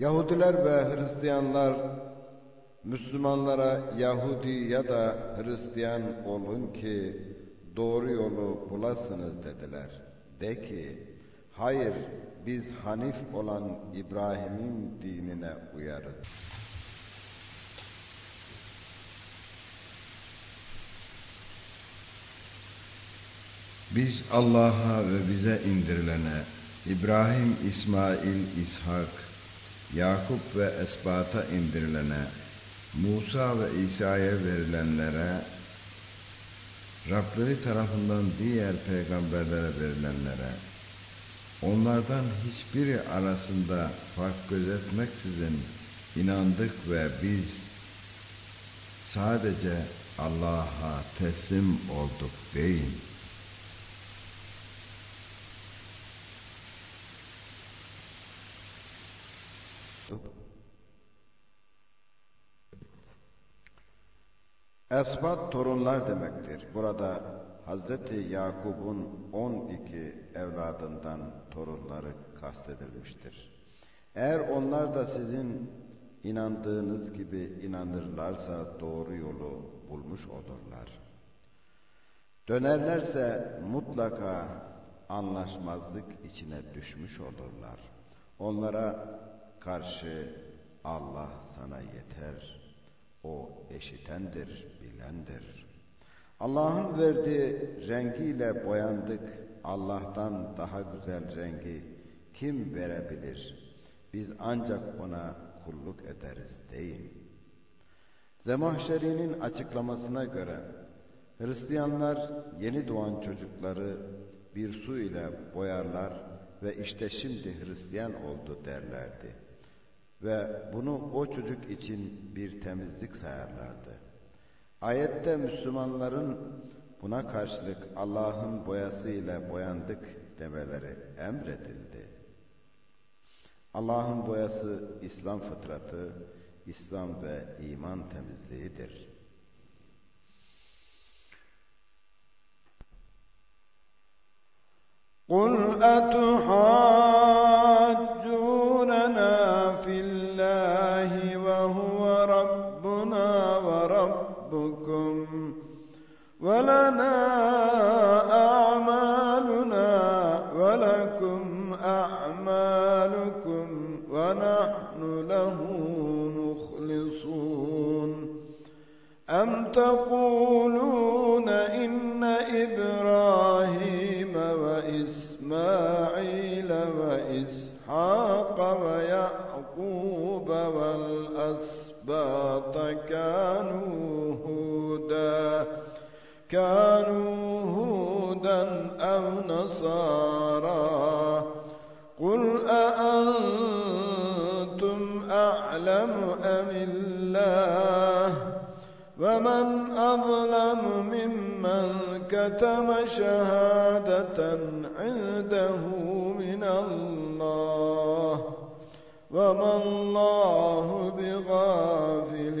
Yahudiler ve Hristiyanlar Müslümanlara Yahudi ya da Hristiyan olun ki doğru yolu bulasınız dediler. De ki, hayır biz Hanif olan İbrahim'in dinine uyarız.
Biz Allah'a ve bize indirilene, İbrahim, İsmail, İshak, Yakup ve Esbat'a indirilene, Musa ve İsa'ya verilenlere, Rableri tarafından diğer peygamberlere verilenlere, onlardan hiçbiri arasında fark gözetmeksizin inandık ve biz sadece Allah'a teslim olduk deyin.
Esbat torunlar demektir. Burada Hazreti Yakub'un 12 evladından torunları kastedilmiştir. Eğer onlar da sizin inandığınız gibi inanırlarsa doğru yolu bulmuş olurlar. Dönerlerse mutlaka anlaşmazlık içine düşmüş olurlar. Onlara karşı Allah sana yeter. O eşitendir, bilendir. Allah'ın verdiği rengiyle boyandık. Allah'tan daha güzel rengi kim verebilir? Biz ancak ona kulluk ederiz değil. Zemahşeri'nin açıklamasına göre Hristiyanlar yeni doğan çocukları bir su ile boyarlar ve işte şimdi Hristiyan oldu derlerdi. Ve bunu o çocuk için bir temizlik sayarlardı. Ayette Müslümanların buna karşılık Allah'ın boyası ile boyandık demeleri emredildi. Allah'ın boyası İslam fıtratı,
İslam ve iman temizliğidir.
قل أتحاجوننا في الله وهو ربنا وربكم ولنا أعمالنا ولكم أعمالكم ونحن له مخلصون. أم تقولون إن إبراهيم وإسماعيل وإسحاق ويعقوب والأسباط كانوا هودا كانوا هودا أو نصارى قل أأنتم أعلم أم الله؟ ومن أظلم ممن كتم شهادة عنده من الله؟ وما الله بغافل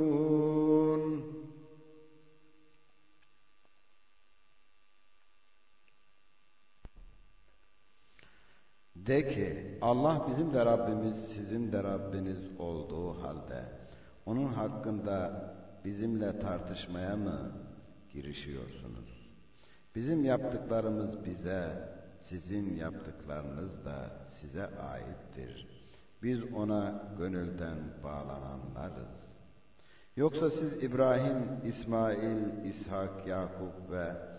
De ki Allah bizim de Rabbimiz sizin de Rabbiniz olduğu halde onun hakkında bizimle tartışmaya mı girişiyorsunuz? Bizim yaptıklarımız bize, sizin yaptıklarınız da size aittir. Biz ona gönülden bağlananlarız. Yoksa siz İbrahim, İsmail, İshak, Yakup ve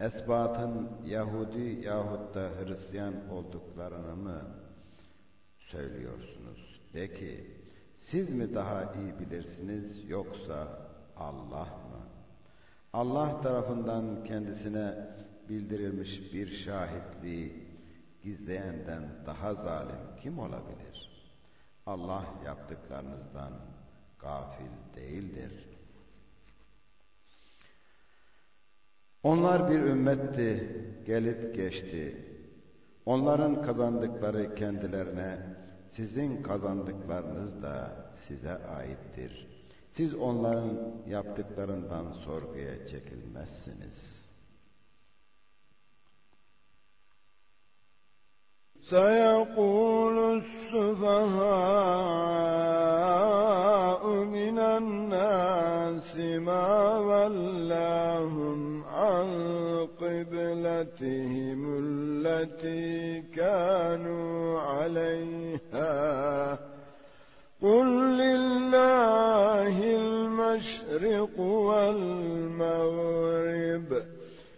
esbatın Yahudi yahut da Hristiyan olduklarını mı söylüyorsunuz? De ki, siz mi daha iyi bilirsiniz yoksa Allah mı? Allah tarafından kendisine bildirilmiş bir şahitliği gizleyenden daha zalim kim olabilir? Allah yaptıklarınızdan gafil değildir. Onlar bir ümmetti, gelip geçti. Onların kazandıkları kendilerine, sizin kazandıklarınız da size aittir. Siz onların yaptıklarından sorguya çekilmezsiniz.
سيقول السفهاء من الناس ما ولاهم عن قبلتهم التي كانوا عليها. قل لله المشرق والمغرب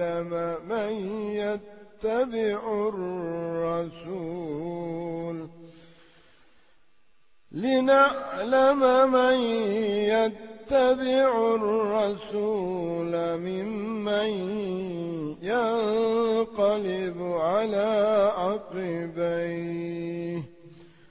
لنعلم من يتبع الرسول. لنعلم من يتبع الرسول ممن ينقلب على عقبيه.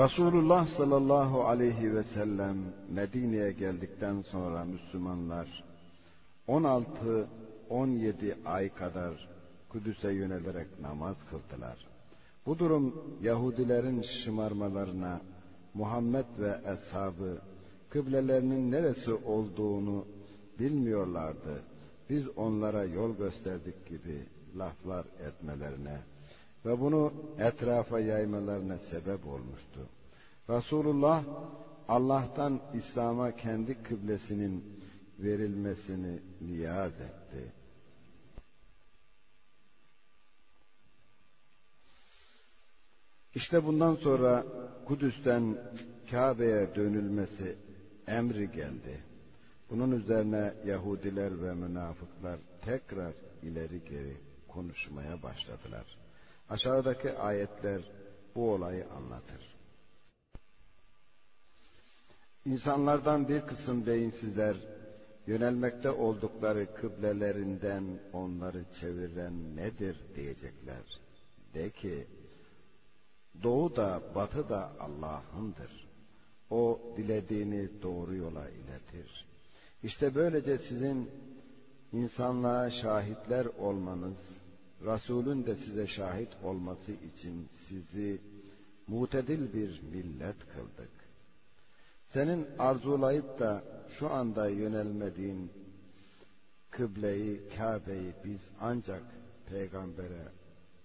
Resulullah sallallahu aleyhi ve sellem Medine'ye geldikten sonra Müslümanlar 16 17 ay kadar Kudüs'e yönelerek namaz kıldılar. Bu durum Yahudilerin şımarmalarına Muhammed ve eshabı kıblelerinin neresi olduğunu bilmiyorlardı. Biz onlara yol gösterdik gibi laflar etmelerine ve bunu etrafa yaymalarına sebep olmuştu. Resulullah Allah'tan İslam'a kendi kıblesinin verilmesini niyaz etti. İşte bundan sonra Kudüs'ten Kabe'ye dönülmesi emri geldi. Bunun üzerine Yahudiler ve münafıklar tekrar ileri geri konuşmaya başladılar. Aşağıdaki ayetler bu olayı anlatır. İnsanlardan bir kısım beyinsizler yönelmekte oldukları kıblelerinden onları çeviren nedir diyecekler. De ki Doğu da batı da Allah'ındır. O dilediğini doğru yola iletir. İşte böylece sizin insanlığa şahitler olmanız, Resulün de size şahit olması için sizi mutedil bir millet kıldık. Senin arzulayıp da şu anda yönelmediğin kıbleyi, Kabe'yi biz ancak peygambere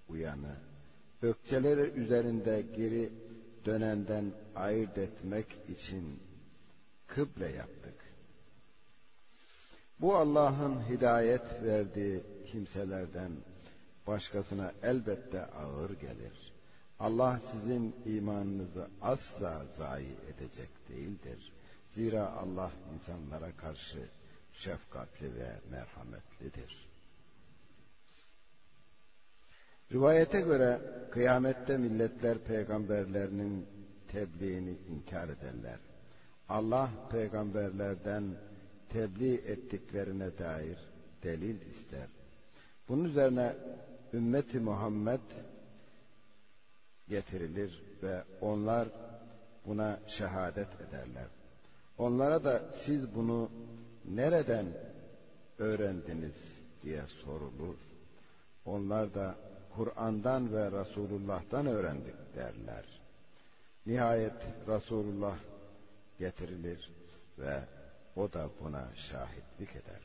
uyanı ökçeleri üzerinde geri dönenden ayırt etmek için kıble yaptık. Bu Allah'ın hidayet verdiği kimselerden başkasına elbette ağır gelir. Allah sizin imanınızı asla zayi edecek değildir. Zira Allah insanlara karşı şefkatli ve merhametlidir. Rivayete göre kıyamette milletler peygamberlerinin tebliğini inkar ederler. Allah peygamberlerden tebliğ ettiklerine dair delil ister. Bunun üzerine ümmeti Muhammed getirilir ve onlar buna şehadet ederler. Onlara da siz bunu nereden öğrendiniz diye sorulur. Onlar da Kur'an'dan ve Resulullah'tan öğrendik derler. Nihayet Resulullah getirilir ve o da buna şahitlik eder.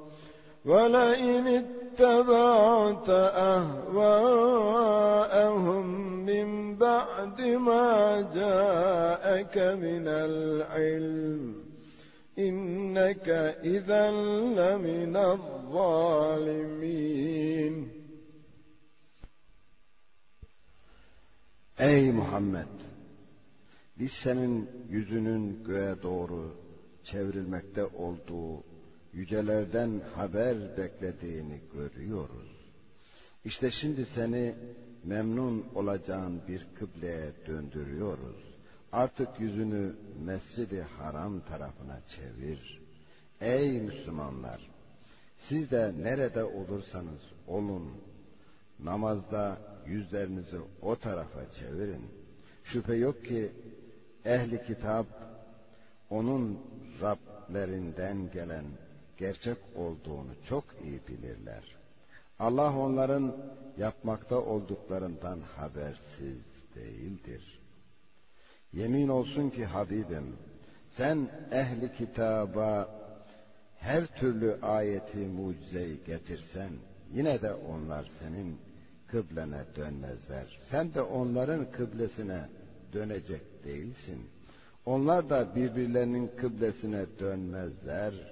ولئن اتبعت أهواءهم من بعد ما جاءك من العلم إنك إذا لمن الظالمين
Ey Muhammed! Biz senin yüzünün göğe doğru çevrilmekte olduğu yücelerden haber beklediğini görüyoruz. İşte şimdi seni memnun olacağın bir kıbleye döndürüyoruz. Artık yüzünü Mescid-i Haram tarafına çevir. Ey Müslümanlar! Siz de nerede olursanız olun, namazda yüzlerinizi o tarafa çevirin. Şüphe yok ki ehli kitap onun Rablerinden gelen gerçek olduğunu çok iyi bilirler. Allah onların yapmakta olduklarından habersiz değildir. Yemin olsun ki Habibim, sen ehli kitaba her türlü ayeti mucizeyi getirsen, yine de onlar senin kıblene dönmezler. Sen de onların kıblesine dönecek değilsin. Onlar da birbirlerinin kıblesine dönmezler.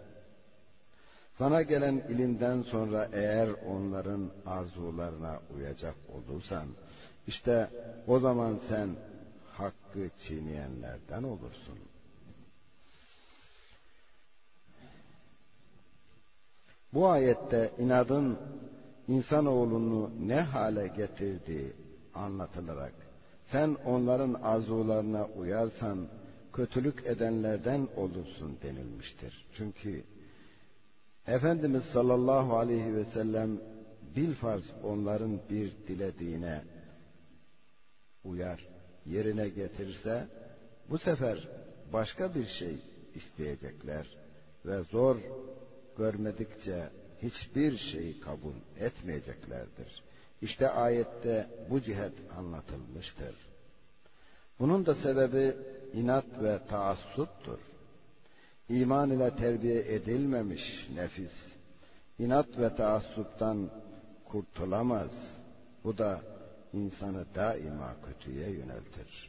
Sana gelen ilimden sonra eğer onların arzularına uyacak olursan, işte o zaman sen hakkı çiğneyenlerden olursun. Bu ayette inadın insanoğlunu ne hale getirdiği anlatılarak sen onların arzularına uyarsan kötülük edenlerden olursun denilmiştir. Çünkü Efendimiz sallallahu aleyhi ve sellem bilfarz onların bir dilediğine uyar, yerine getirirse bu sefer başka bir şey isteyecekler ve zor görmedikçe hiçbir şeyi kabul etmeyeceklerdir. İşte ayette bu cihet anlatılmıştır. Bunun da sebebi inat ve taassuptur. İman ile terbiye edilmemiş nefis, inat ve taassuptan kurtulamaz. Bu da insanı daima kötüye yöneltir.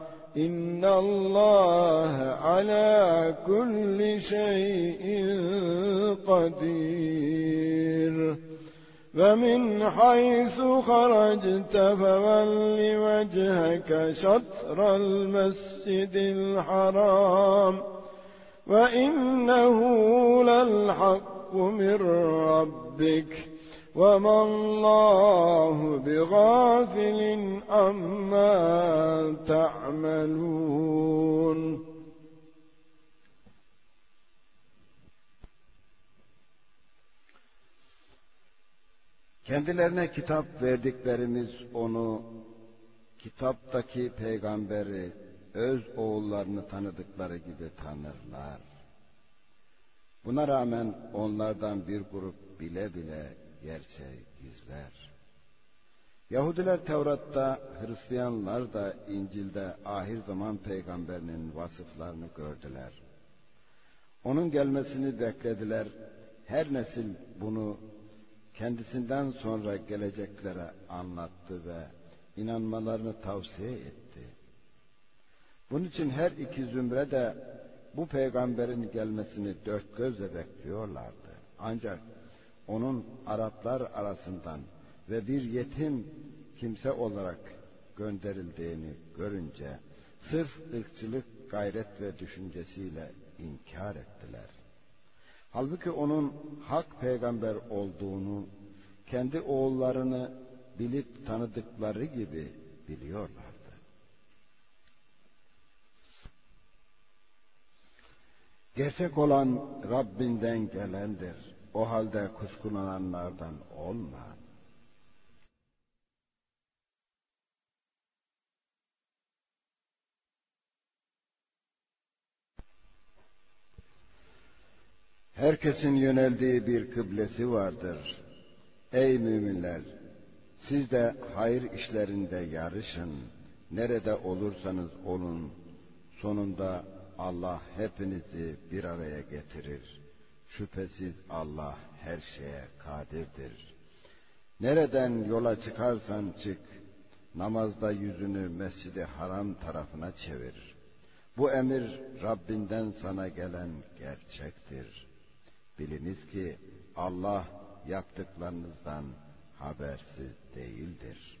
إن الله على كل شيء قدير ومن حيث خرجت فول وجهك شطر المسجد الحرام وإنه للحق من ربك وما الله بغافل عما تعملون
Kendilerine kitap verdiklerimiz onu kitaptaki peygamberi öz oğullarını tanıdıkları gibi tanırlar. Buna rağmen onlardan bir grup bile bile gerçeği gizler. Yahudiler Tevrat'ta, Hristiyanlar da İncil'de ahir zaman peygamberinin vasıflarını gördüler. Onun gelmesini beklediler. Her nesil bunu kendisinden sonra geleceklere anlattı ve inanmalarını tavsiye etti. Bunun için her iki zümre de bu peygamberin gelmesini dört gözle bekliyorlardı. Ancak onun Araplar arasından ve bir yetim kimse olarak gönderildiğini görünce sırf ırkçılık gayret ve düşüncesiyle inkar ettiler. Halbuki onun hak peygamber olduğunu, kendi oğullarını bilip tanıdıkları gibi biliyorlardı. Gerçek olan Rabbinden gelendir. O halde kuşkulananlardan olma. Herkesin yöneldiği bir kıblesi vardır. Ey müminler! Siz de hayır işlerinde yarışın. Nerede olursanız olun. Sonunda Allah hepinizi bir araya getirir. Şüphesiz Allah her şeye kadirdir. Nereden yola çıkarsan çık, namazda yüzünü mescidi haram tarafına çevir. Bu emir Rabbinden sana gelen gerçektir. Biliniz ki Allah yaptıklarınızdan habersiz değildir.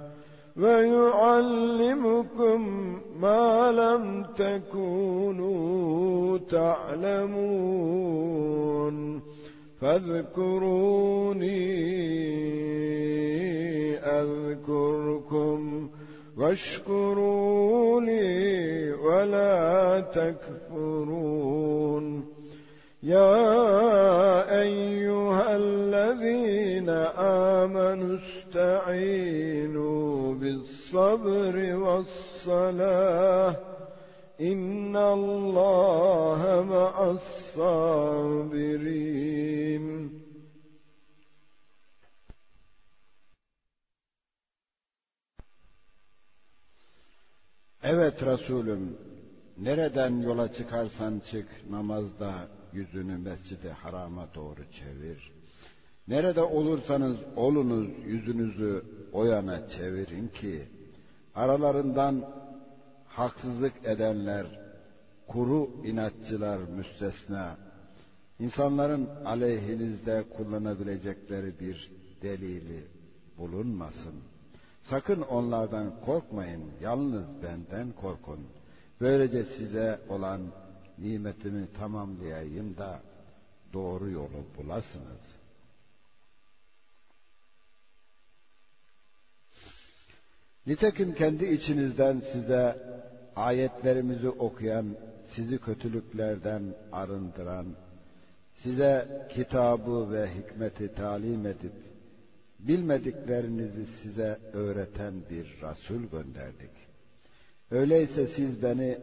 ويعلمكم ما لم تكونوا تعلمون. فاذكروني أذكركم واشكروا لي ولا تكفرون. يا أيها الذين آمنوا استعينوا بالصبر والصلاة إن الله مع الصابرين
Evet Resulüm, nereden yola çıkarsan çık namazda yüzünü mescidi harama doğru çevir. Nerede olursanız olunuz yüzünüzü o yana çevirin ki aralarından haksızlık edenler, kuru inatçılar müstesna, insanların aleyhinizde kullanabilecekleri bir delili bulunmasın. Sakın onlardan korkmayın, yalnız benden korkun. Böylece size olan nimetimi tamamlayayım da doğru yolu bulasınız. Nitekim kendi içinizden size ayetlerimizi okuyan, sizi kötülüklerden arındıran, size kitabı ve hikmeti talim edip, bilmediklerinizi size öğreten bir Resul gönderdik. Öyleyse siz beni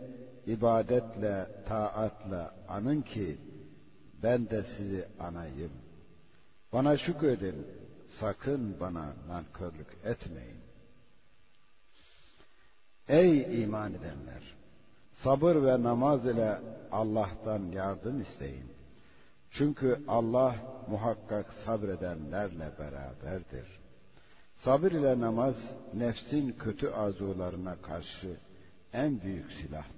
ibadetle, taatla anın ki ben de sizi anayım. Bana şükredin, sakın bana nankörlük etmeyin. Ey iman edenler! Sabır ve namaz ile Allah'tan yardım isteyin. Çünkü Allah muhakkak sabredenlerle beraberdir. Sabır ile namaz nefsin kötü arzularına karşı en büyük silahtır.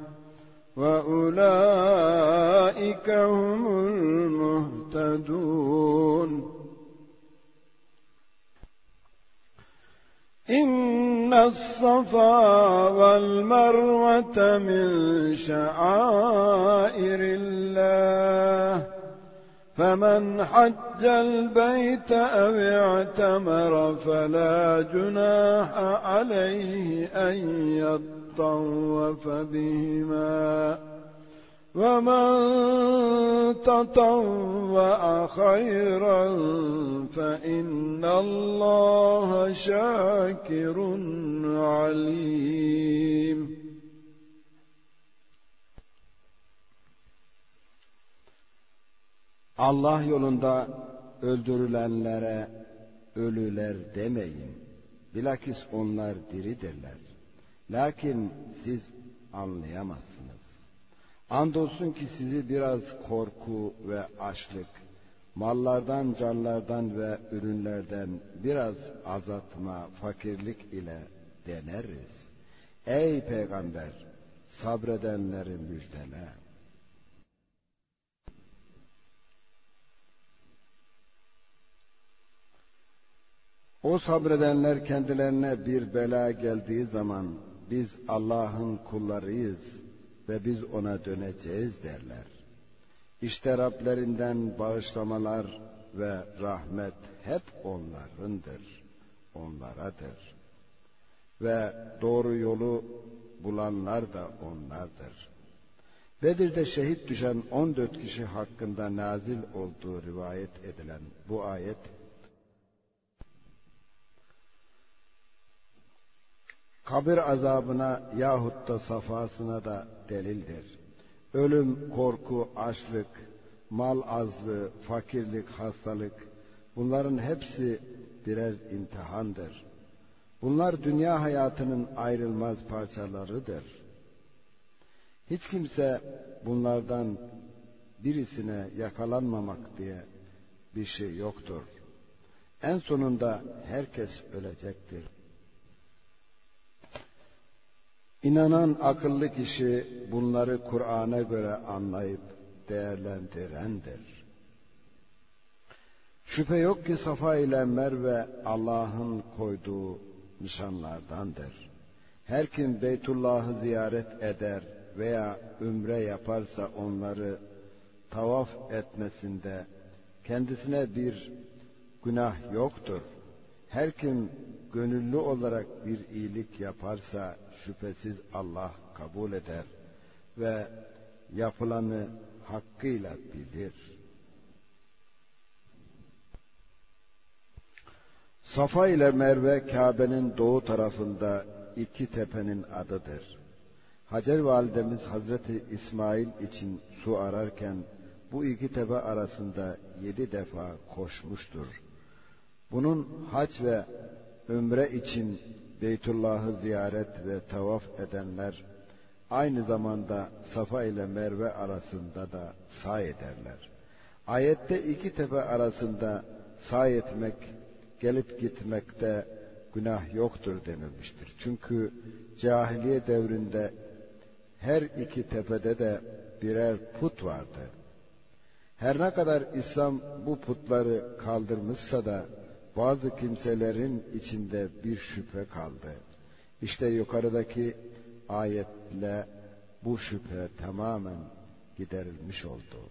وأولئك هم المهتدون. إن الصفا والمروة من شعائر الله. فمن حج البيت أو اعتمر فلا جناح عليه أن يطلع طوف بهما ومن تطوع خيرا فإن الله شاكر عليم
Allah yolunda öldürülenlere ölüler demeyin. Bilakis onlar diridirler. Lakin siz anlayamazsınız. Andolsun ki sizi biraz korku ve açlık, mallardan, canlardan ve ürünlerden biraz azaltma, fakirlik ile deneriz. Ey peygamber, sabredenleri müjdele. O sabredenler kendilerine bir bela geldiği zaman biz Allah'ın kullarıyız ve biz ona döneceğiz derler. İşte Rablerinden bağışlamalar ve rahmet hep onlarındır, onlaradır. Ve doğru yolu bulanlar da onlardır. Bedir'de şehit düşen 14 kişi hakkında nazil olduğu rivayet edilen bu ayet kabir azabına yahut da safasına da delildir. Ölüm, korku, açlık, mal azlığı, fakirlik, hastalık bunların hepsi birer imtihandır. Bunlar dünya hayatının ayrılmaz parçalarıdır. Hiç kimse bunlardan birisine yakalanmamak diye bir şey yoktur. En sonunda herkes ölecektir. İnanan akıllı kişi bunları Kur'an'a göre anlayıp değerlendirendir. Şüphe yok ki Safa ile Merve Allah'ın koyduğu nişanlardandır. Her kim Beytullah'ı ziyaret eder veya ümre yaparsa onları tavaf etmesinde kendisine bir günah yoktur. Her kim gönüllü olarak bir iyilik yaparsa şüphesiz Allah kabul eder ve yapılanı hakkıyla bilir. Safa ile Merve Kabe'nin doğu tarafında iki tepenin adıdır. Hacer validemiz Hazreti İsmail için su ararken bu iki tepe arasında yedi defa koşmuştur. Bunun hac ve ümre için Beytullah'ı ziyaret ve tavaf edenler aynı zamanda Safa ile Merve arasında da say ederler. Ayette iki tepe arasında say etmek, gelip gitmekte günah yoktur denilmiştir. Çünkü cahiliye devrinde her iki tepede de birer put vardı. Her ne kadar İslam bu putları kaldırmışsa da bazı kimselerin içinde bir şüphe kaldı. İşte yukarıdaki ayetle bu şüphe tamamen giderilmiş oldu.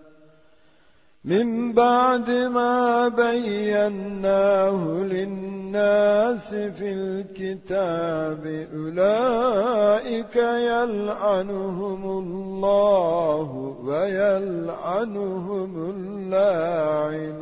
من بعد ما بيناه للناس في الكتاب أولئك يلعنهم الله ويلعنهم اللاعنون.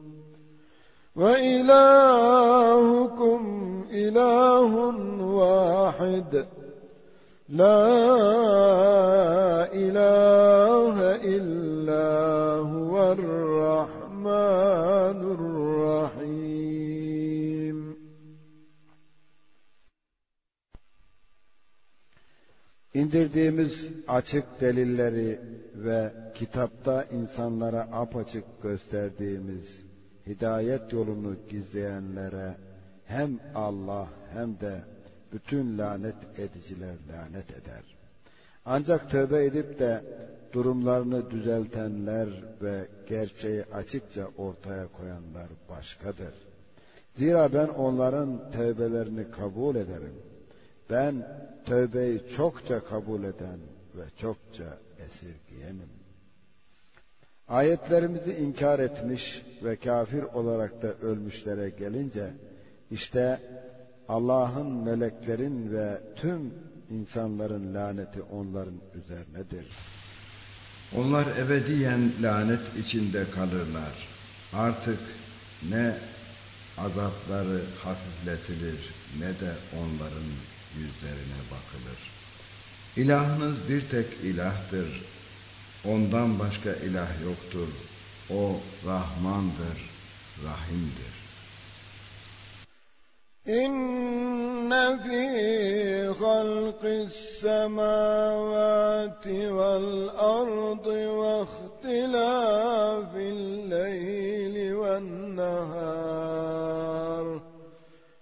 وإلهكم إله واحد لا إله إلا هو الرحمن الرحيم
İndirdiğimiz açık delilleri ve kitapta insanlara apaçık gösterdiğimiz hidayet yolunu gizleyenlere hem Allah hem de bütün lanet ediciler lanet eder. Ancak tövbe edip de durumlarını düzeltenler ve gerçeği açıkça ortaya koyanlar başkadır. Zira ben onların tövbelerini kabul ederim. Ben tövbeyi çokça kabul eden ve çokça esirgiyenim. Ayetlerimizi inkar etmiş ve kafir olarak da ölmüşlere gelince işte Allah'ın meleklerin ve tüm insanların laneti onların üzerinedir.
Onlar ebediyen lanet içinde kalırlar. Artık ne azapları hafifletilir ne de onların yüzlerine bakılır. İlahınız bir tek ilahtır. Ondan başka ilah yoktur. O Rahmandır, Rahim'dir.
İnne fî halqis semâvâti vel ardı ve ihtilâfil leyli vel nehâr.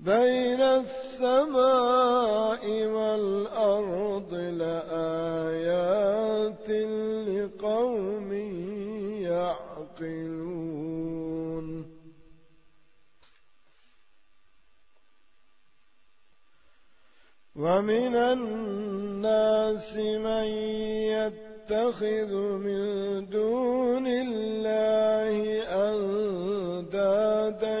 بين السماء والأرض لآيات لقوم يعقلون. ومن الناس من يتخذ من دون الله أندادا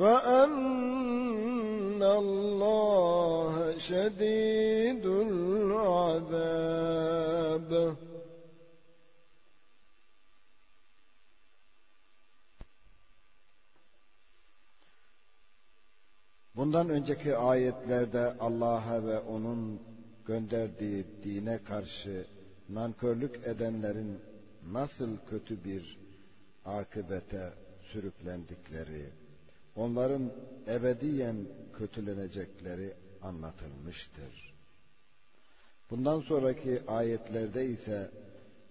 وأن الله شديد العذاب
Bundan önceki ayetlerde Allah'a ve onun gönderdiği dine karşı nankörlük edenlerin nasıl kötü bir akıbete sürüklendikleri, onların ebediyen kötülenecekleri anlatılmıştır. Bundan sonraki ayetlerde ise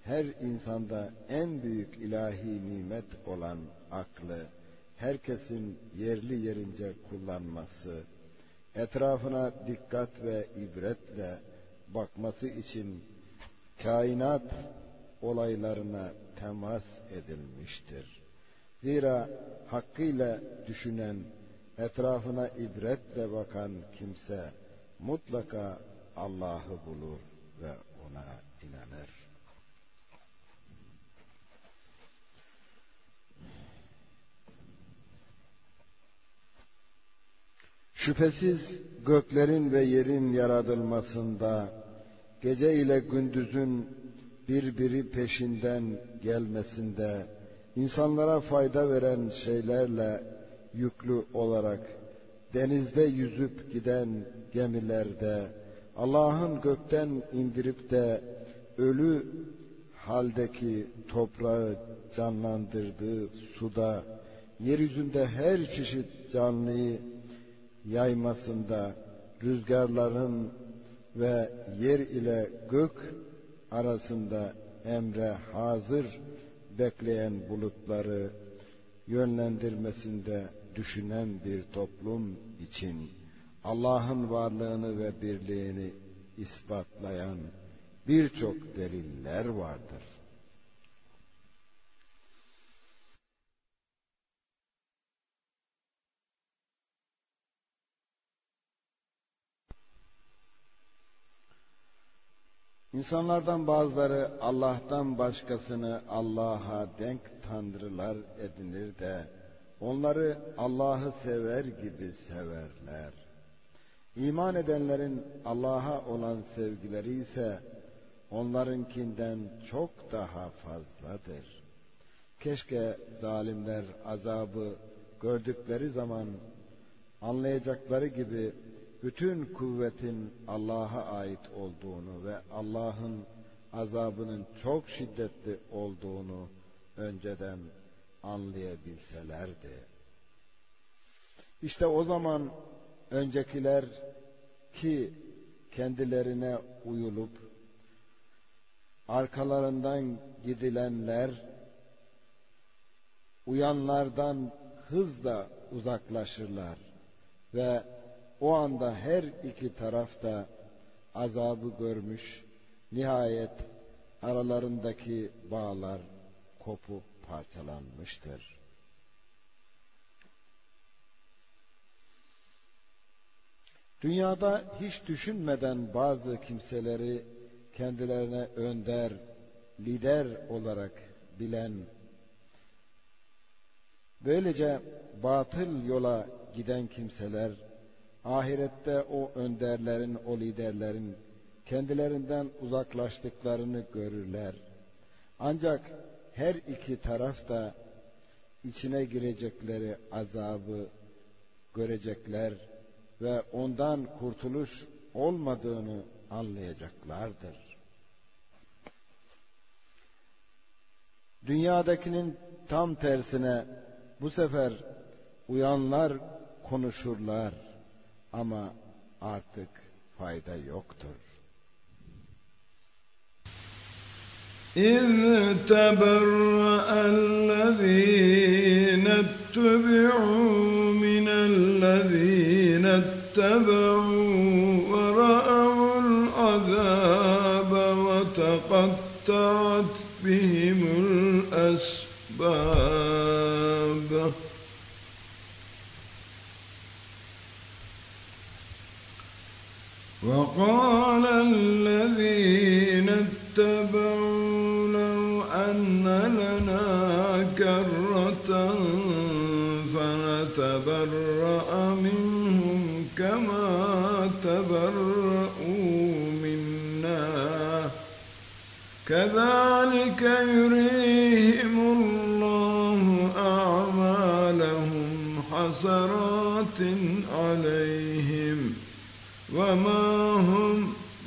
her insanda en büyük ilahi nimet olan aklı, herkesin yerli yerince kullanması, etrafına dikkat ve ibretle bakması için kainat olaylarına temas edilmiştir. Zira hakkıyla düşünen, etrafına ibretle bakan kimse mutlaka Allah'ı bulur ve ona inanır. Şüphesiz göklerin ve yerin yaratılmasında, gece ile gündüzün birbiri peşinden gelmesinde, insanlara fayda veren şeylerle yüklü olarak denizde yüzüp giden gemilerde, Allah'ın gökten indirip de ölü haldeki toprağı canlandırdığı suda, yeryüzünde her çeşit canlıyı yaymasında rüzgarların ve yer ile gök arasında emre hazır bekleyen bulutları yönlendirmesinde düşünen bir toplum için Allah'ın varlığını ve birliğini ispatlayan birçok deliller vardır. İnsanlardan bazıları Allah'tan başkasını Allah'a denk tanrılar edinir de onları Allah'ı sever gibi severler. İman edenlerin Allah'a olan sevgileri ise onlarınkinden çok daha fazladır. Keşke zalimler azabı gördükleri zaman anlayacakları gibi bütün kuvvetin Allah'a ait olduğunu ve Allah'ın azabının çok şiddetli olduğunu önceden anlayabilselerdi. İşte o zaman öncekiler ki kendilerine uyulup arkalarından gidilenler uyanlardan hızla uzaklaşırlar ve o anda her iki taraf da azabı görmüş, nihayet aralarındaki bağlar kopup parçalanmıştır. Dünyada hiç düşünmeden bazı kimseleri kendilerine önder, lider olarak bilen, böylece batıl yola giden kimseler, ahirette o önderlerin, o liderlerin kendilerinden uzaklaştıklarını görürler. Ancak her iki taraf da içine girecekleri azabı görecekler ve ondan kurtuluş olmadığını anlayacaklardır. Dünyadakinin tam tersine bu sefer uyanlar konuşurlar ama artık fayda yoktur.
إذ تبرأ الذين اتبعوا من الذين اتبعوا ورأوا العذاب وتقطعت بهم الأسباب وقال الذين اتبعوا لو أن لنا كرة فنتبرأ منهم كما تبرأوا منا. كذلك يريهم الله أعمالهم حسرات عليهم. وما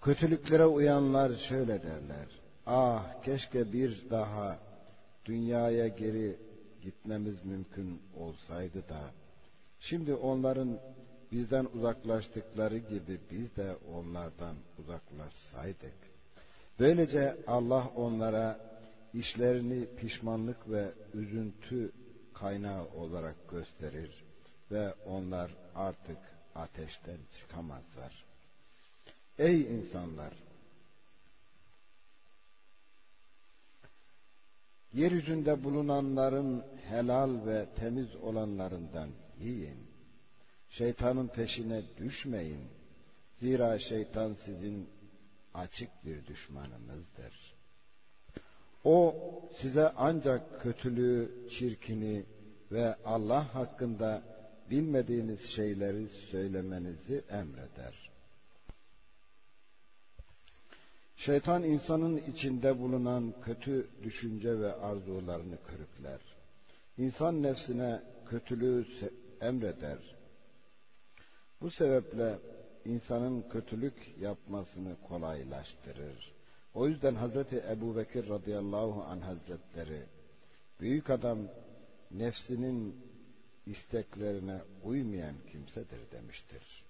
Kötülüklere uyanlar şöyle derler. Ah keşke bir daha dünyaya geri gitmemiz mümkün olsaydı da. Şimdi onların bizden uzaklaştıkları gibi biz de onlardan uzaklaşsaydık. Böylece Allah onlara işlerini pişmanlık ve üzüntü kaynağı olarak gösterir ve onlar artık ateşten çıkamazlar. Ey insanlar! Yeryüzünde bulunanların helal ve temiz olanlarından yiyin. Şeytanın peşine düşmeyin. Zira şeytan sizin açık bir düşmanınızdır. O size ancak kötülüğü, çirkini ve Allah hakkında bilmediğiniz şeyleri söylemenizi emreder. Şeytan insanın içinde bulunan kötü düşünce ve arzularını körükler. İnsan nefsine kötülüğü emreder. Bu sebeple insanın kötülük yapmasını kolaylaştırır. O yüzden Hazreti Ebu Bekir radıyallahu anh hazretleri büyük adam nefsinin isteklerine uymayan kimsedir demiştir.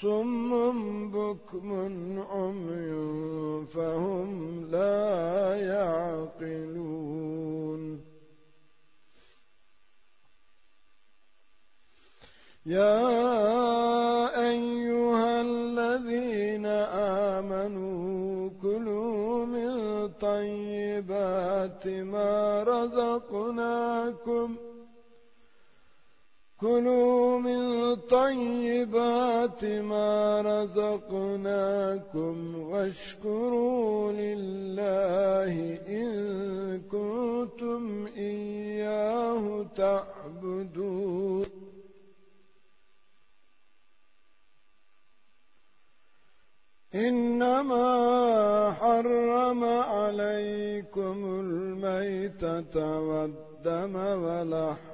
صم بكم عمي فهم لا يعقلون. يا أيها الذين آمنوا كلوا من طيبات ما رزقناكم كلوا من طيبات ما رزقناكم واشكروا لله إن كنتم إياه تعبدون. إنما حرم عليكم الميتة والدم ولحم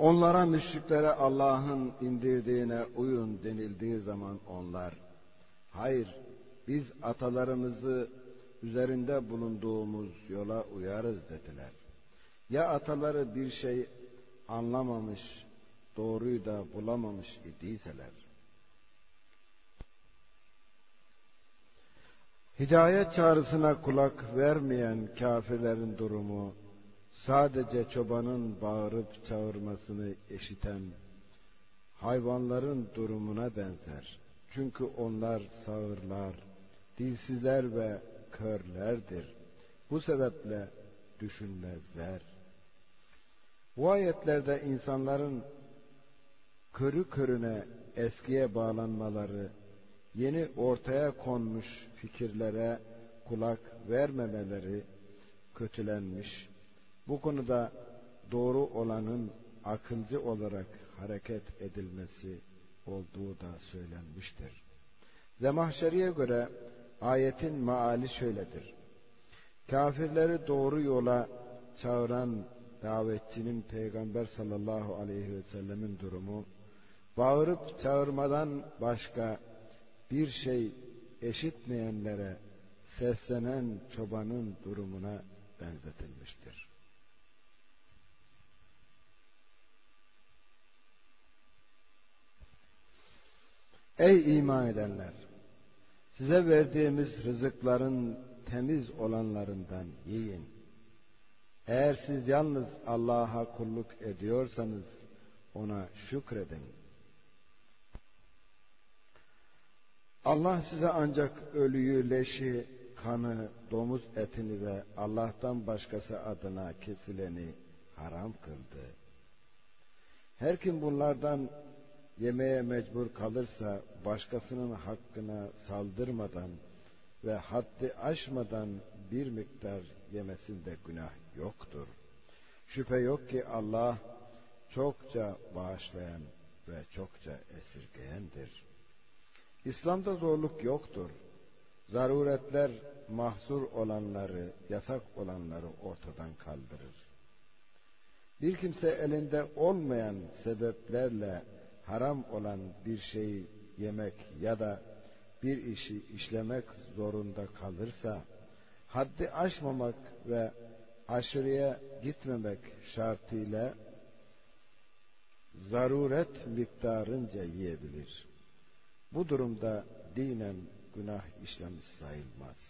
Onlara müşriklere Allah'ın indirdiğine uyun denildiği zaman onlar, hayır biz atalarımızı üzerinde bulunduğumuz yola uyarız dediler. Ya ataları bir şey anlamamış, doğruyu da bulamamış idiyseler. Hidayet çağrısına kulak vermeyen kafirlerin durumu, sadece çobanın bağırıp çağırmasını eşiten hayvanların durumuna benzer. Çünkü onlar sağırlar, dilsizler ve körlerdir. Bu sebeple düşünmezler. Bu ayetlerde insanların körü körüne eskiye bağlanmaları, yeni ortaya konmuş fikirlere kulak vermemeleri kötülenmiş. Bu konuda doğru olanın akılcı olarak hareket edilmesi olduğu da söylenmiştir. Zemahşeri'ye göre ayetin maali şöyledir. Kafirleri doğru yola çağıran davetçinin Peygamber sallallahu aleyhi ve sellemin durumu, bağırıp çağırmadan başka bir şey eşitmeyenlere seslenen çobanın durumuna benzetilmiştir. Ey iman edenler! Size verdiğimiz rızıkların temiz olanlarından yiyin. Eğer siz yalnız Allah'a kulluk ediyorsanız ona şükredin. Allah size ancak ölüyü, leşi, kanı, domuz etini ve Allah'tan başkası adına kesileni haram kıldı. Her kim bunlardan yemeye mecbur kalırsa başkasının hakkına saldırmadan ve haddi aşmadan bir miktar yemesinde günah yoktur. Şüphe yok ki Allah çokça bağışlayan ve çokça esirgeyendir. İslam'da zorluk yoktur. Zaruretler mahsur olanları, yasak olanları ortadan kaldırır. Bir kimse elinde olmayan sebeplerle haram olan bir şeyi yemek ya da bir işi işlemek zorunda kalırsa, haddi aşmamak ve aşırıya gitmemek şartıyla zaruret miktarınca yiyebilir. Bu durumda dinen günah işlemiş sayılmaz.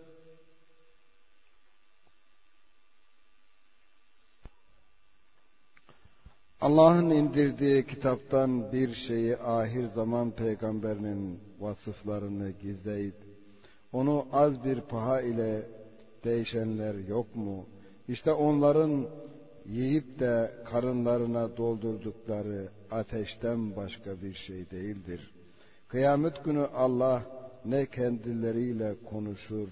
Allah'ın indirdiği kitaptan bir şeyi ahir zaman peygamberinin vasıflarını gizleyip onu az bir paha ile değişenler yok mu? İşte onların yiyip de karınlarına doldurdukları ateşten başka bir şey değildir. Kıyamet günü Allah ne kendileriyle konuşur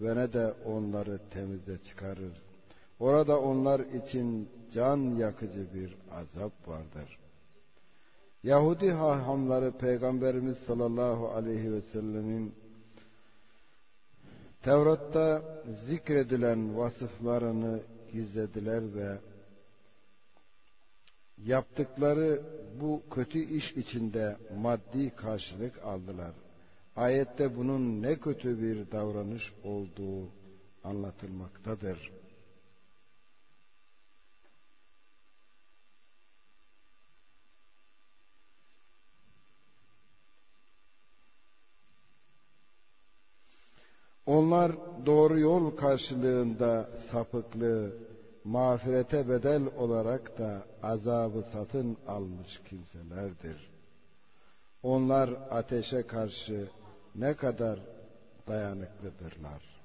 ve ne de onları temize çıkarır. Orada onlar için can yakıcı bir azap vardır. Yahudi hahamları Peygamberimiz sallallahu aleyhi ve sellemin Tevrat'ta zikredilen vasıflarını gizlediler ve yaptıkları bu kötü iş içinde maddi karşılık aldılar. Ayette bunun ne kötü bir davranış olduğu anlatılmaktadır. Onlar doğru yol karşılığında sapıklığı, mağfirete bedel olarak da azabı satın almış kimselerdir. Onlar ateşe karşı ne kadar dayanıklıdırlar.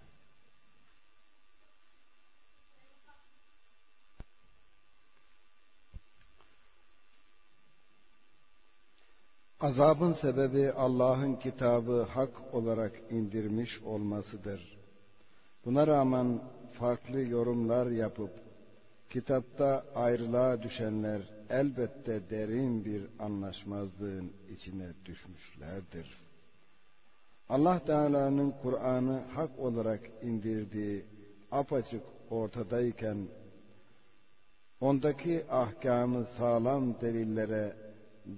Azabın sebebi Allah'ın kitabı hak olarak indirmiş olmasıdır. Buna rağmen farklı yorumlar yapıp kitapta ayrılığa düşenler elbette derin bir anlaşmazlığın içine düşmüşlerdir. Allah Teala'nın Kur'an'ı hak olarak indirdiği apaçık ortadayken ondaki ahkamı sağlam delillere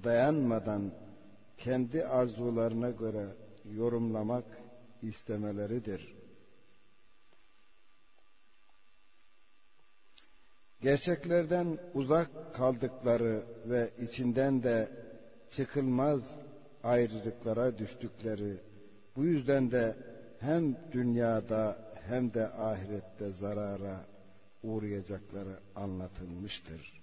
dayanmadan kendi arzularına göre yorumlamak istemeleridir. Gerçeklerden uzak kaldıkları ve içinden de çıkılmaz ayrılıklara düştükleri bu yüzden de hem dünyada hem de ahirette zarara uğrayacakları anlatılmıştır.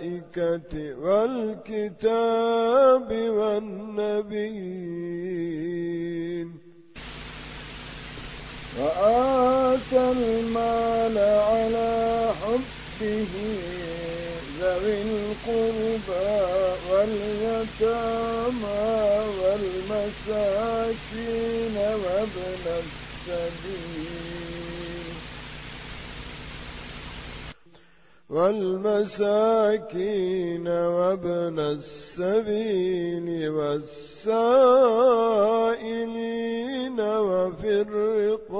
والكتاب والنبيين. وآتى المال على حبه ذوي القربى واليتامى والمساكين وابن السبيل. والمساكين وابن السبيل والسائلين وفي الرقاب.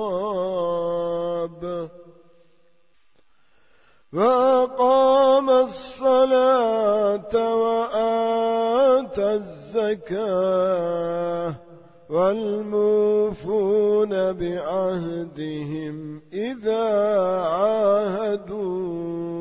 وأقام الصلاة وآتى الزكاة والموفون بعهدهم إذا عاهدوا.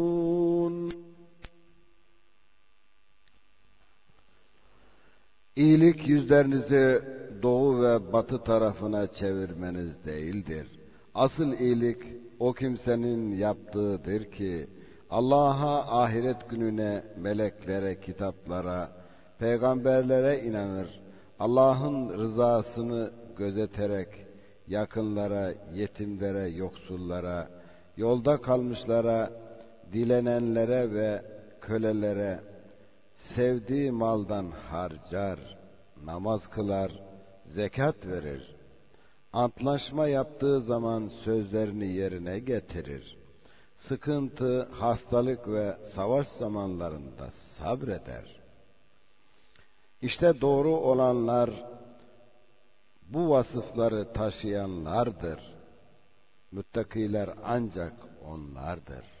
İyilik yüzlerinizi doğu ve batı tarafına çevirmeniz değildir. Asıl iyilik o kimsenin yaptığıdır ki Allah'a, ahiret gününe, meleklere, kitaplara, peygamberlere inanır. Allah'ın rızasını gözeterek yakınlara, yetimlere, yoksullara, yolda kalmışlara, dilenenlere ve kölelere sevdiği maldan harcar, namaz kılar, zekat verir. Antlaşma yaptığı zaman sözlerini yerine getirir. Sıkıntı, hastalık ve savaş zamanlarında sabreder. İşte doğru olanlar bu vasıfları taşıyanlardır. Müttakiler ancak onlardır.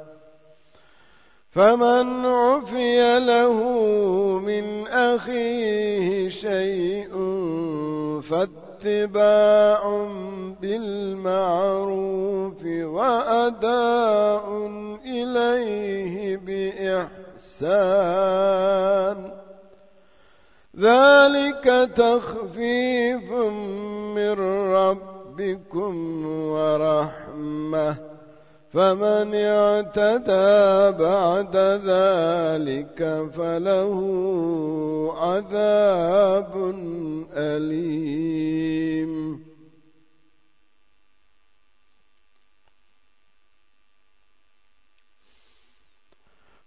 فمن عفي له من أخيه شيء فاتباع بالمعروف وأداء إليه بإحسان. ذلك تخفيف من ربكم ورحمة. فمن اعتدى بعد ذلك فله عذاب أليم.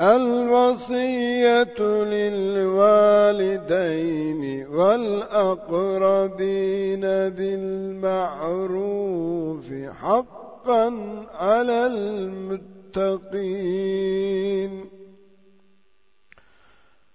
الوصية للوالدين والأقربين بالمعروف حقا على المتقين.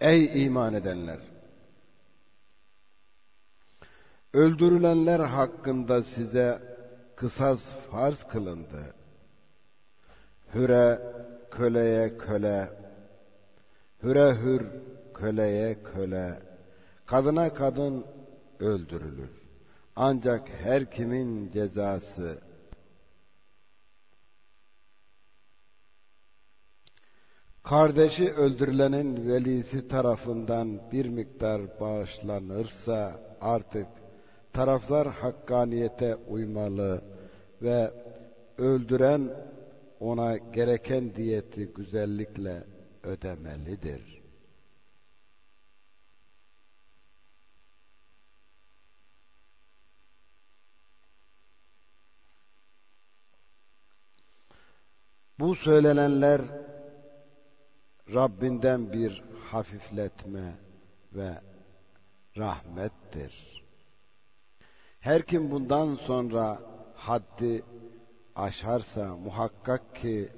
Ey iman edenler! Öldürülenler hakkında size kısas farz kılındı. Hüre köleye köle, hüre hür, köleye köle, kadına kadın öldürülür. Ancak her kimin cezası Kardeşi öldürülenin velisi tarafından bir miktar bağışlanırsa artık taraflar hakkaniyete uymalı ve öldüren ona gereken diyeti güzellikle ödemelidir. Bu söylenenler Rabbinden bir hafifletme ve rahmettir. Her kim bundan sonra haddi aşarsa muhakkak ki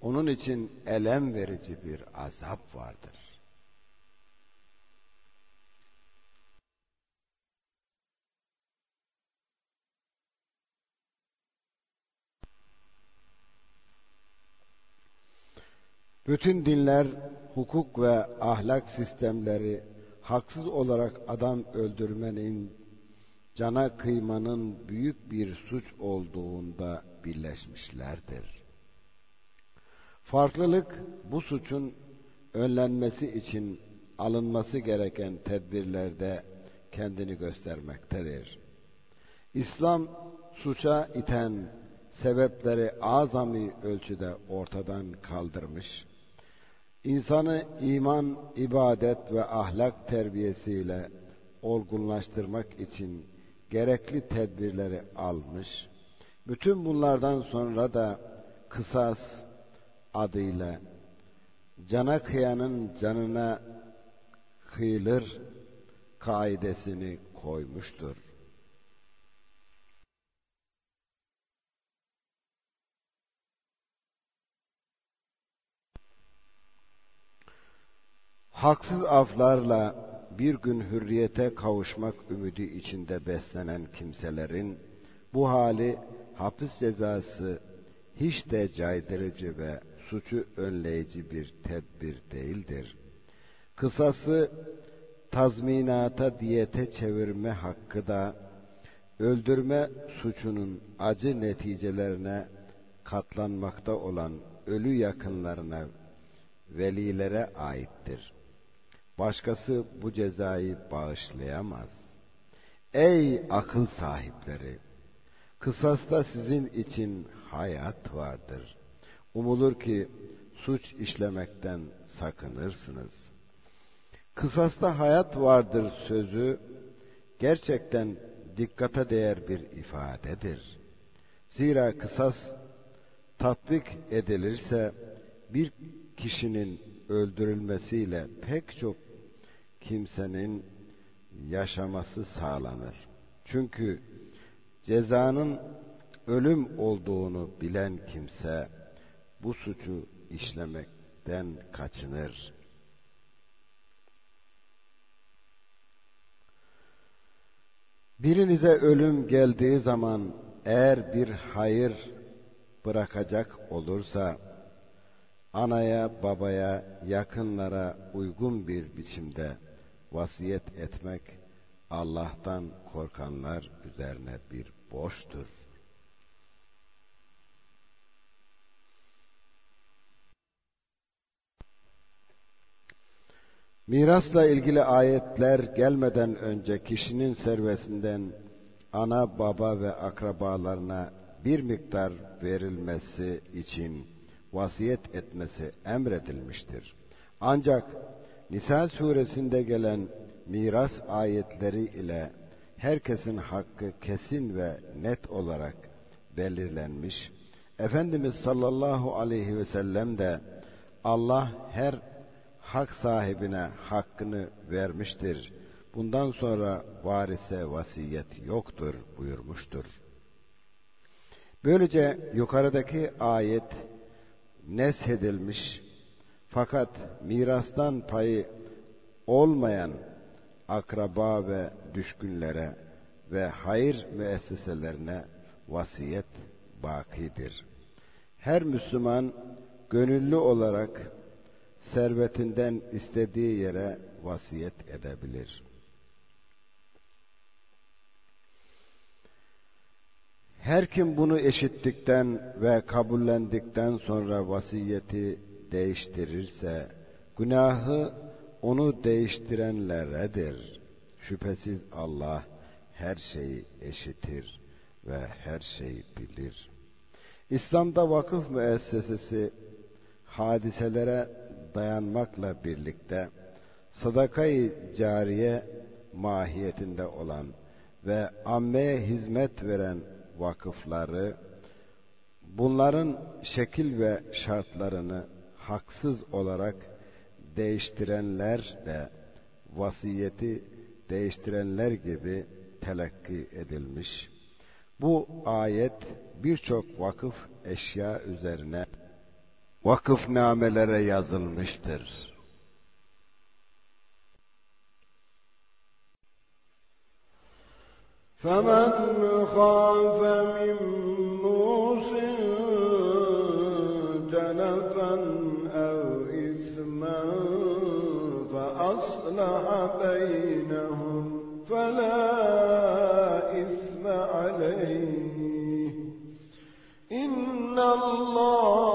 onun için elem verici bir azap vardır. Bütün dinler, hukuk ve ahlak sistemleri haksız olarak adam öldürmenin, cana kıymanın büyük bir suç olduğunda birleşmişlerdir. Farklılık bu suçun önlenmesi için alınması gereken tedbirlerde kendini göstermektedir. İslam suça iten sebepleri azami ölçüde ortadan kaldırmış, insanı iman, ibadet ve ahlak terbiyesiyle olgunlaştırmak için gerekli tedbirleri almış, bütün bunlardan sonra da kısas adıyla cana kıyanın canına kıyılır kaidesini koymuştur. Haksız aflarla bir gün hürriyete kavuşmak ümidi içinde beslenen kimselerin bu hali hapis cezası hiç de caydırıcı ve suçu önleyici bir tedbir değildir. Kısası tazminata diyete çevirme hakkı da öldürme suçunun acı neticelerine katlanmakta olan ölü yakınlarına velilere aittir. Başkası bu cezayı bağışlayamaz. Ey akıl sahipleri! Kısasta sizin için hayat vardır. Umulur ki suç işlemekten sakınırsınız. Kısasta hayat vardır sözü gerçekten dikkate değer bir ifadedir. Zira kısas tatbik edilirse bir kişinin öldürülmesiyle pek çok kimsenin yaşaması sağlanır. Çünkü cezanın ölüm olduğunu bilen kimse bu suçu işlemekten kaçınır. Birinize ölüm geldiği zaman eğer bir hayır bırakacak olursa anaya, babaya, yakınlara uygun bir biçimde vasiyet etmek Allah'tan korkanlar üzerine bir borçtur. Mirasla ilgili ayetler gelmeden önce kişinin servetinden ana, baba ve akrabalarına bir miktar verilmesi için vasiyet etmesi emredilmiştir. Ancak Nisa suresinde gelen miras ayetleri ile herkesin hakkı kesin ve net olarak belirlenmiş. Efendimiz sallallahu aleyhi ve sellem de Allah her hak sahibine hakkını vermiştir. Bundan sonra varise vasiyet yoktur buyurmuştur. Böylece yukarıdaki ayet neshedilmiş fakat mirastan payı olmayan akraba ve düşkünlere ve hayır müesseselerine vasiyet bakidir. Her Müslüman gönüllü olarak servetinden istediği yere vasiyet edebilir. Her kim bunu eşittikten ve kabullendikten sonra vasiyeti değiştirirse, günahı onu değiştirenleredir. Şüphesiz Allah her şeyi eşitir ve her şeyi bilir. İslam'da vakıf müessesesi hadiselere dayanmakla birlikte sadakayı cariye mahiyetinde olan ve ammeye hizmet veren vakıfları bunların şekil ve şartlarını haksız olarak değiştirenler de vasiyeti değiştirenler gibi telakki edilmiş. Bu ayet birçok vakıf eşya üzerine vakıfnamelere yazılmıştır.
فمن خاف من الله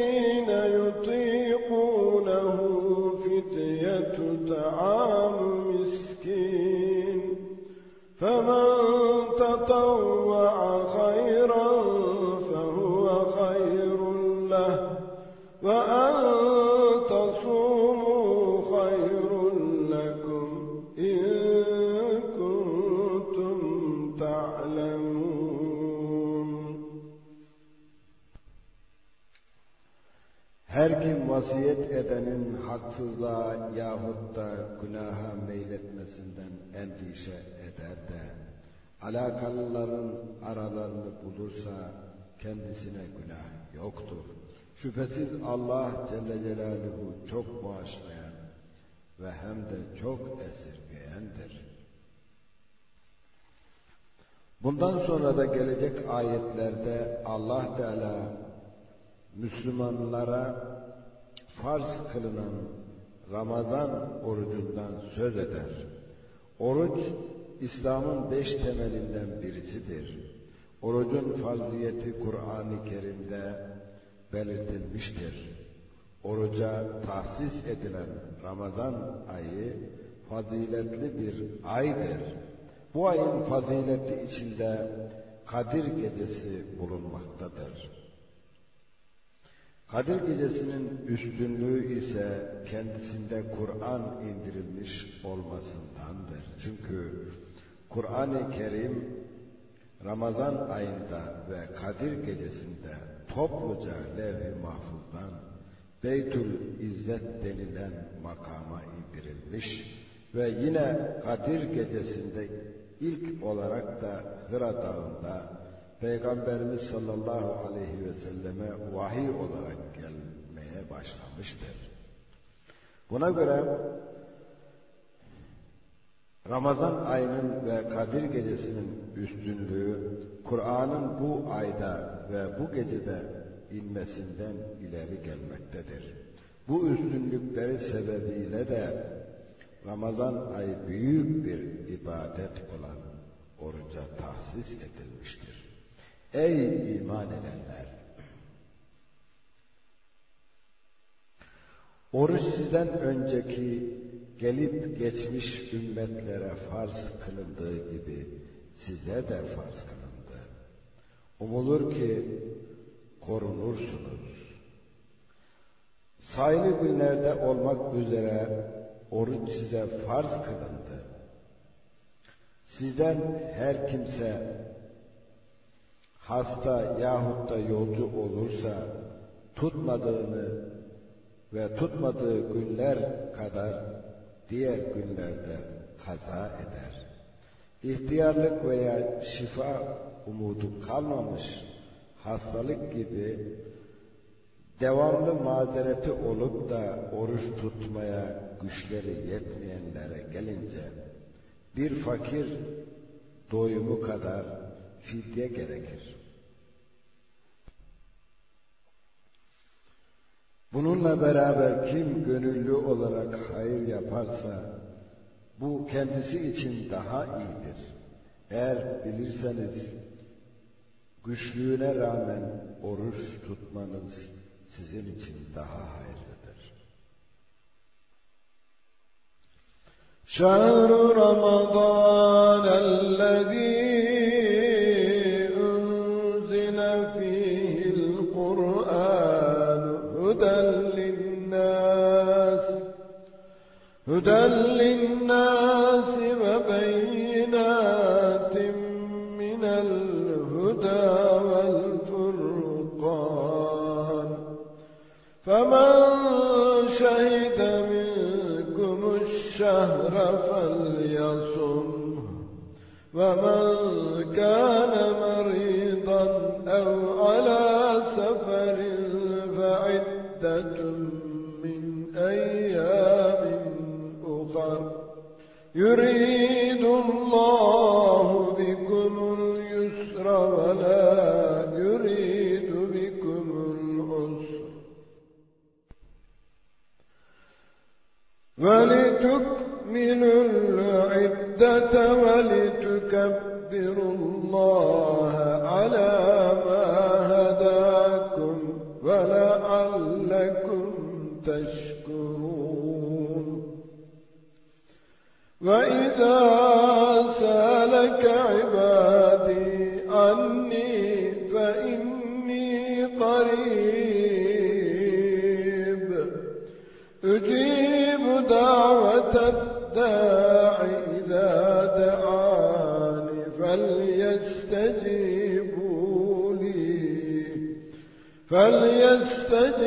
vasiyet edenin haksızlığa yahut da günaha meyletmesinden endişe eder de alakalıların aralarını bulursa kendisine günah yoktur. Şüphesiz Allah Celle Celaluhu çok bağışlayan ve hem de çok esirgeyendir. Bundan sonra da gelecek ayetlerde Allah Teala Müslümanlara farz kılınan Ramazan orucundan söz eder. Oruç, İslam'ın beş temelinden birisidir. Orucun farziyeti Kur'an-ı Kerim'de belirtilmiştir. Oruca tahsis edilen Ramazan ayı faziletli bir aydır. Bu ayın fazileti içinde Kadir Gecesi bulunmaktadır. Kadir Gecesi'nin üstünlüğü ise kendisinde Kur'an indirilmiş olmasındandır. Çünkü Kur'an-ı Kerim Ramazan ayında ve Kadir Gecesi'nde topluca levh-i mahfuzdan Beytül İzzet denilen makama indirilmiş ve yine Kadir Gecesi'nde ilk olarak da Hıra Dağı'nda Peygamberimiz sallallahu aleyhi ve selleme vahiy olarak gelmeye başlamıştır. Buna göre Ramazan ayının ve Kadir gecesinin üstünlüğü Kur'an'ın bu ayda ve bu gecede inmesinden ileri gelmektedir. Bu üstünlükleri sebebiyle de Ramazan ayı büyük bir ibadet olan oruca tahsis edilmiştir. Ey iman edenler! Oruç sizden önceki gelip geçmiş ümmetlere farz kılındığı gibi size de farz kılındı. Umulur ki korunursunuz. Sayılı günlerde olmak üzere oruç size farz kılındı. Sizden her kimse hasta yahut da yolcu olursa tutmadığını ve tutmadığı günler kadar diğer günlerde kaza eder. İhtiyarlık veya şifa umudu kalmamış hastalık gibi devamlı mazereti olup da oruç tutmaya güçleri yetmeyenlere gelince bir fakir doyumu kadar fidye gerekir. Bununla beraber kim gönüllü olarak hayır yaparsa bu kendisi için daha iyidir. Eğer bilirseniz güçlüğüne rağmen oruç tutmanız sizin için daha hayırlıdır.
شهر رمضان الذي هدى للناس وبينات من الهدى والفرقان. فمن شهد منكم الشهر فليصم ومن كان مريضا أو على سفر فعدة يريد الله بكم اليسر ولا يريد بكم العسر. ولتكملوا العدة ولتكبروا الله على ما هداكم ولعلكم تشكرون. وإذا سألك عبادي عني فإني قريب أجيب دعوة الداع إذا دعاني فليستجيبوا لي فليستجيبوا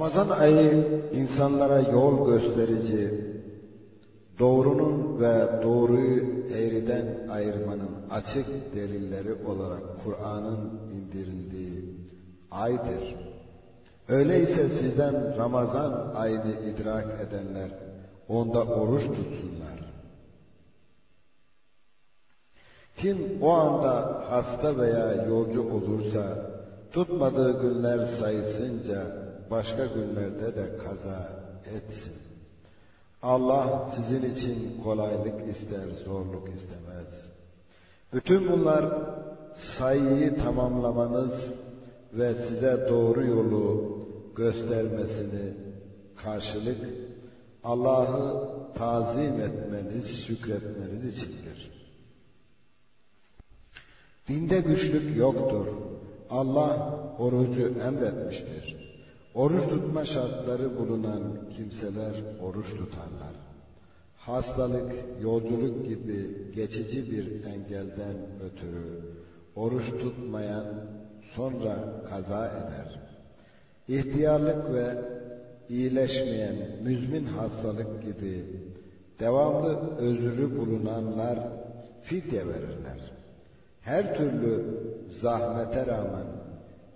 Ramazan ayı insanlara yol gösterici, doğrunun ve doğruyu eğriden ayırmanın açık delilleri olarak Kur'an'ın indirildiği aydır. Öyleyse sizden Ramazan ayını idrak edenler onda oruç tutsunlar. Kim o anda hasta veya yolcu olursa tutmadığı günler sayısınca başka günlerde de kaza etsin. Allah sizin için kolaylık ister, zorluk istemez. Bütün bunlar sayıyı tamamlamanız ve size doğru yolu göstermesini karşılık Allah'ı tazim etmeniz, şükretmeniz içindir. Dinde güçlük yoktur. Allah orucu emretmiştir. Oruç tutma şartları bulunan kimseler oruç tutarlar. Hastalık, yolculuk gibi geçici bir engelden ötürü oruç tutmayan sonra kaza eder. İhtiyarlık ve iyileşmeyen müzmin hastalık gibi devamlı özrü bulunanlar fidye verirler. Her türlü zahmete rağmen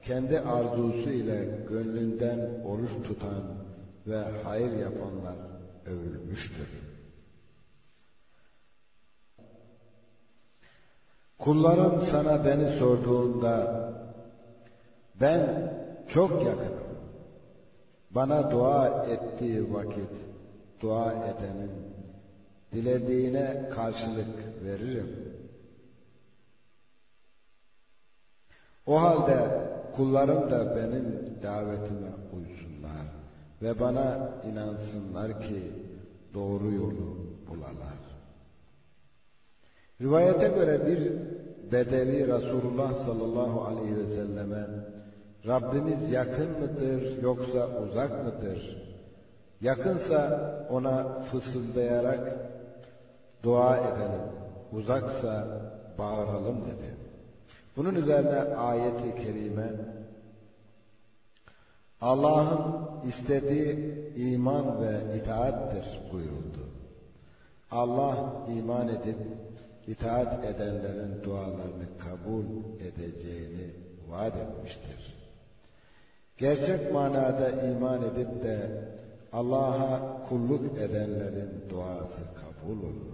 kendi arzusu ile gönlünden oruç tutan ve hayır yapanlar övülmüştür. Kullarım sana beni sorduğunda ben çok yakınım. Bana dua ettiği vakit dua edenin dilediğine karşılık veririm. O halde kullarım da benim davetime uysunlar ve bana inansınlar ki doğru yolu bularlar. Rivayete göre bir bedevi Resulullah sallallahu aleyhi ve selleme Rabbimiz yakın mıdır yoksa uzak mıdır? Yakınsa ona fısıldayarak dua edelim, uzaksa bağıralım dedi. Bunun üzerine ayeti kerime Allah'ın istediği iman ve itaattir buyuruldu. Allah iman edip itaat edenlerin dualarını kabul edeceğini vaat etmiştir. Gerçek manada iman edip de Allah'a kulluk edenlerin duası kabul olur.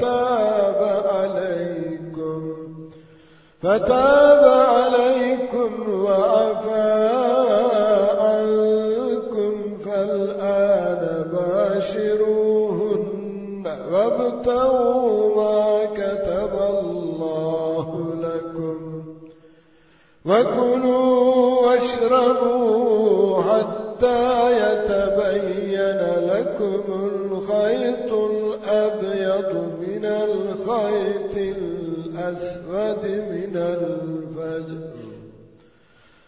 فتاب عليكم. فتاب عليكم وعفى عنكم فالآن الآن باشروهن وابتغوا ما كتب الله لكم. وكلوا واشربوا حتى يتبين لكم الخيط الأبيض من الخيط الأسود من الفجر.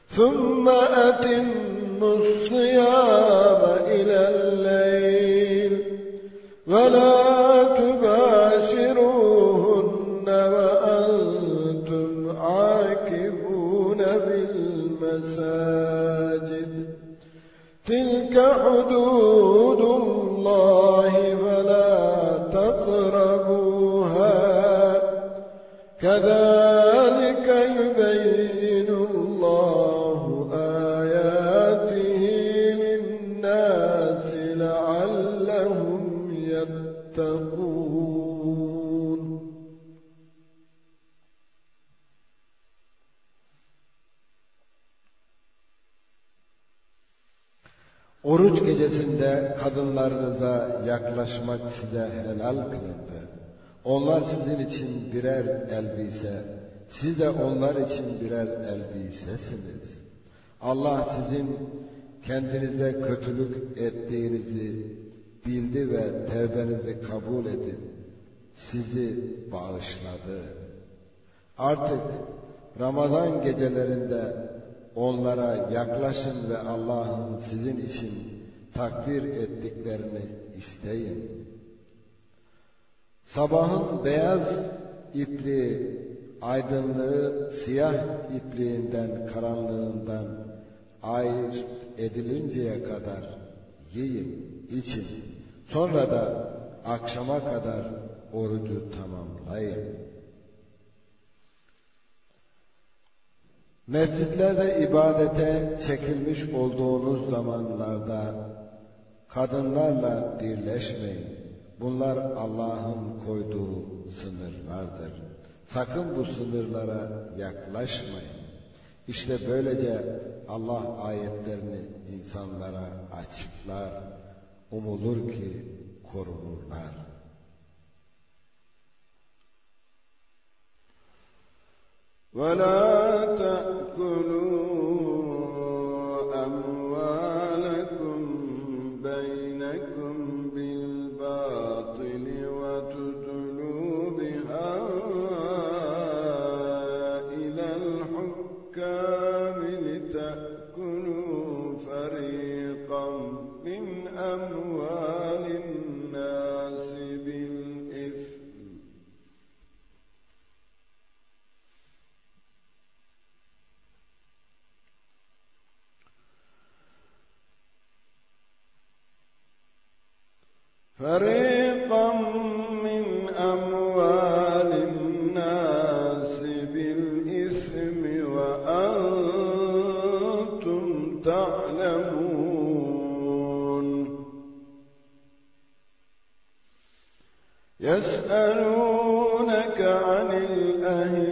ثم أتموا الصيام إلى الليل. ولا
gecesinde kadınlarınıza yaklaşmak size helal kılındı. Onlar sizin için birer elbise, siz de onlar için birer elbisesiniz. Allah sizin kendinize kötülük ettiğinizi bildi ve tevbenizi kabul edip sizi bağışladı. Artık Ramazan gecelerinde onlara yaklaşın ve Allah'ın sizin için takdir ettiklerini isteyin. Sabahın beyaz ipliği aydınlığı siyah ipliğinden karanlığından ayırt edilinceye kadar yiyin, için. Sonra da akşama kadar orucu tamamlayın. Mescitlerde ibadete çekilmiş olduğunuz zamanlarda kadınlarla birleşmeyin. Bunlar Allah'ın koyduğu sınırlardır. Sakın bu sınırlara yaklaşmayın. İşte böylece Allah ayetlerini insanlara açıklar. Umulur ki korunurlar.
ولا تأكلوا أموالكم بينكم فريقا من أموال الناس بالإثم وأنتم تعلمون. يسألونك عن الأهلة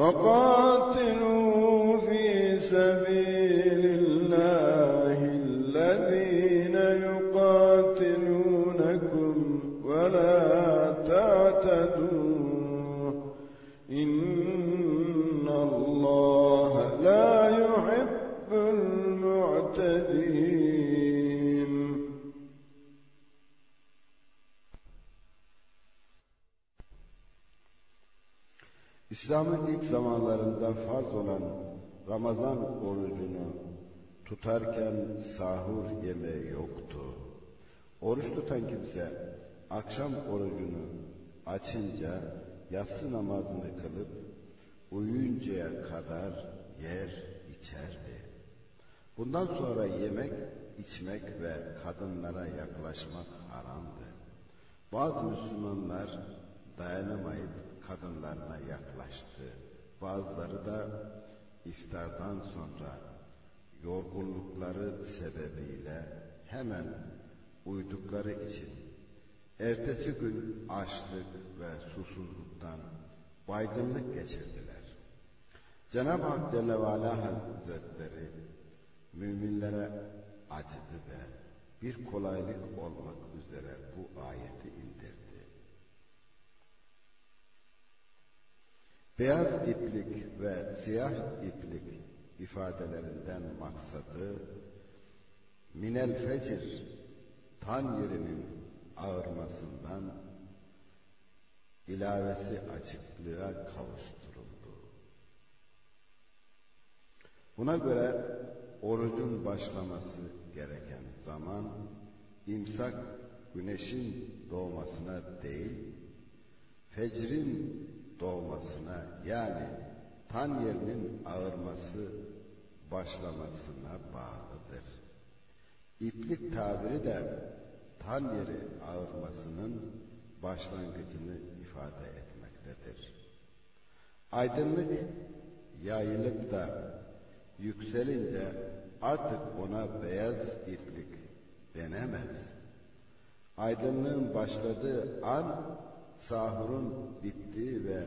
وقاتلوا
İslam'ın ilk zamanlarında farz olan Ramazan orucunu tutarken sahur yemeği yoktu. Oruç tutan kimse akşam orucunu açınca yatsı namazını kılıp uyuyuncaya kadar yer içerdi. Bundan sonra yemek, içmek ve kadınlara yaklaşmak haramdı. Bazı Müslümanlar dayanamayıp kadınlarına yaklaştı. Bazıları da iftardan sonra yorgunlukları sebebiyle hemen uydukları için ertesi gün açlık ve susuzluktan baygınlık geçirdiler. Cenab-ı Hak Celle ve Ala Hazretleri müminlere acıdı ve bir kolaylık olmak üzere bu ayeti Beyaz iplik ve siyah iplik ifadelerinden maksadı minel fecir tan yerinin ağırmasından ilavesi açıklığa kavuşturuldu. Buna göre orucun başlaması gereken zaman imsak güneşin doğmasına değil, fecrin doğmasına yani tan yerinin ağırması başlamasına bağlıdır. İplik tabiri de tan yeri ağırmasının başlangıcını ifade etmektedir. Aydınlık yayılıp da yükselince artık ona beyaz iplik denemez. Aydınlığın başladığı an sahurun bittiği ve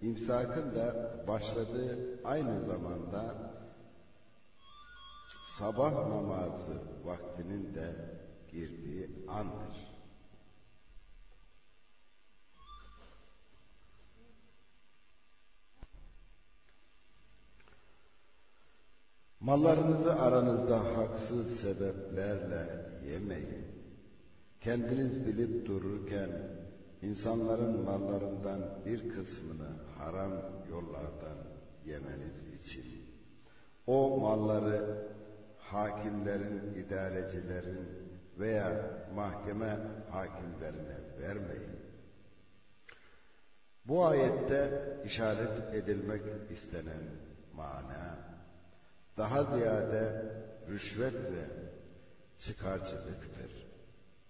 imsakın da başladığı aynı zamanda sabah namazı vaktinin de girdiği andır. Mallarınızı aranızda haksız sebeplerle yemeyin. Kendiniz bilip dururken insanların mallarından bir kısmını haram yollardan yemeniz için o malları hakimlerin, idarecilerin veya mahkeme hakimlerine vermeyin. Bu ayette işaret edilmek istenen mana daha ziyade rüşvet ve çıkarcılıktır.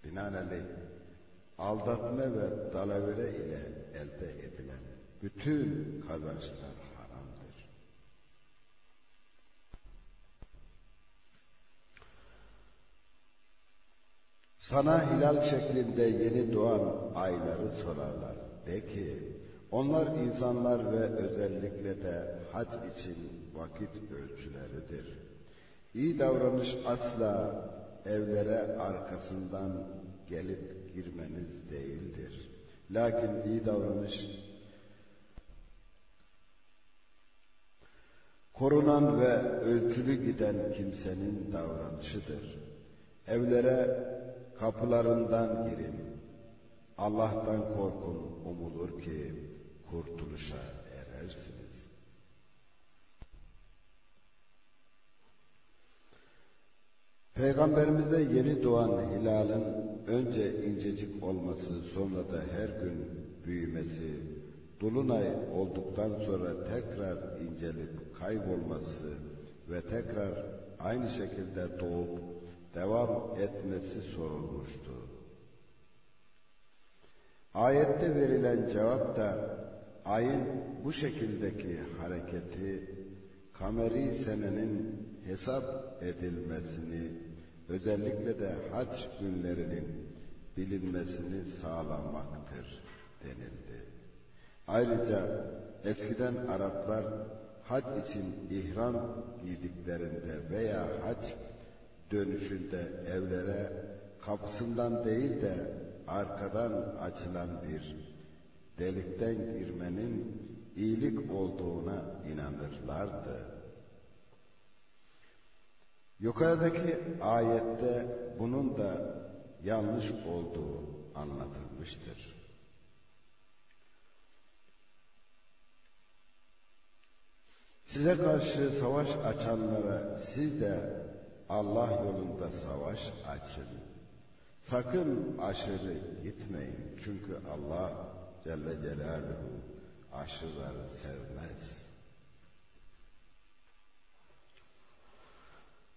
Binaenaleyh aldatma ve dalavere ile elde edilen bütün kazançlar haramdır. Sana hilal şeklinde yeni doğan ayları sorarlar. De ki, onlar insanlar ve özellikle de hac için vakit ölçüleridir. İyi davranış asla evlere arkasından gelip girmeniz değildir. Lakin iyi davranış korunan ve ölçülü giden kimsenin davranışıdır. Evlere kapılarından girin. Allah'tan korkun umulur ki kurtuluşa Peygamberimize yeni doğan hilalın önce incecik olması sonra da her gün büyümesi, dolunay olduktan sonra tekrar incelip kaybolması ve tekrar aynı şekilde doğup devam etmesi sorulmuştu. Ayette verilen cevap da ayın bu şekildeki hareketi kameri senenin hesap edilmesini özellikle de hac günlerinin bilinmesini sağlamaktır denildi. Ayrıca eskiden Araplar hac için ihram giydiklerinde veya hac dönüşünde evlere kapısından değil de arkadan açılan bir delikten girmenin iyilik olduğuna inanırlardı. Yukarıdaki ayette bunun da yanlış olduğu anlatılmıştır. Size karşı savaş açanlara siz de Allah yolunda savaş açın. Sakın aşırı gitmeyin. Çünkü Allah Celle Celaluhu aşırıları sevmez.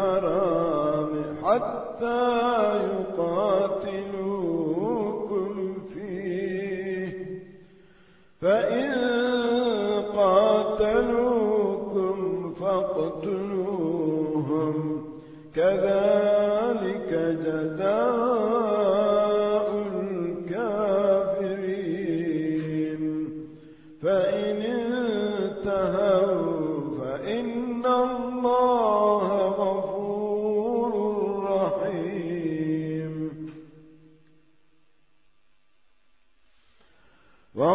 الحرام حتى يقاتلوكم فيه. فإن قاتلوكم فاقتلوهم. كذلك جزاء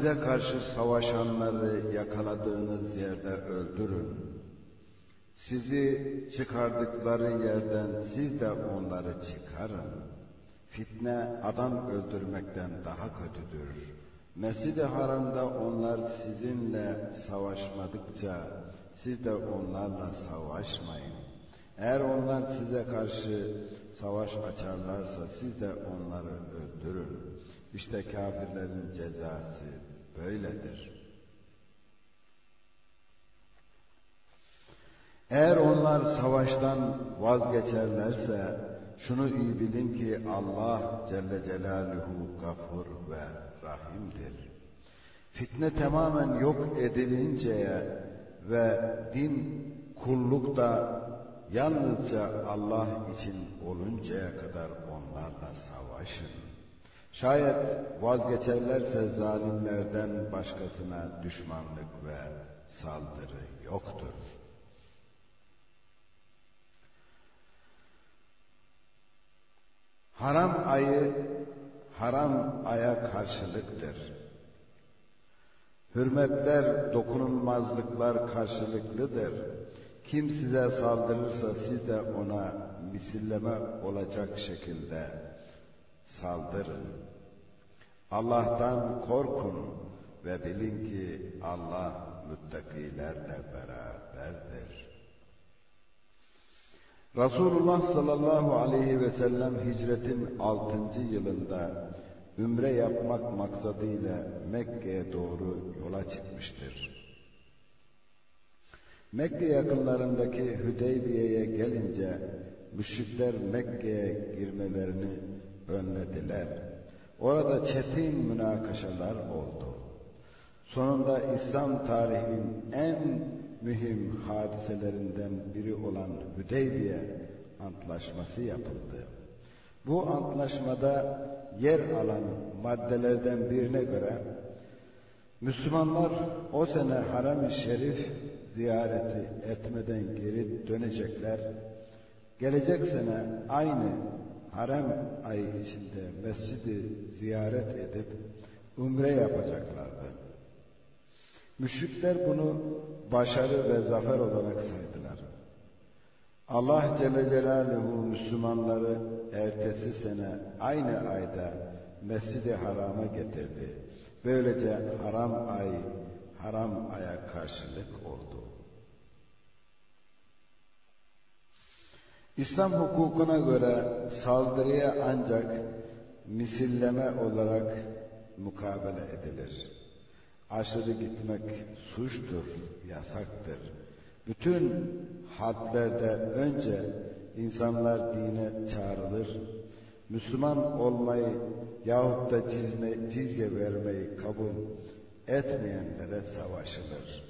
size karşı savaşanları yakaladığınız yerde öldürün. Sizi çıkardıkları yerden siz de onları çıkarın. Fitne adam öldürmekten daha kötüdür. Mescid-i Haram'da onlar sizinle savaşmadıkça siz de onlarla savaşmayın. Eğer onlar size karşı savaş açarlarsa siz de onları öldürün. İşte kafirlerin cezası böyledir. Eğer onlar savaştan vazgeçerlerse şunu iyi bilin ki Allah Celle Celaluhu gafur ve rahimdir. Fitne tamamen yok edilinceye ve din kulluk da yalnızca Allah için oluncaya kadar onlarla savaşın. Şayet vazgeçerlerse zalimlerden başkasına düşmanlık ve saldırı yoktur. Haram ayı haram aya karşılıktır. Hürmetler, dokunulmazlıklar karşılıklıdır. Kim size saldırırsa siz de ona misilleme olacak şekilde saldırın. Allah'tan korkun ve bilin ki Allah müttakilerle beraberdir. Resulullah sallallahu aleyhi ve sellem hicretin 6. yılında ümre yapmak maksadıyla Mekke'ye doğru yola çıkmıştır. Mekke yakınlarındaki Hüdeybiye'ye gelince müşrikler Mekke'ye girmelerini önlediler. Orada çetin münakaşalar oldu. Sonunda İslam tarihinin en mühim hadiselerinden biri olan Hüdeybiye Antlaşması yapıldı. Bu antlaşmada yer alan maddelerden birine göre Müslümanlar o sene Haram-ı Şerif ziyareti etmeden geri dönecekler. Gelecek sene aynı harem ayı içinde mescidi ziyaret edip umre yapacaklardı. Müşrikler bunu başarı ve zafer olarak saydılar. Allah Celle Celaluhu Müslümanları ertesi sene aynı ayda Mescid-i Haram'a getirdi. Böylece haram ay, haram aya karşılık oldu. İslam hukukuna göre saldırıya ancak misilleme olarak mukabele edilir. Aşırı gitmek suçtur, yasaktır. Bütün hadlerde önce insanlar dine çağrılır, Müslüman olmayı yahut da cizme, cizye vermeyi kabul etmeyenlere savaşılır.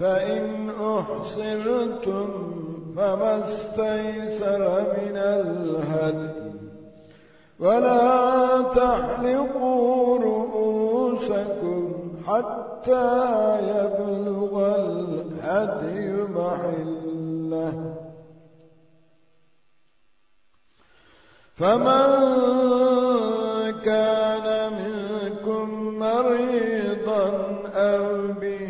فإن أحصرتم فما استيسر من الهدي. ولا تحلقوا رؤوسكم حتى يبلغ الهدي محله. فمن كان منكم مريضا أو به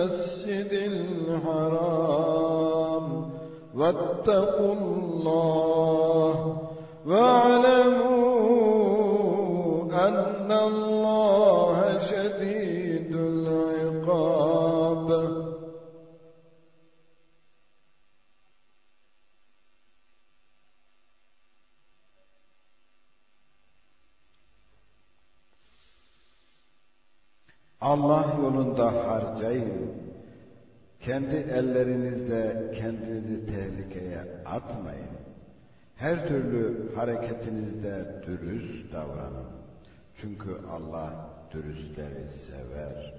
المسجد الحرام. واتقوا الله واعلموا أن الله
Allah yolunda harcayın. Kendi ellerinizle kendinizi tehlikeye atmayın. Her türlü hareketinizde dürüst davranın. Çünkü Allah dürüstleri sever.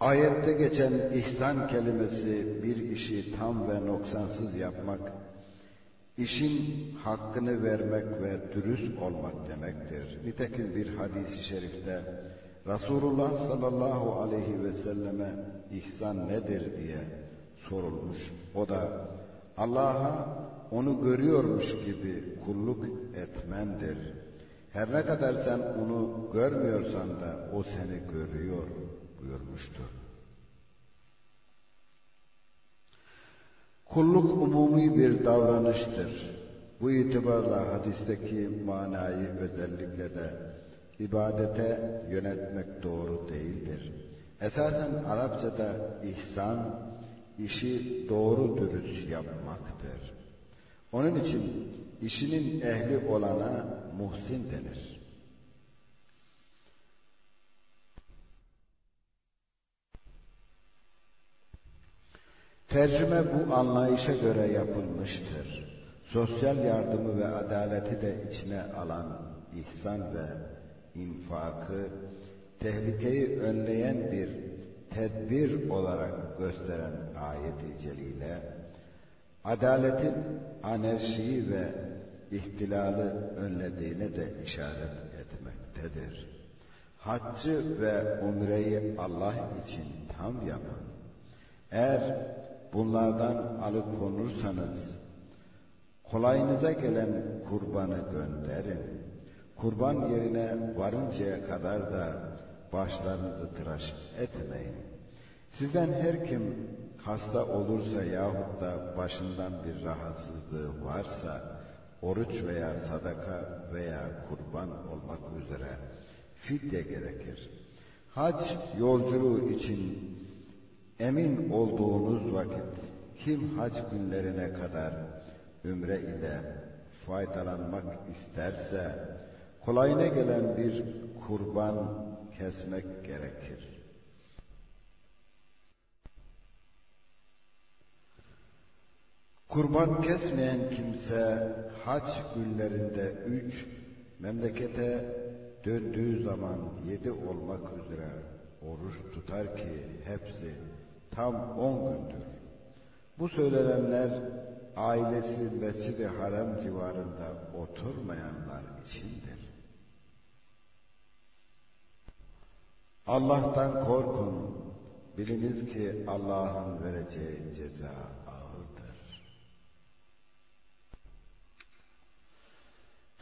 Ayette geçen ihsan kelimesi bir işi tam ve noksansız yapmak, işin hakkını vermek ve dürüst olmak demektir. Nitekim bir hadisi şerifte Resulullah sallallahu aleyhi ve selleme ihsan nedir diye sorulmuş. O da Allah'a onu görüyormuş gibi kulluk etmendir. Her ne kadar sen onu görmüyorsan da o seni görüyor buyurmuştur. Kulluk umumi bir davranıştır. Bu itibarla hadisteki manayı özellikle de ibadete yönetmek doğru değildir. Esasen Arapçada ihsan, işi doğru dürüst yapmaktır. Onun için işinin ehli olana muhsin denir. Tercüme bu anlayışa göre yapılmıştır. Sosyal yardımı ve adaleti de içine alan ihsan ve infakı tehlikeyi önleyen bir tedbir olarak gösteren ayet-i celile, adaletin anarşiyi ve ihtilalı önlediğine de işaret etmektedir. Haccı ve umreyi Allah için tam yapın. Eğer bunlardan alıkonursanız, kolayınıza gelen kurbanı gönderin. Kurban yerine varıncaya kadar da başlarınızı tıraş etmeyin. Sizden her kim hasta olursa yahut da başından bir rahatsızlığı varsa, oruç veya sadaka veya kurban olmak üzere fidye gerekir. Hac yolculuğu için emin olduğunuz vakit kim hac günlerine kadar ümre ile faydalanmak isterse kolayına gelen bir kurban kesmek gerekir. Kurban kesmeyen kimse hac günlerinde üç, memlekete döndüğü zaman yedi olmak üzere oruç tutar ki hepsi tam on gündür. Bu söylenenler ailesi Mescid-i Haram civarında oturmayanlar içindir. Allah'tan korkun. Biliniz ki Allah'ın vereceği ceza
ağırdır.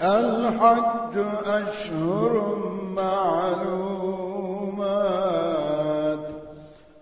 El-Haccü eşhurun ma'lumah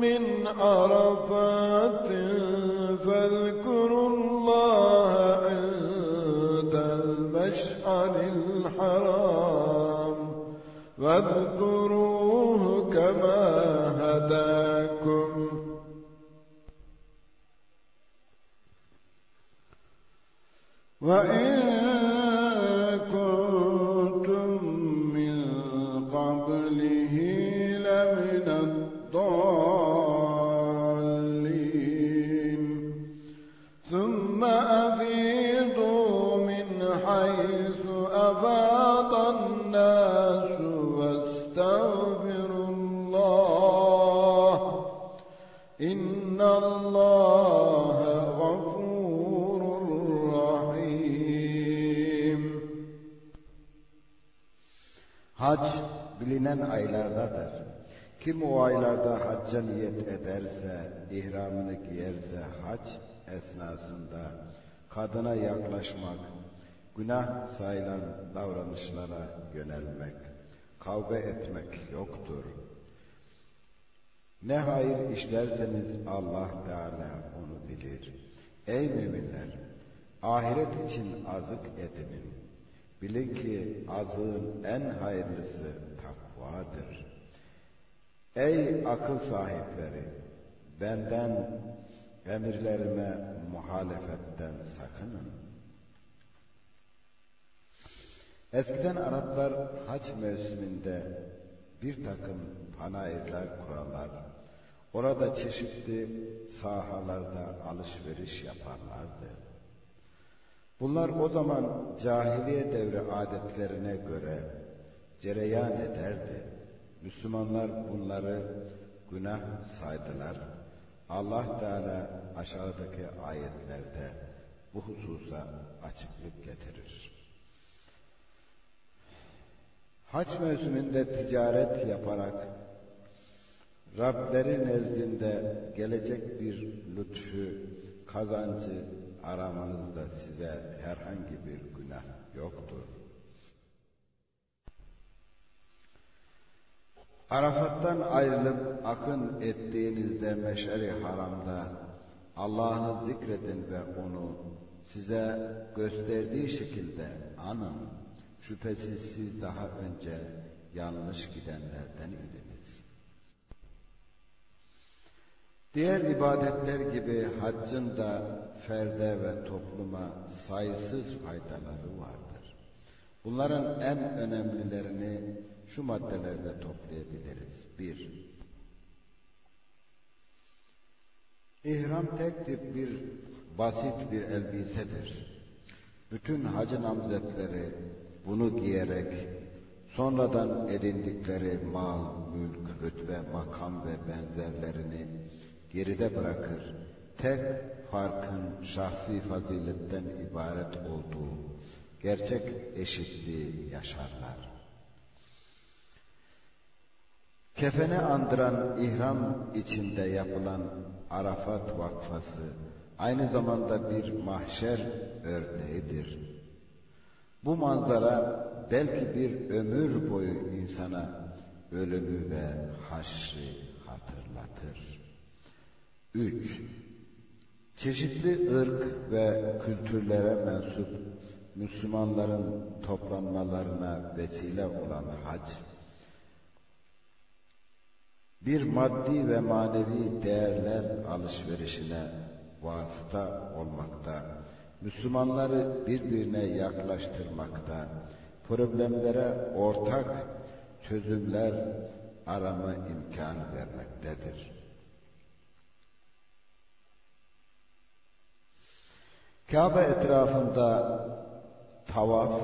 من عرفات فاذكروا الله عند المشعر الحرام واذكروه كما هداكم. وإن
bilinen aylardadır. Kim o aylarda hacca niyet ederse, ihramını giyerse hac esnasında kadına yaklaşmak, günah sayılan davranışlara yönelmek, kavga etmek yoktur. Ne hayır işlerseniz Allah Teala onu bilir. Ey müminler! Ahiret için azık edinin. Bilin ki azığın en hayırlısı takvadır. Ey akıl sahipleri! Benden emirlerime muhalefetten sakının. Eskiden Araplar hac mevsiminde bir takım panayırlar kurarlar. Orada çeşitli sahalarda alışveriş yaparlardı. Bunlar o zaman cahiliye devri adetlerine göre cereyan ederdi. Müslümanlar bunları günah saydılar. Allah Teala aşağıdaki ayetlerde bu hususa açıklık getirir. Haç mevsiminde ticaret yaparak Rableri nezdinde gelecek bir lütfü, kazancı aramanızda size herhangi bir günah yoktur. Arafat'tan ayrılıp akın ettiğinizde meşeri haramda Allah'ı zikredin ve onu size gösterdiği şekilde anın. Şüphesiz siz daha önce yanlış gidenlerden idiniz. Diğer ibadetler gibi haccın da ferde ve topluma sayısız faydaları vardır. Bunların en önemlilerini şu maddelerde toplayabiliriz. Bir, İhram tek tip bir basit bir elbisedir. Bütün hacı namzetleri bunu giyerek sonradan edindikleri mal, mülk, rütbe, makam ve benzerlerini geride bırakır. Tek farkın şahsi faziletten ibaret olduğu gerçek eşitliği yaşarlar. Kefene andıran ihram içinde yapılan Arafat vakfası aynı zamanda bir mahşer örneğidir. Bu manzara belki bir ömür boyu insana ölümü ve haşrı hatırlatır. 3. Çeşitli ırk ve kültürlere mensup Müslümanların toplanmalarına vesile olan hac, bir maddi ve manevi değerler alışverişine vasıta olmakta, Müslümanları birbirine yaklaştırmakta, problemlere ortak çözümler arama imkanı vermektedir. Kabe etrafında tavaf,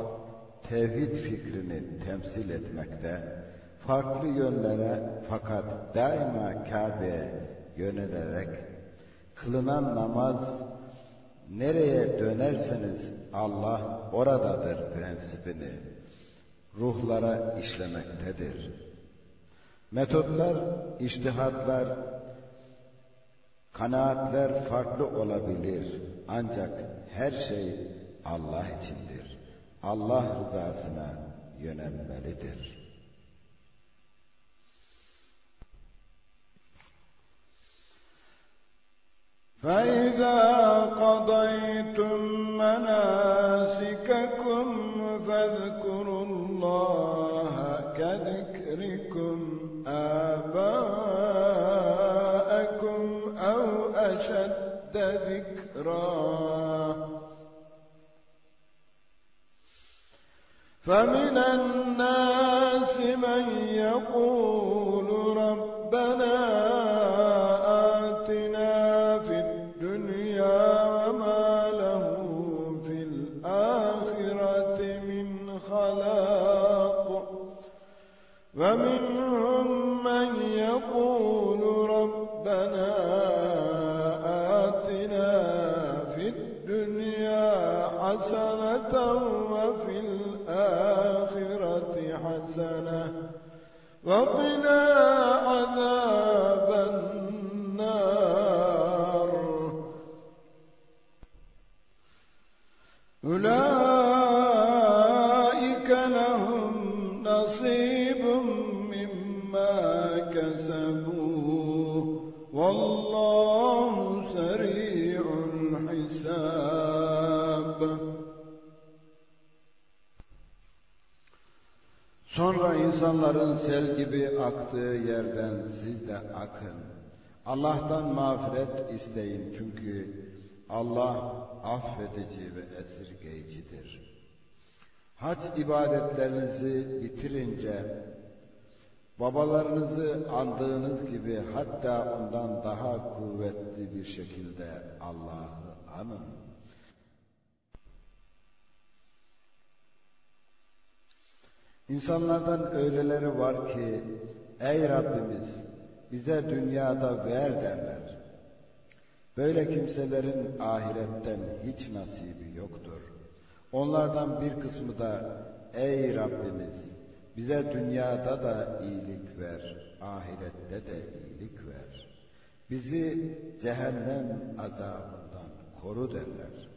tevhid fikrini temsil etmekte, farklı yönlere fakat daima Kabe'ye yönelerek kılınan namaz nereye dönerseniz Allah oradadır prensibini ruhlara işlemektedir. Metotlar, iştihatlar, kanaatler farklı olabilir ancak her şey Allah içindir. Allah rızasına yönelmelidir.
فإذا قضيتم مناسككم فاذكروا الله كذكركم آباءكم أو أشد ذكرا. فمن الناس من يقول ربنا حسنة وفي الآخرة حسنة وقنا عذاب النار. أولئك
insanların sel gibi aktığı yerden siz de akın. Allah'tan mağfiret isteyin çünkü Allah affedici ve esirgeyicidir. Hac ibadetlerinizi bitirince babalarınızı andığınız gibi hatta ondan daha kuvvetli bir şekilde Allah'ı anın. İnsanlardan öyleleri var ki ey Rabbimiz bize dünyada ver derler. Böyle kimselerin ahiretten hiç nasibi yoktur. Onlardan bir kısmı da ey Rabbimiz Bize dünyada da iyilik ver, ahirette de iyilik ver. Bizi cehennem azabından koru derler.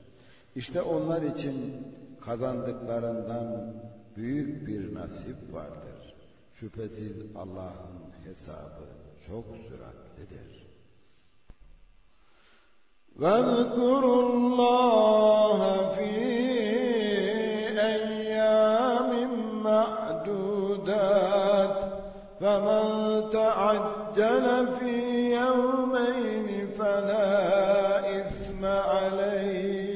İşte onlar için kazandıklarından büyük bir nasip vardır. Şüphesiz Allah'ın hesabı çok süratlidir.
واذكروا الله في أيام معدودات فمن تعجل في يومين فلا إثم عليه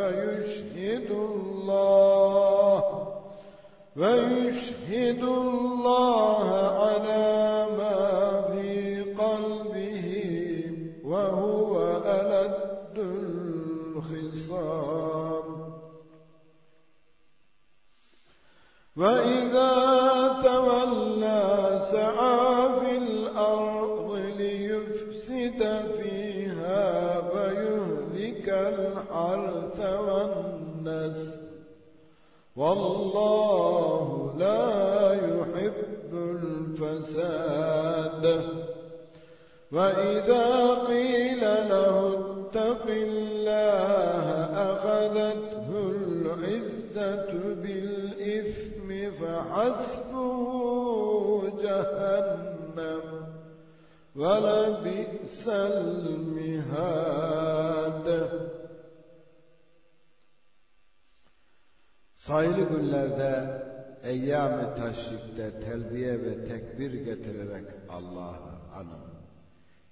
ويشهد الله ويشهد الله على ما في قلبه وهو ألد الخصام. وإذا تولى سعى في الأرض ليفسد الحرث والنسل والله لا يحب الفساد. وإذا قيل له اتق الله أخذته العزة بالإثم فحسبه جهنم. ولبئس المهاد
Sayılı günlerde eyyam-ı taşrikte telbiye ve tekbir getirerek Allah'ı anın.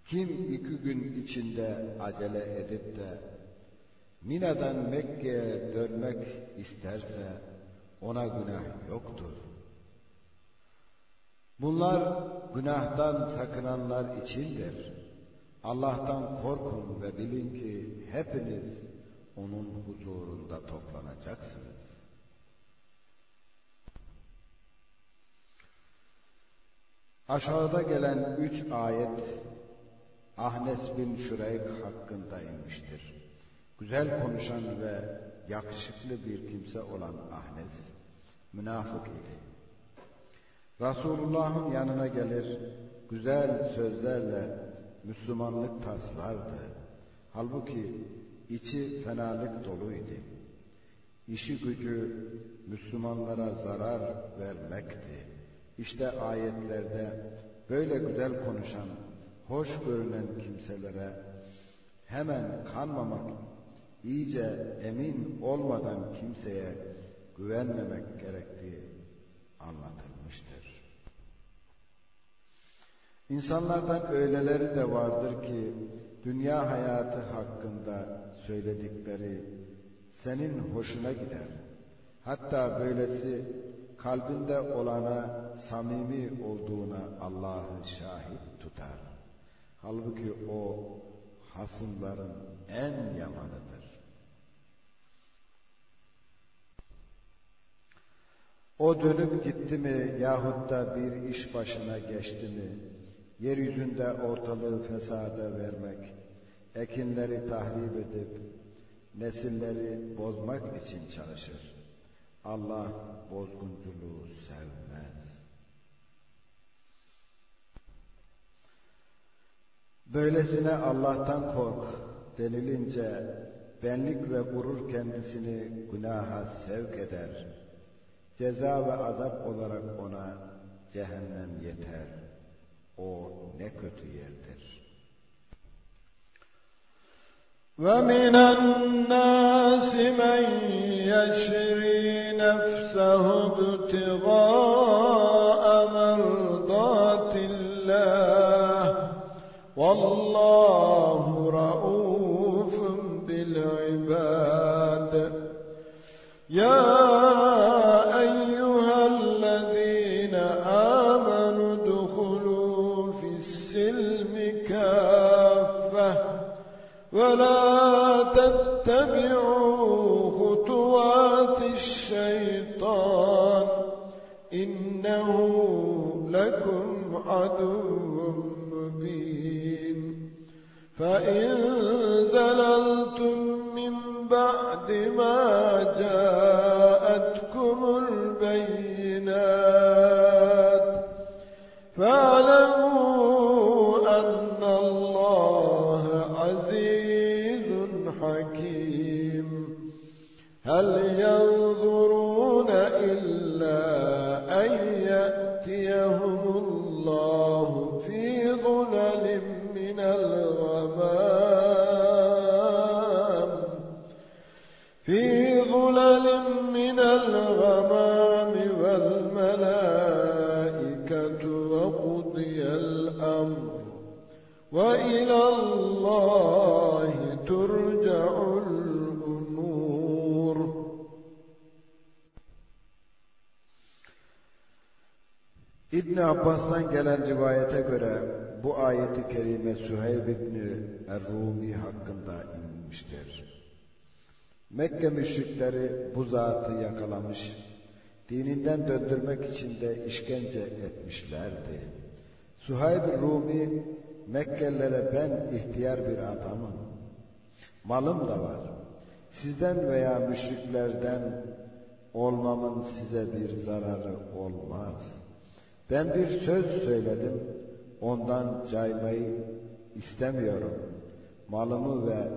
Kim iki gün içinde acele edip de Mina'dan Mekke'ye dönmek isterse ona günah yoktur. Bunlar günahtan sakınanlar içindir. Allah'tan korkun ve bilin ki hepiniz onun huzurunda toplanacaksınız. Aşağıda gelen üç ayet Ahnes bin Şureyk hakkında inmiştir. Güzel konuşan ve yakışıklı bir kimse olan Ahnes, münafık idi. Resulullah'ın yanına gelir, güzel sözlerle Müslümanlık taslardı. Halbuki içi fenalık doluydu. İşi gücü Müslümanlara zarar vermekti. İşte ayetlerde böyle güzel konuşan, hoş görünen kimselere hemen kanmamak, iyice emin olmadan kimseye güvenmemek gerektiği anlatılmıştır. İnsanlardan öyleleri de vardır ki dünya hayatı hakkında söyledikleri senin hoşuna gider. Hatta böylesi kalbinde olana samimi olduğuna Allah'ı şahit tutar. Halbuki o hasımların en yamanıdır. O dönüp gitti mi yahut da bir iş başına geçti mi, yeryüzünde ortalığı fesada vermek, ekinleri tahrip edip, nesilleri bozmak için çalışır. Allah bozgunculuğu sevmez. Böylesine Allah'tan kork denilince benlik ve gurur kendisini günaha sevk eder. Ceza ve azap olarak ona cehennem yeter. O ne kötü yerdir.
ومن الناس من يشري نفسه ابتغاء مرضات الله والله رؤوف بالعباد يا عدو مبين. فإن زللتم من بعد ما جاءتكم البينات فاعلموا أن الله عزيز حكيم. هل
İbn Abbas'tan gelen rivayete göre bu ayeti kerime Süheyb İbni Er-Rumi hakkında inmiştir. Mekke müşrikleri bu zatı yakalamış, dininden döndürmek için de işkence etmişlerdi. Süheyb Rumi Mekkelilere ben ihtiyar bir adamım, malım da var. Sizden veya müşriklerden olmamın size bir zararı olmaz. Ben bir söz söyledim, ondan caymayı istemiyorum. Malımı ve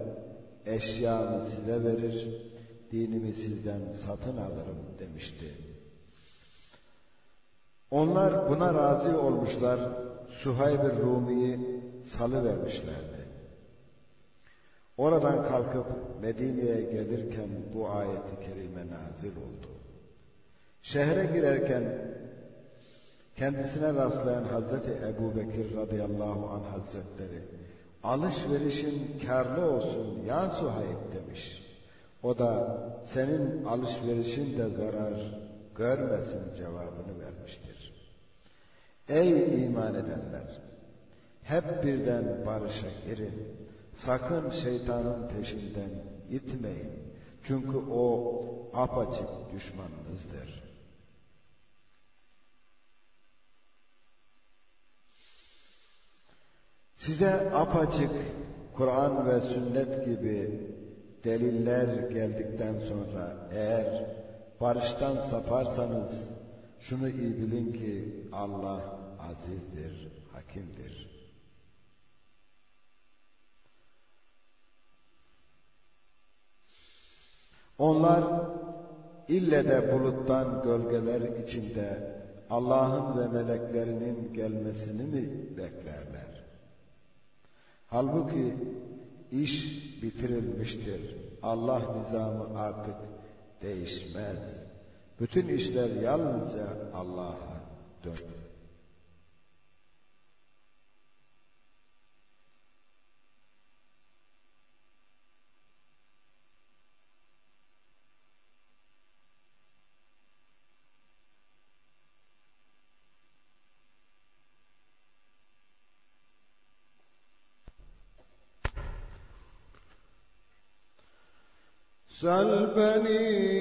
eşyamı size verir, dinimi sizden satın alırım demişti. Onlar buna razı olmuşlar, Suhayb-i Rumi'yi salıvermişlerdi. Oradan kalkıp Medine'ye gelirken bu ayeti kerime nazil oldu. Şehre girerken kendisine rastlayan Hazreti Ebu Bekir radıyallahu anh hazretleri alışverişin karlı olsun ya Suhayb demiş. O da senin alışverişin de zarar görmesin cevabını vermiştir. Ey iman edenler! Hep birden barışa girin. Sakın şeytanın peşinden gitmeyin. Çünkü o apaçık düşmanınızdır. Size apaçık Kur'an ve sünnet gibi deliller geldikten sonra eğer barıştan saparsanız şunu iyi bilin ki Allah azizdir, hakimdir. Onlar ille de buluttan gölgeler içinde Allah'ın ve meleklerinin gelmesini mi beklerler? Halbuki iş bitirilmiştir. Allah nizamı artık değişmez. Bütün işler yalnızca Allah'a dönür.
سل بني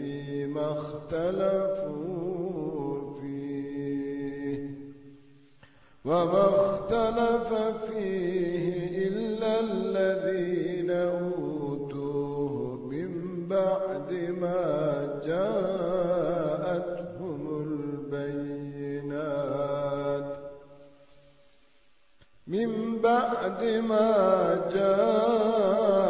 فيما اختلفوا فيه. وما اختلف فيه إلا الذين أوتوه من بعد ما جاءتهم البينات. من بعد ما جاءتهم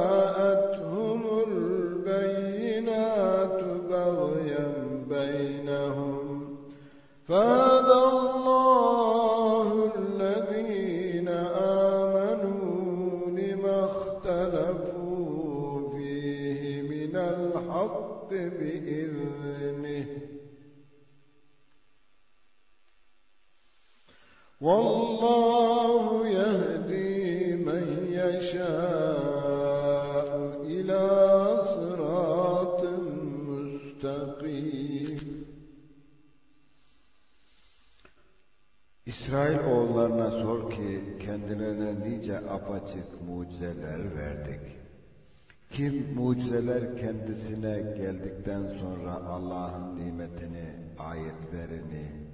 والله يهدي من يشاء إلى صراط مستقيم
İsrail oğullarına sor ki kendilerine nice apaçık mucizeler verdik. Kim mucizeler kendisine geldikten sonra Allah'ın nimetini, ayetlerini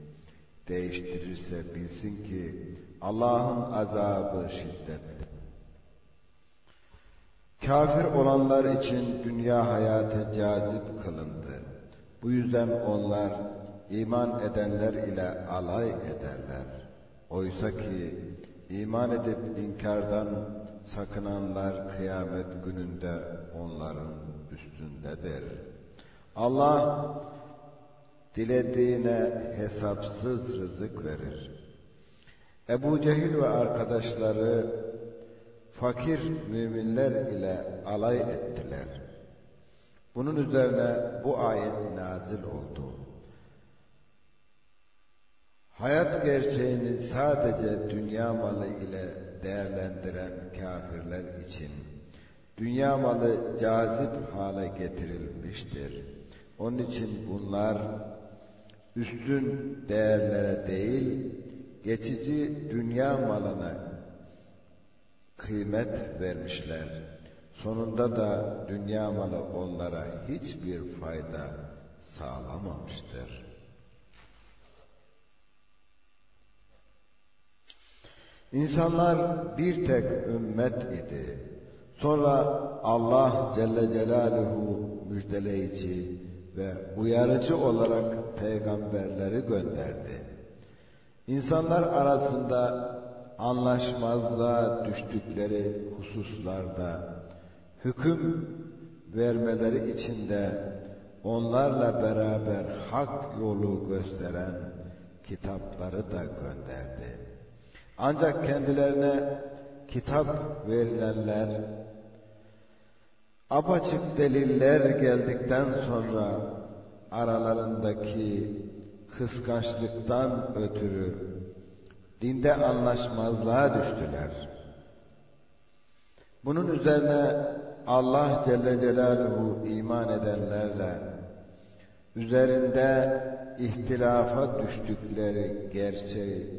değiştirirse bilsin ki Allah'ın azabı şiddetli. Kafir olanlar için dünya hayatı cazip kılındı. Bu yüzden onlar iman edenler ile alay ederler. Oysa ki iman edip inkardan sakınanlar kıyamet gününde onların üstündedir. Allah dilediğine hesapsız rızık verir. Ebu Cehil ve arkadaşları fakir müminler ile alay ettiler. Bunun üzerine bu ayet nazil oldu. Hayat gerçeğini sadece dünya malı ile değerlendiren kafirler için dünya malı cazip hale getirilmiştir. Onun için bunlar üstün değerlere değil, geçici dünya malına kıymet vermişler. Sonunda da dünya malı onlara hiçbir fayda sağlamamıştır. İnsanlar bir tek ümmet idi. Sonra Allah Celle Celaluhu müjdeleyici ve uyarıcı olarak peygamberleri gönderdi. İnsanlar arasında anlaşmazlığa düştükleri hususlarda hüküm vermeleri için de onlarla beraber hak yolu gösteren kitapları da gönderdi. Ancak kendilerine kitap verilenler apaçık deliller geldikten sonra aralarındaki kıskançlıktan ötürü dinde anlaşmazlığa düştüler. Bunun üzerine Allah Celle Celaluhu iman edenlerle üzerinde ihtilafa düştükleri gerçeği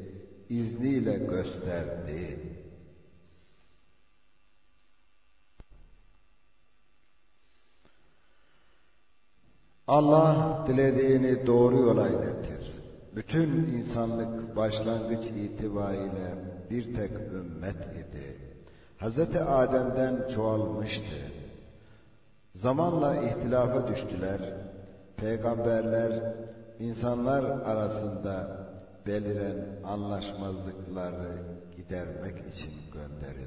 izniyle gösterdi. Allah dilediğini doğru yola iletir. Bütün insanlık başlangıç itibariyle bir tek ümmet idi. Hz. Adem'den çoğalmıştı. Zamanla ihtilafa düştüler. Peygamberler insanlar arasında beliren anlaşmazlıkları gidermek için gönderildi.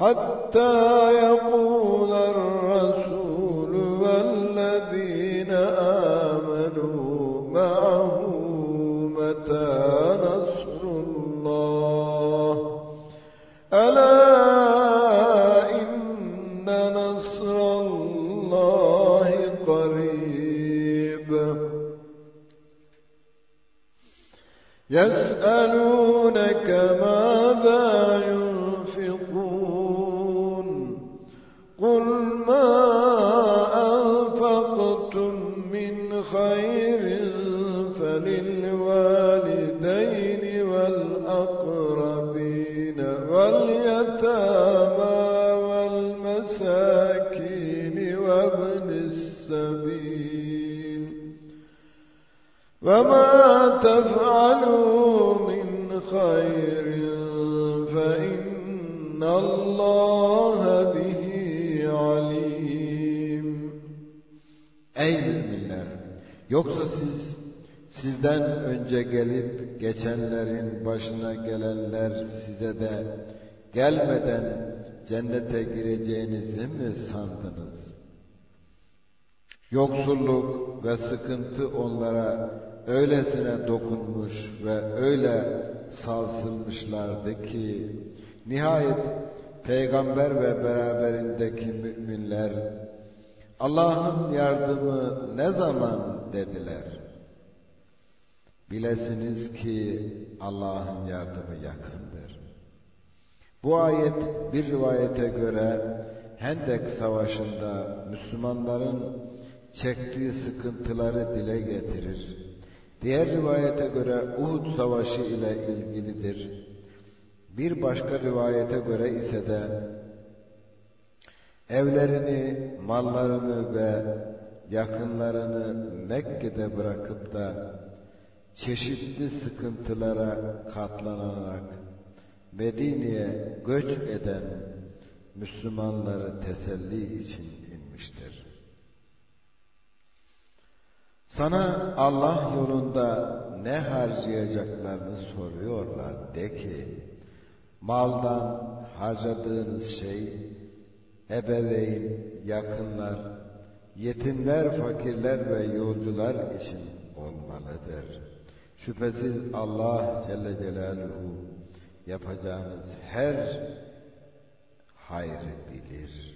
حتى يقول الرسول تفعلوا من خير فإن الله به عليم
Ey müminler! Yoksa siz sizden önce gelip geçenlerin başına gelenler size de gelmeden cennete gireceğinizi mi sandınız? Yoksulluk ve sıkıntı onlara öylesine dokunmuş ve öyle sarsılmışlardı ki nihayet peygamber ve beraberindeki müminler Allah'ın yardımı ne zaman dediler. Bilesiniz ki Allah'ın yardımı yakındır. Bu ayet bir rivayete göre Hendek Savaşı'nda Müslümanların çektiği sıkıntıları dile getirir. Diğer rivayete göre Uhud Savaşı ile ilgilidir. Bir başka rivayete göre ise de evlerini, mallarını ve yakınlarını Mekke'de bırakıp da çeşitli sıkıntılara katlanarak Medine'ye göç eden Müslümanları teselli için inmiştir. Sana Allah yolunda ne harcayacaklarını soruyorlar. De ki, maldan harcadığınız şey, ebeveyn, yakınlar, yetimler, fakirler ve yolcular için olmalıdır. Şüphesiz Allah Celle Celaluhu yapacağınız her hayrı bilir.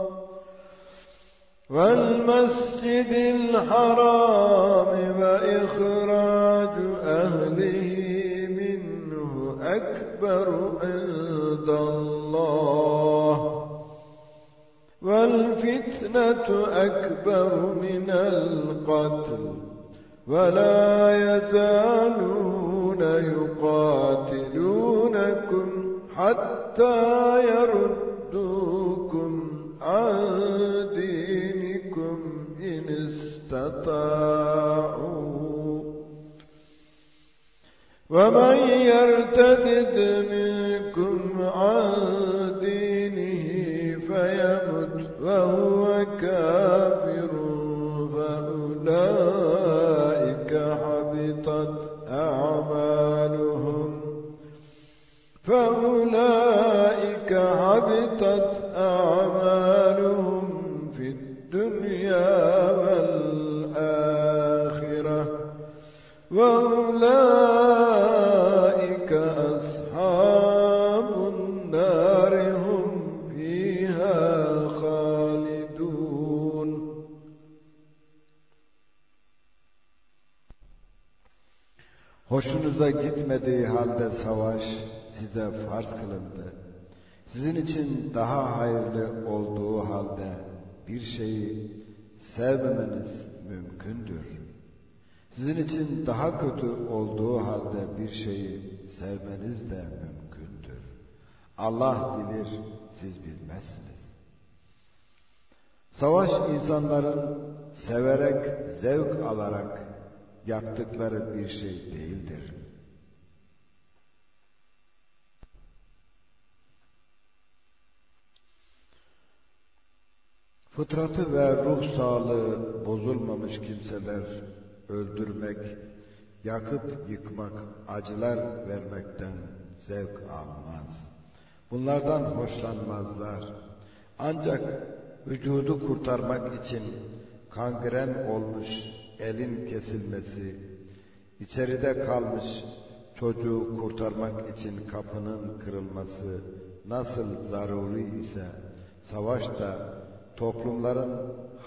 والمسجد الحرام وإخراج أهله منه أكبر عند الله. والفتنة أكبر من القتل ولا يزالون يقاتلونكم حتى يردوكم عن إن استطاعوا. ومن يرتد منكم عن دينه فيمت وهو كافر فأولئك حبطت أعمالهم. فأولئك حبطت أعمالهم. وأولئك أصحاب النار هم فيها خالدون
Hoşunuza gitmediği halde savaş size farz kılındı. Sizin için daha hayırlı olduğu halde bir şeyi sevmemeniz mümkündür. Sizin için daha kötü olduğu halde bir şeyi sevmeniz de mümkündür. Allah bilir, siz bilmezsiniz. Savaş insanların severek, zevk alarak yaptıkları bir şey değildir. Fıtratı ve ruh sağlığı bozulmamış kimseler öldürmek, yakıp yıkmak, acılar vermekten zevk almaz. Bunlardan hoşlanmazlar. Ancak vücudu kurtarmak için kangren olmuş elin kesilmesi, içeride kalmış çocuğu kurtarmak için kapının kırılması nasıl zaruri ise savaş da toplumların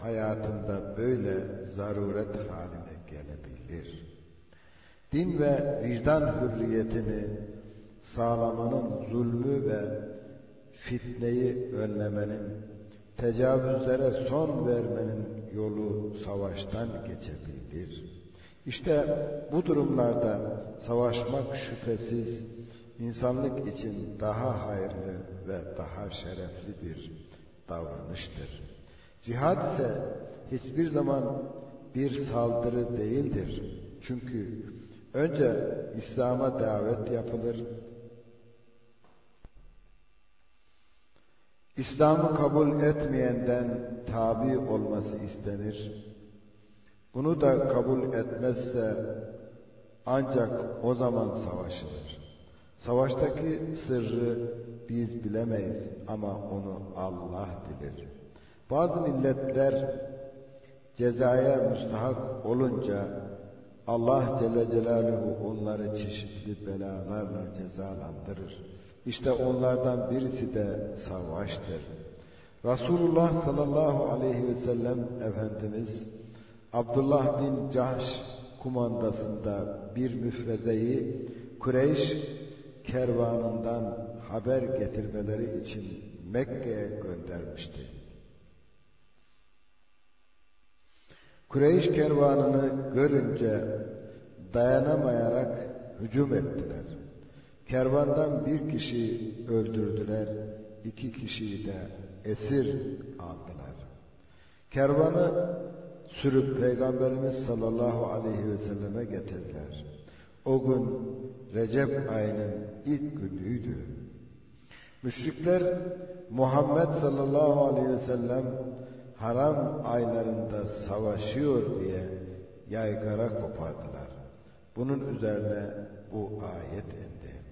hayatında böyle zaruret haline gelebilir. Din ve vicdan hürriyetini sağlamanın zulmü ve fitneyi önlemenin, tecavüzlere son vermenin yolu savaştan geçebilir. İşte bu durumlarda savaşmak şüphesiz insanlık için daha hayırlı ve daha şerefli bir davranıştır. Cihad ise hiçbir zaman bir saldırı değildir. Çünkü önce İslam'a davet yapılır. İslam'ı kabul etmeyenden tabi olması istenir. Bunu da kabul etmezse ancak o zaman savaşılır. Savaştaki sırrı biz bilemeyiz ama onu Allah bilir. Bazı milletler cezaya müstahak olunca Allah Celle Celaluhu onları çeşitli belalarla cezalandırır. İşte onlardan birisi de savaştır. Resulullah sallallahu aleyhi ve sellem Efendimiz Abdullah bin Cahş kumandasında bir müfrezeyi Kureyş kervanından haber getirmeleri için Mekke'ye göndermişti. Kureyş kervanını görünce dayanamayarak hücum ettiler. Kervandan bir kişi öldürdüler, iki kişiyi de esir aldılar. Kervanı sürüp Peygamberimiz sallallahu aleyhi ve selleme getirdiler. O gün Recep ayının ilk günüydü. Müşrikler Muhammed sallallahu aleyhi ve sellem haram aylarında savaşıyor diye yaygara kopardılar. Bunun üzerine bu ayet indi.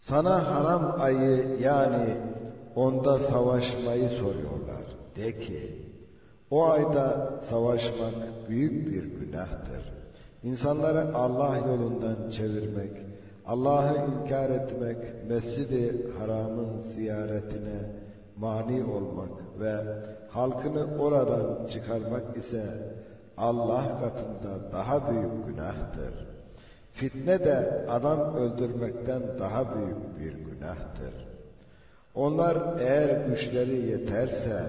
Sana haram ayı yani onda savaşmayı soruyorlar. De ki, o ayda savaşmak büyük bir günahtır. İnsanları Allah yolundan çevirmek, Allah'ı inkar etmek, Mescid-i Haram'ın ziyaretine mani olmak ve halkını oradan çıkarmak ise Allah katında daha büyük günahtır. Fitne de adam öldürmekten daha büyük bir günahtır. Onlar eğer güçleri yeterse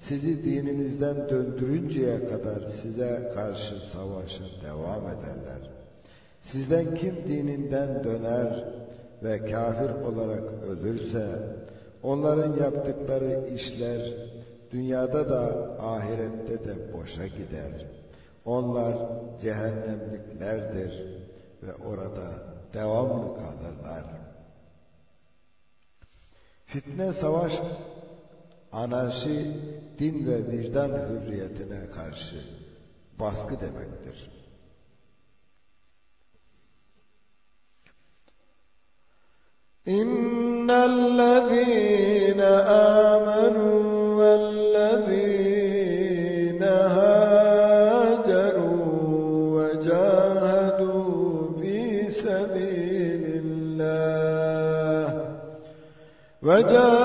sizi dininizden döndürünceye kadar size karşı savaşa devam ederler. Sizden kim dininden döner ve kafir olarak ölürse onların yaptıkları işler dünyada da ahirette de boşa gider. Onlar cehennemliklerdir ve orada devamlı kalırlar. Fitne, savaş, anarşi, din ve vicdan hürriyetine karşı baskı demektir.
إن الذين آمنوا والذين هاجروا وجاهدوا في سبيل الله وجاهدوا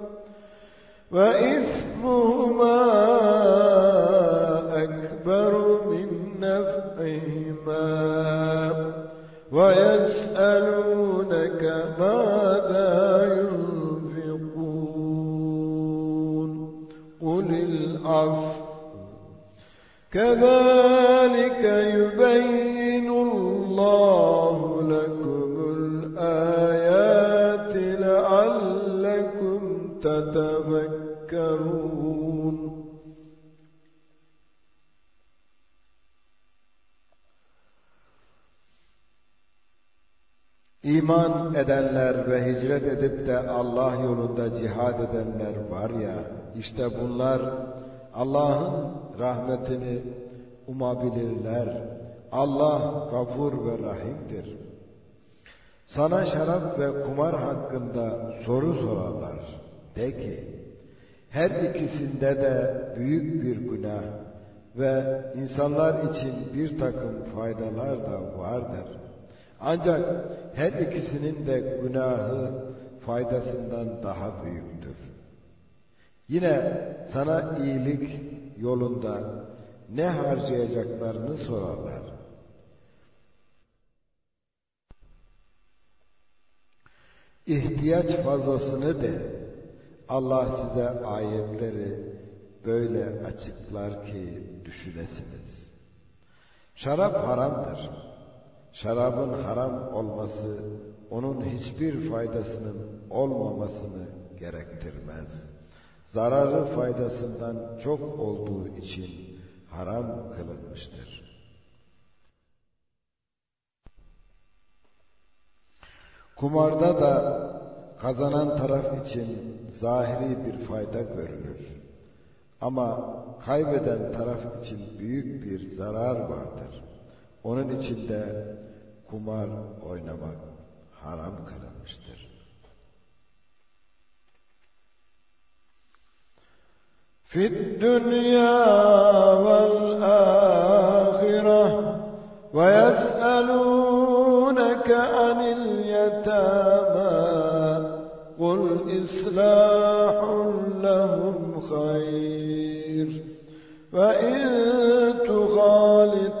وإثمهما أكبر من نفعهما. ويسألونك ماذا ينفقون. قل العفو. كذلك يبين
İman edenler ve hicret edip de Allah yolunda cihad edenler var ya, işte bunlar Allah'ın rahmetini umabilirler. Allah gafur ve rahimdir. Sana şarap ve kumar hakkında soru sorarlar. De ki, her ikisinde de büyük bir günah ve insanlar için bir takım faydalar da vardır. Ancak her ikisinin de günahı faydasından daha büyüktür. Yine sana iyilik yolunda ne harcayacaklarını sorarlar. İhtiyaç fazlasını de Allah size ayetleri böyle açıklar ki düşünesiniz. Şarap haramdır. Şarabın haram olması onun hiçbir faydasının olmamasını gerektirmez. Zararı faydasından çok olduğu için haram kılınmıştır. Kumarda da kazanan taraf için zahiri bir fayda görülür. Ama kaybeden taraf için büyük bir zarar vardır. Onun için de kumar oynamak haram kılınmıştır.
Fid dünya vel ahireh ve yes'elûneke anil yetâmâ kul islâhun lehum hayr ve in tuhalit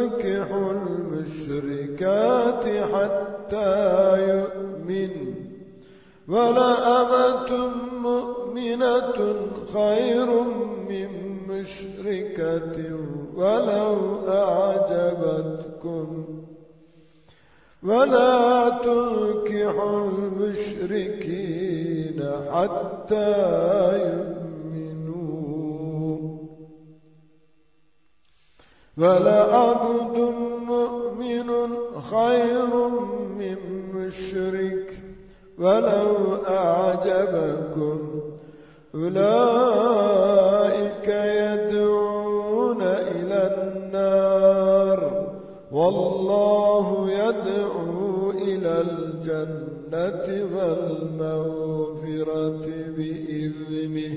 المشركات حتى يؤمن. ولأمة مؤمنة خير من مشركة ولو أعجبتكم. ولا تنكحوا المشركين حتى يؤمنوا. ولعبد مؤمن خير من مشرك. ولو أعجبكم أولئك يدعون إلى النار. والله يدعو إلى الجنة والمغفرة بإذنه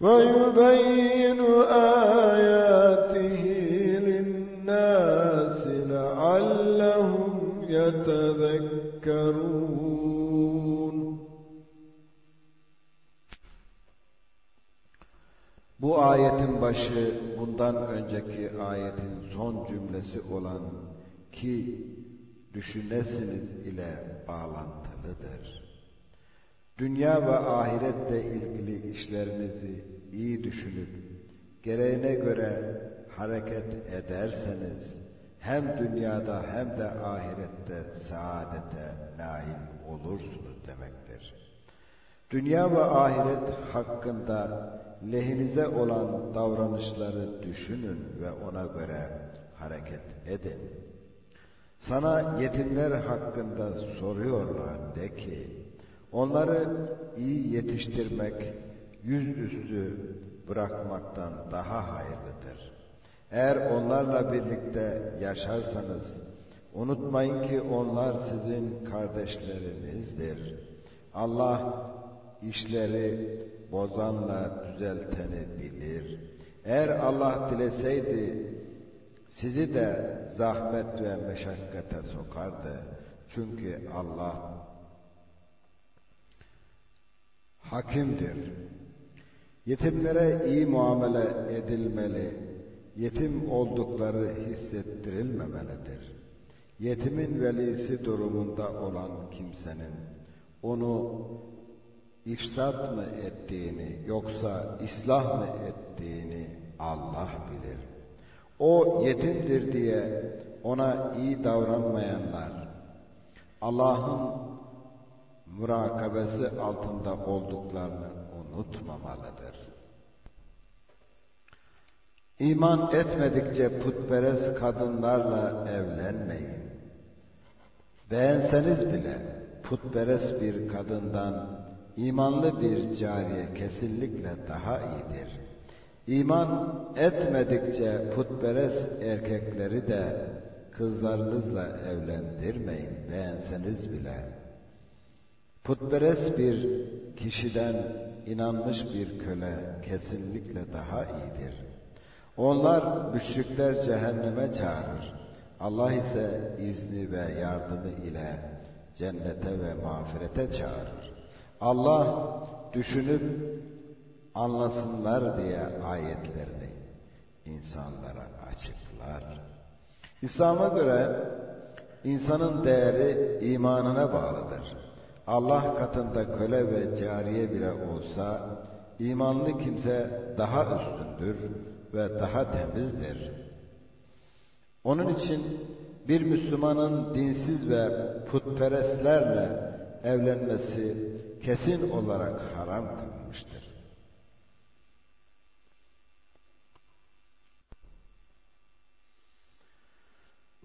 ويبين آياته للناس لعلهم يتذكرون
Bu ayetin başı bundan önceki ayetin son cümlesi olan ki düşünesiniz ile bağlantılıdır. Dünya ve ahiretle ilgili işlerinizi iyi düşünüp gereğine göre hareket ederseniz hem dünyada hem de ahirette saadete nail olursunuz demektir. Dünya ve ahiret hakkında lehinize olan davranışları düşünün ve ona göre hareket edin. Sana yetimler hakkında soruyorlar de ki, onları iyi yetiştirmek, yüzüstü bırakmaktan daha hayırlıdır. Eğer onlarla birlikte yaşarsanız, unutmayın ki onlar sizin kardeşlerinizdir. Allah işleri bozanla düzelteni bilir. Eğer Allah dileseydi sizi de zahmet ve meşakkate sokardı. Çünkü Allah hakimdir. Yetimlere iyi muamele edilmeli, yetim oldukları hissettirilmemelidir. Yetimin velisi durumunda olan kimsenin onu ifsat mı ettiğini yoksa islah mı ettiğini Allah bilir. O yetimdir diye ona iyi davranmayanlar Allah'ın murakabesi altında olduklarını unutmamalıdır. İman etmedikçe putperest kadınlarla evlenmeyin. Beğenseniz bile putperest bir kadından imanlı bir cariye kesinlikle daha iyidir. İman etmedikçe putperest erkekleri de kızlarınızla evlendirmeyin beğenseniz bile. Putperest bir kişiden inanmış bir köle kesinlikle daha iyidir. Onlar müşrikler cehenneme çağırır. Allah ise izni ve yardımı ile cennete ve mağfirete çağırır. Allah düşünüp anlasınlar diye ayetlerini insanlara açıklar. İslam'a göre insanın değeri imanına bağlıdır. Allah katında köle ve cariye bile olsa imanlı kimse daha üstündür ve daha temizdir. Onun için bir Müslümanın dinsiz ve putperestlerle evlenmesi kesin olarak haram kılmıştır.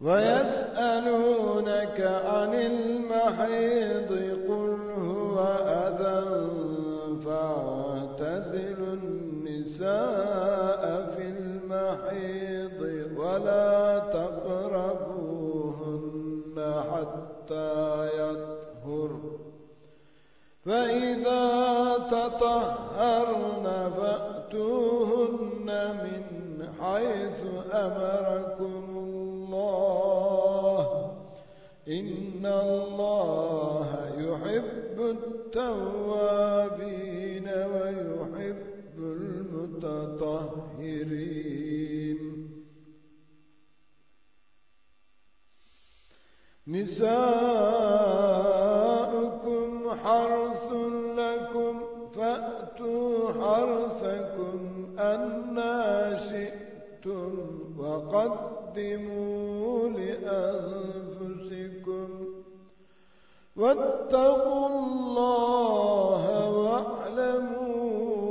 ويسألونك عن المحيض قل هو أذى فاعتزلوا النساء في المحيض ولا تقربوهن حتى يطهر. فإذا تطهرن فأتوهن من حيث أمركم الله. إن الله يحب التوابين ويحب المتطهرين. نساؤكم حرث لكم فأتوا حرثكم أنا شئتم وقدموا لأنفسكم. واتقوا الله واعلموا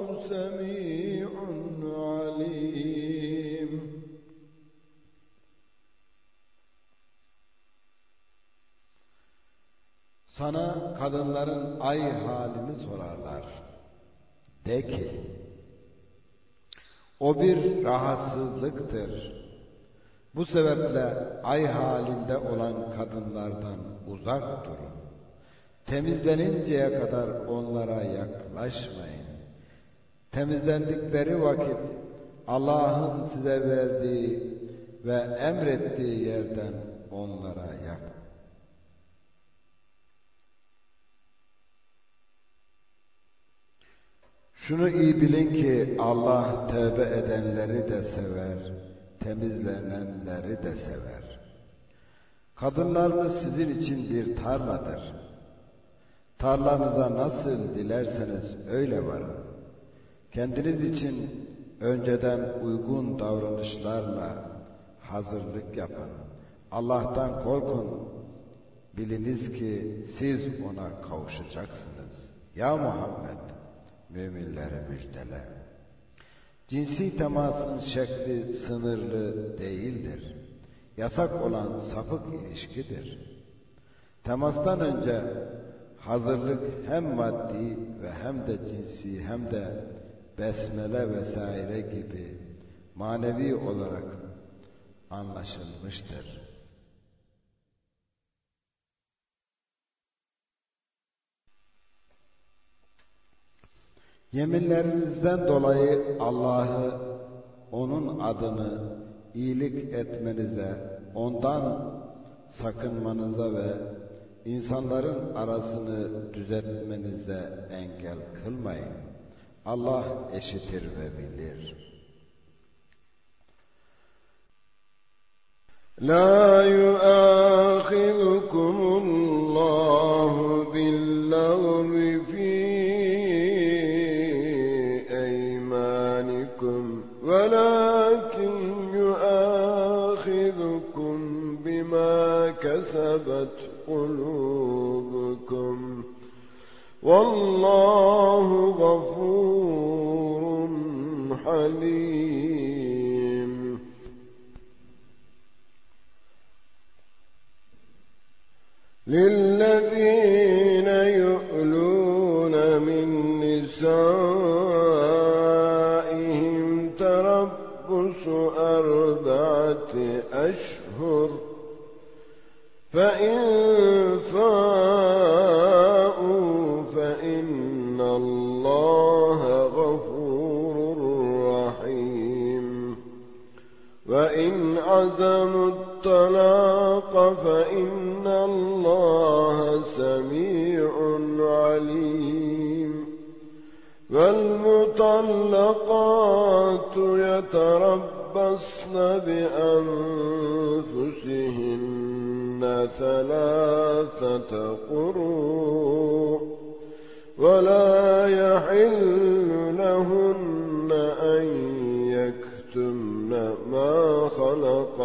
Sana kadınların ay halini sorarlar. De ki, o bir rahatsızlıktır. Bu sebeple ay halinde olan kadınlardan uzak durun. Temizleninceye kadar onlara yaklaşmayın. Temizlendikleri vakit Allah'ın size verdiği ve emrettiği yerden onlara yak. Şunu iyi bilin ki Allah tövbe edenleri de sever, temizlenenleri de sever. Kadınlarınız sizin için bir tarladır. Tarlanıza nasıl dilerseniz öyle varın. Kendiniz için önceden uygun davranışlarla hazırlık yapın. Allah'tan korkun. Biliniz ki siz ona kavuşacaksınız. Ya Muhammed, müminleri müjdele. Cinsi temasın şekli sınırlı değildir. Yasak olan sapık ilişkidir. Temastan önce hazırlık hem maddi ve hem de cinsi hem de besmele vesaire gibi manevi olarak anlaşılmıştır. Yeminlerinizden dolayı Allah'ı, onun adını iyilik etmenize, ondan sakınmanıza ve insanların arasını düzeltmenize engel kılmayın. Allah eşitir ve bilir.
لا يؤاخذكم الله باللغو في أيمانكم ولكن يؤاخذكم بما كسبت قلوبكم والله غفور حليم للذين يؤلون من نسائهم تربص أربعة أشهر فإن عزموا الطلاق فإن الله سميع عليم. والمطلقات يتربصن بأنفسهن ثلاثة قروء ولا يحل لهن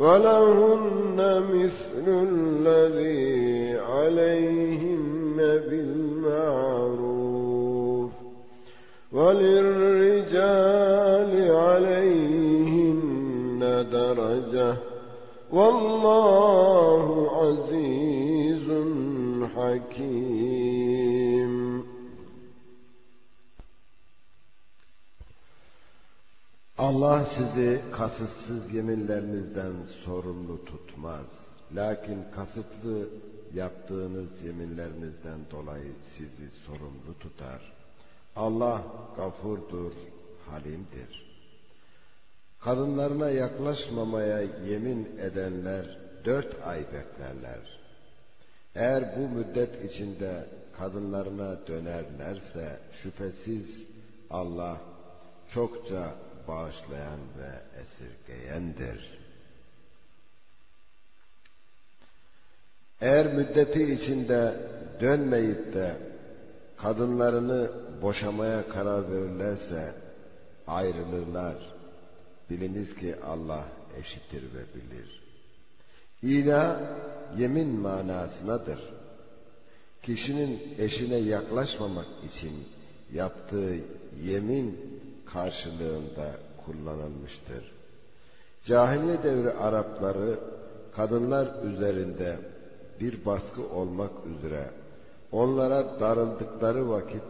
ولهن مثل الذي عليهن بالمعروف وللرجال عليهن درجة والله
Allah sizi kasıtsız yeminlerinizden sorumlu tutmaz. Lakin kasıtlı yaptığınız yeminlerinizden dolayı sizi sorumlu tutar. Allah gafurdur, halimdir. Kadınlarına yaklaşmamaya yemin edenler dört ay beklerler. Eğer bu müddet içinde kadınlarına dönerlerse şüphesiz Allah çokça bağışlayan ve esirgeyendir. Eğer müddeti içinde dönmeyip de kadınlarını boşamaya karar verirlerse ayrılırlar. Biliniz ki Allah eşittir ve bilir. İla yemin manasınadır. Kişinin eşine yaklaşmamak için yaptığı yemin karşılığında kullanılmıştır. Cahiliye devri Arapları kadınlar üzerinde bir baskı olmak üzere onlara darıldıkları vakit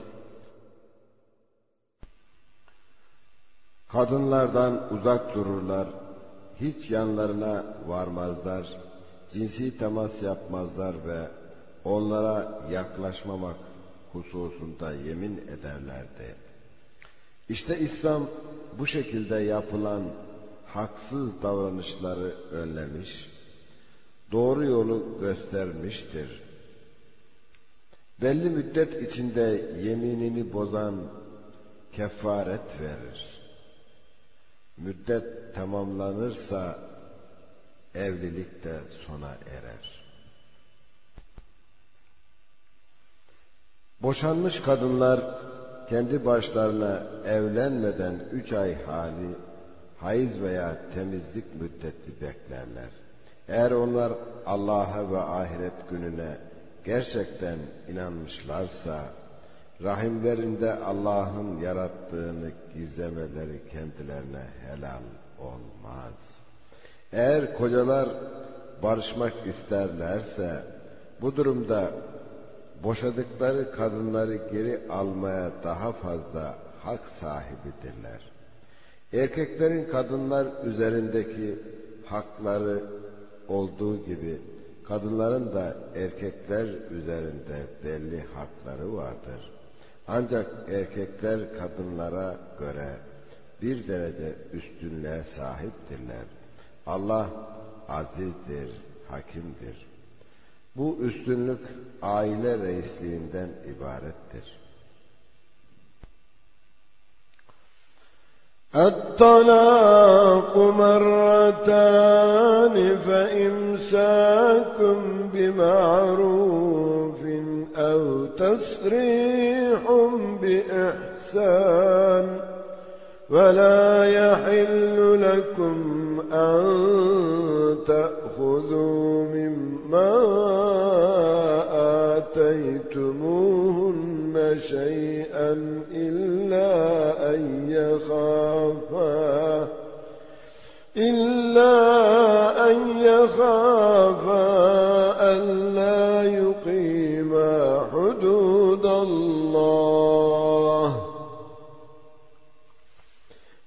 kadınlardan uzak dururlar, hiç yanlarına varmazlar, cinsi temas yapmazlar ve onlara yaklaşmamak hususunda yemin ederlerdi. İşte İslam bu şekilde yapılan haksız davranışları önlemiş, doğru yolu göstermiştir. Belli müddet içinde yeminini bozan kefaret verir. Müddet tamamlanırsa evlilik de sona erer. Boşanmış kadınlar kendi başlarına evlenmeden üç ay hali hayız veya temizlik müddeti beklerler. Eğer onlar Allah'a ve ahiret gününe gerçekten inanmışlarsa, rahimlerinde Allah'ın yarattığını gizlemeleri kendilerine helal olmaz. Eğer kocalar barışmak isterlerse, bu durumda boşadıkları kadınları geri almaya daha fazla hak sahibidirler. Erkeklerin kadınlar üzerindeki hakları olduğu gibi kadınların da erkekler üzerinde belli hakları vardır. Ancak erkekler kadınlara göre bir derece üstünlüğe sahiptirler. Allah azizdir, hakimdir. Bu üstünlük aile reisliğinden ibarettir.
الطلاق مرتان فإمساك بمعروف أو تسريح بإحسان ولا يحل لكم أن تأخذوا مما آتيتموهن شيئا إلا أن يخافا إلا أن يخافا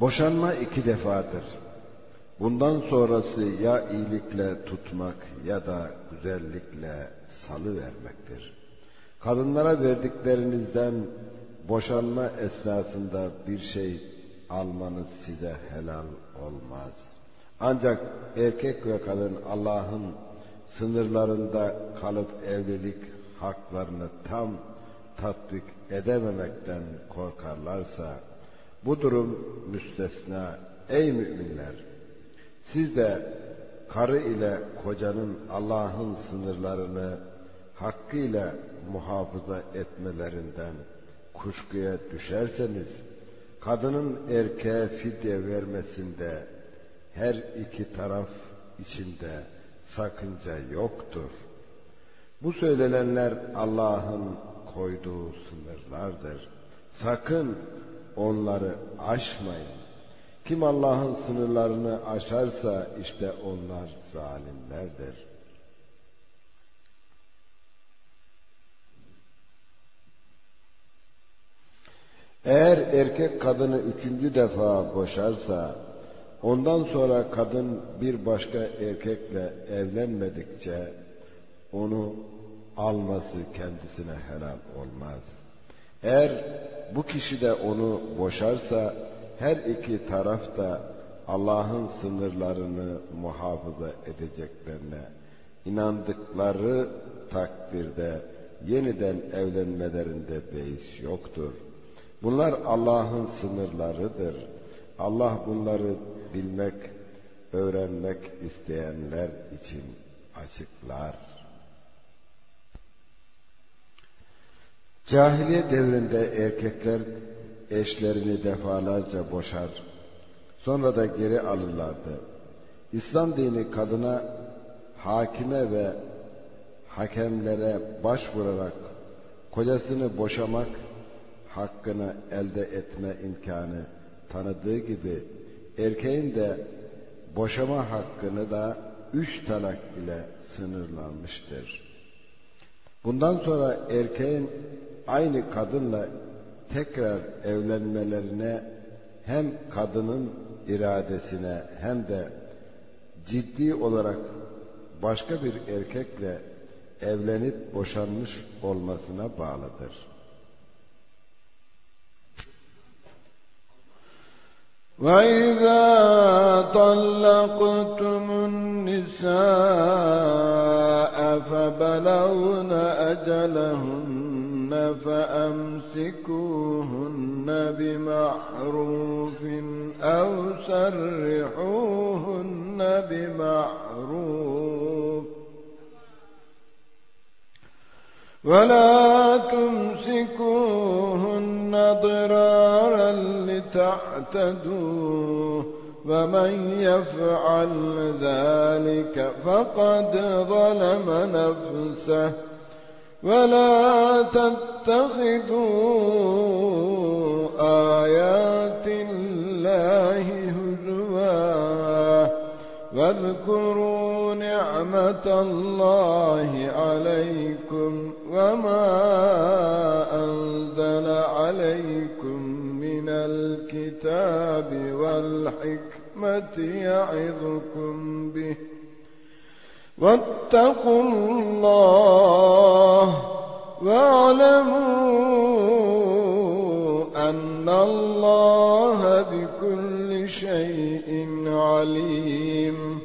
Boşanma iki defadır. Bundan sonrası ya iyilikle tutmak ya da güzellikle salı vermektir. Kadınlara verdiklerinizden boşanma esnasında bir şey almanız size helal olmaz. Ancak erkek ve kadın Allah'ın sınırlarında kalıp evlilik haklarını tam tatbik edememekten korkarlarsa bu durum müstesna ey müminler siz de karı ile kocanın Allah'ın sınırlarını hakkıyla muhafaza etmelerinden kuşkuya düşerseniz kadının erkeğe fidye vermesinde her iki taraf içinde sakınca yoktur. Bu söylenenler Allah'ın koyduğu sınırlardır. Sakın onları aşmayın. Kim Allah'ın sınırlarını aşarsa işte onlar zalimlerdir. Eğer erkek kadını üçüncü defa boşarsa, ondan sonra kadın bir başka erkekle evlenmedikçe onu alması kendisine helal olmaz. Eğer bu kişi de onu boşarsa her iki taraf da Allah'ın sınırlarını muhafaza edeceklerine inandıkları takdirde yeniden evlenmelerinde beis yoktur. Bunlar Allah'ın sınırlarıdır. Allah bunları bilmek, öğrenmek isteyenler için açıklar. Cahiliye devrinde erkekler eşlerini defalarca boşar, sonra da geri alırlardı. İslam dini kadına hakime ve hakemlere başvurarak kocasını boşamak hakkını elde etme imkanı tanıdığı gibi erkeğin de boşama hakkını da üç talak ile sınırlanmıştır. Bundan sonra erkeğin aynı kadınla tekrar evlenmelerine hem kadının iradesine hem de ciddi olarak başka bir erkekle evlenip boşanmış olmasına bağlıdır.
وإذا طلقتم النساء فبلغن أجلهن فأمسكوهن بمعروف أو سرحوهن بمعروف ولا تمسكوهن ضرارا لتعتدوا ومن يفعل ذلك فقد ظلم نفسه ولا تتخذوا آيات الله هزوا واذكروا نعمة الله عليكم وما أنزل عليكم من الكتاب والحكمة يعظكم به واتقوا الله واعلموا أن الله بكل شيء عليم.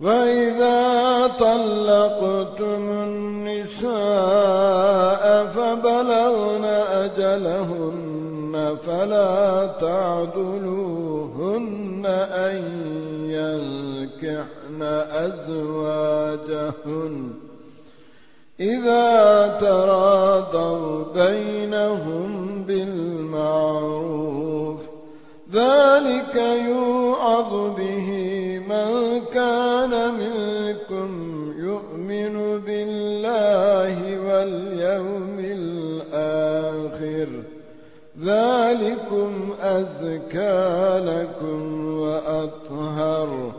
وإذا طلقتم النساء فبلغن أجلهن فلا تعدلوهن أن ينكحن أزواجهن. إذا تراضوا بينهم بالمعروف ذلك يوعظ به من كان منكم. ذلكم أزكى لكم وأطهر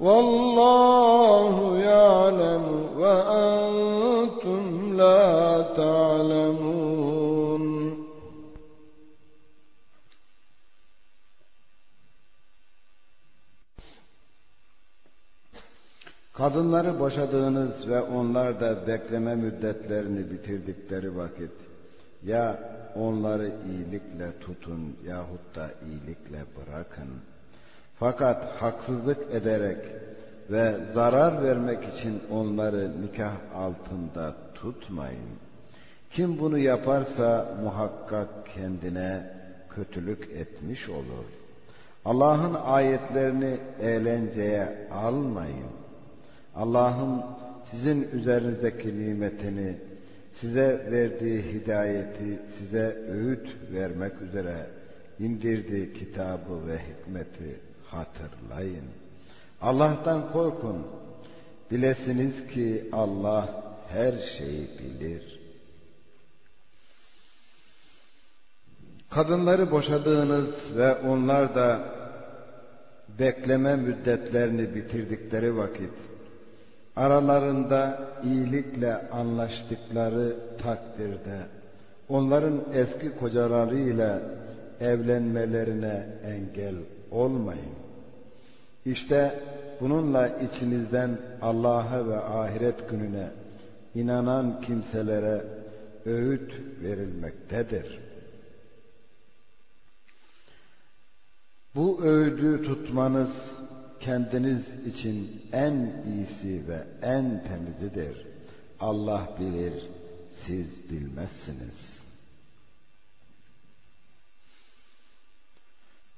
والله يعلم وأنتم لا تعلمون
Kadınları boşadığınız ve onlar da bekleme müddetlerini bitirdikleri vakit Ya onları iyilikle tutun yahut da iyilikle bırakın. Fakat haksızlık ederek ve zarar vermek için onları nikah altında tutmayın. Kim bunu yaparsa muhakkak kendine kötülük etmiş olur. Allah'ın ayetlerini eğlenceye almayın. Allah'ın sizin üzerinizdeki nimetini, size verdiği hidayeti, size öğüt vermek üzere indirdiği kitabı ve hikmeti hatırlayın. Allah'tan korkun. Bilesiniz ki Allah her şeyi bilir. Kadınları boşadığınız ve onlar da bekleme müddetlerini bitirdikleri vakit aralarında iyilikle anlaştıkları takdirde onların eski kocalarıyla evlenmelerine engel olmayın. İşte bununla içinizden Allah'a ve ahiret gününe inanan kimselere öğüt verilmektedir. Bu öğüdü tutmanız kendiniz için en iyisi ve en temizidir. Allah bilir, siz bilmezsiniz.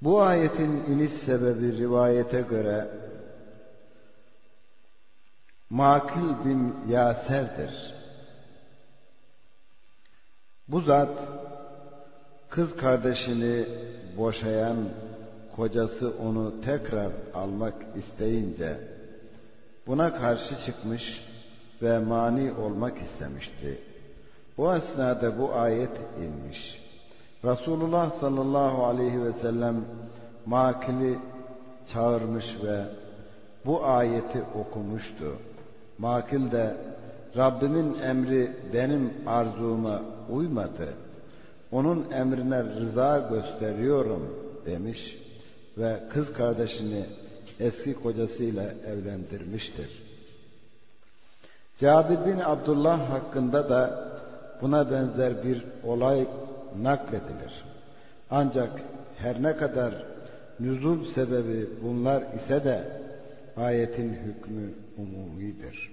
Bu ayetin iniş sebebi rivayete göre Makil bin Yaser'dir. Bu zat kız kardeşini boşayan kocası onu tekrar almak isteyince buna karşı çıkmış ve mani olmak istemişti. O esnada bu ayet inmiş. Resulullah sallallahu aleyhi ve sellem Makil'i çağırmış ve bu ayeti okumuştu. Makil de Rabbimin emri benim arzuma uymadı. Onun emrine rıza gösteriyorum demiş ve kız kardeşini eski kocasıyla evlendirmiştir. Cabir bin Abdullah hakkında da buna benzer bir olay nakledilir. Ancak her ne kadar nüzul sebebi bunlar ise de ayetin hükmü umumidir.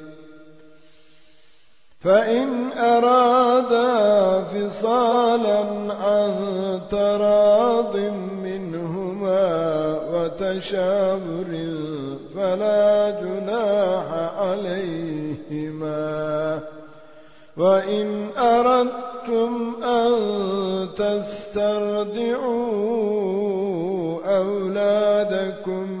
فإن أرادا فصالا عن تراض منهما وتشاور فلا جناح عليهما. وإن أردتم أن تسترضعوا أولادكم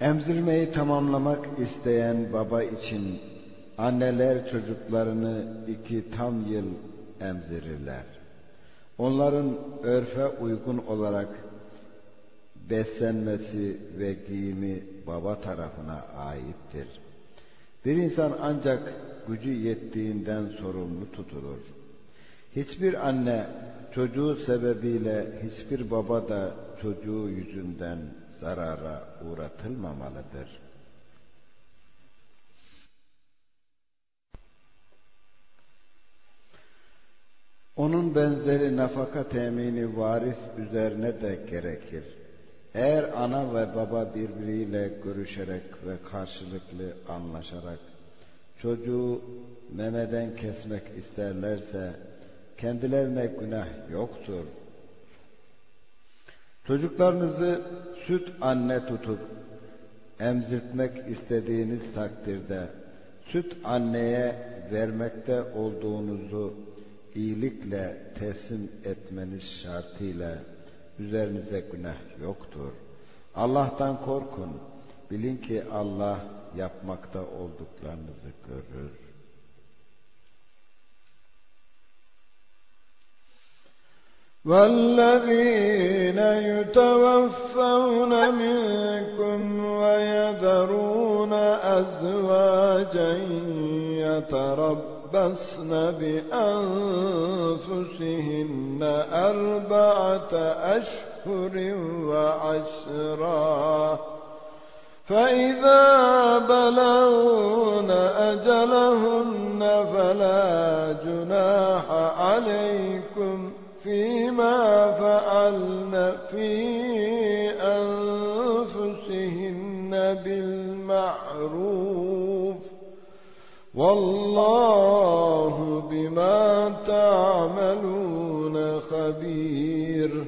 Emzirmeyi tamamlamak isteyen baba için anneler çocuklarını iki tam yıl emzirirler. Onların örfe uygun olarak beslenmesi ve giyimi baba tarafına aittir. Bir insan ancak gücü yettiğinden sorumlu tutulur. Hiçbir anne çocuğu sebebiyle hiçbir baba da çocuğu yüzünden zarara uğratılmamalıdır. Onun benzeri nafaka temini varis üzerine de gerekir. Eğer ana ve baba birbiriyle görüşerek ve karşılıklı anlaşarak çocuğu memeden kesmek isterlerse kendilerine günah yoktur. Çocuklarınızı süt anne tutup emzirtmek istediğiniz takdirde süt anneye vermekte olduğunuzu iyilikle teslim etmeniz şartıyla üzerinize günah yoktur. Allah'tan korkun. Bilin ki Allah yapmakta olduklarınızı görür.
والذين يتوفون منكم ويذرون أزواجا يتربصن بأنفسهن أربعة أشهر وعشرا فإذا بلغن أجلهن فلا جناح عليكم فيما فعلن في أنفسهن بالمعروف والله بما تعملون خبير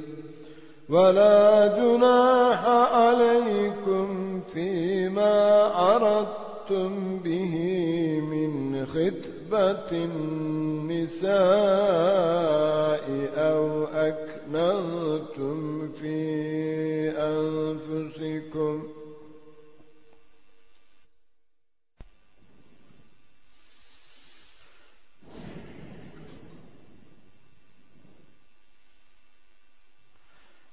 ولا جناح عليكم فيما عرضتم به من خطبة النساء أو أكننتم في أنفسكم.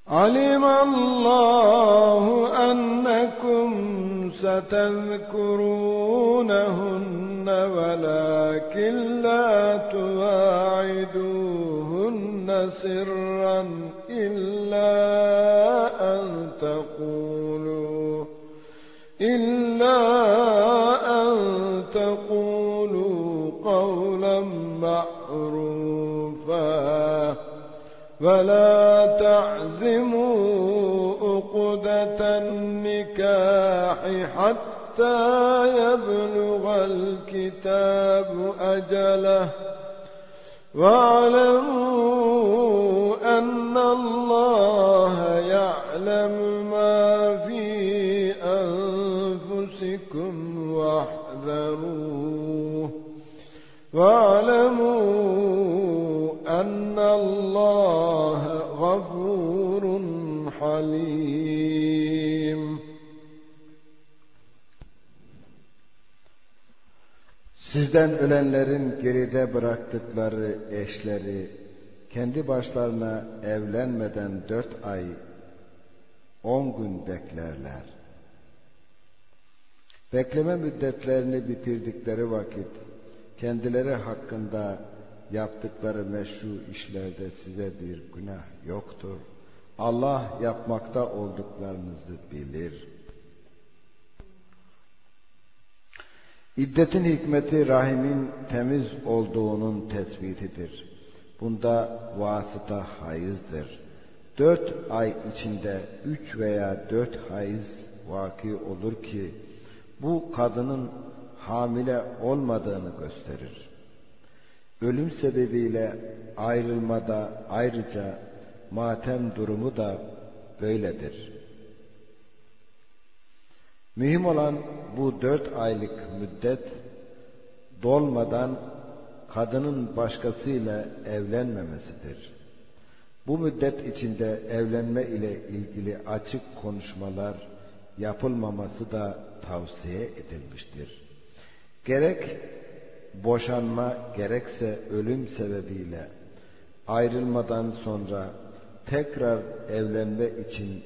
علم الله أنكم ستذكرونهن. ولكن لا تواعدوهن سرا إلا أن تقولوا إلا أن تقولوا قولا معروفا ولا تعزموا عقدة النكاح حتى يبلغ الكتاب أجله. واعلموا أن الله يعلم ما في أنفسكم واحذروه. واعلموا أن الله غفور حليم.
Sizden ölenlerin geride bıraktıkları eşleri kendi başlarına evlenmeden dört ay on gün beklerler. Bekleme müddetlerini bitirdikleri vakit kendileri hakkında yaptıkları meşru işlerde size bir günah yoktur. Allah yapmakta olduklarınızı bilir. İddetin hikmeti rahimin temiz olduğunun tespitidir. Bunda vasıta hayızdır. Dört ay içinde üç veya dört hayız vaki olur ki bu kadının hamile olmadığını gösterir. Ölüm sebebiyle ayrılmada ayrıca matem durumu da böyledir. Mühim olan bu dört aylık müddet dolmadan kadının başkasıyla evlenmemesidir. Bu müddet içinde evlenme ile ilgili açık konuşmalar yapılmaması da tavsiye edilmiştir. Gerek boşanma gerekse ölüm sebebiyle ayrılmadan sonra tekrar evlenme için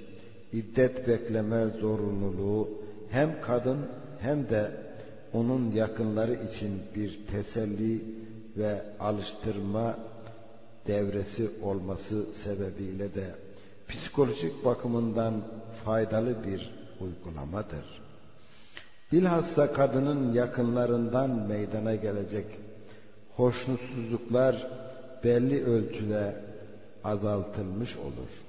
iddet bekleme zorunluluğu hem kadın hem de onun yakınları için bir teselli ve alıştırma devresi olması sebebiyle de psikolojik bakımından faydalı bir uygulamadır. Bilhassa kadının yakınlarından meydana gelecek hoşnutsuzluklar belli ölçüde azaltılmış olur.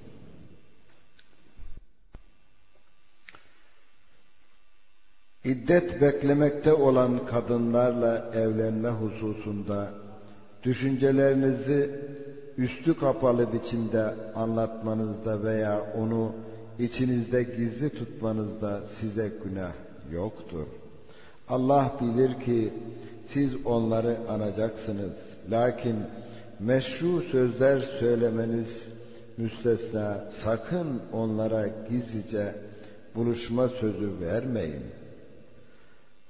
İddet beklemekte olan kadınlarla evlenme hususunda düşüncelerinizi üstü kapalı biçimde anlatmanızda veya onu içinizde gizli tutmanızda size günah yoktur. Allah bilir ki siz onları anacaksınız. Lakin meşru sözler söylemeniz müstesna sakın onlara gizlice buluşma sözü vermeyin.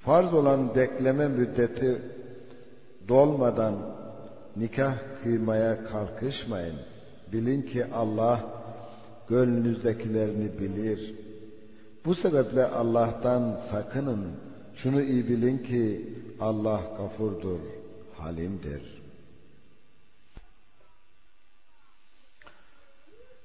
Farz olan bekleme müddeti dolmadan nikah kıymaya kalkışmayın. Bilin ki Allah gönlünüzdekilerini bilir. Bu sebeple Allah'tan sakının. Şunu iyi bilin ki Allah gafurdur, halimdir.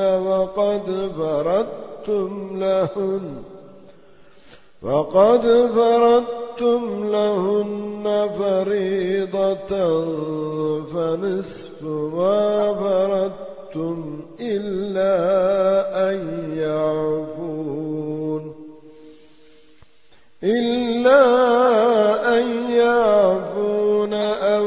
وقد فرضتم لهن وقد فرضتم لهن فريضة فنصف ما فرضتم إلا أن يعفون إلا أن يعفون أو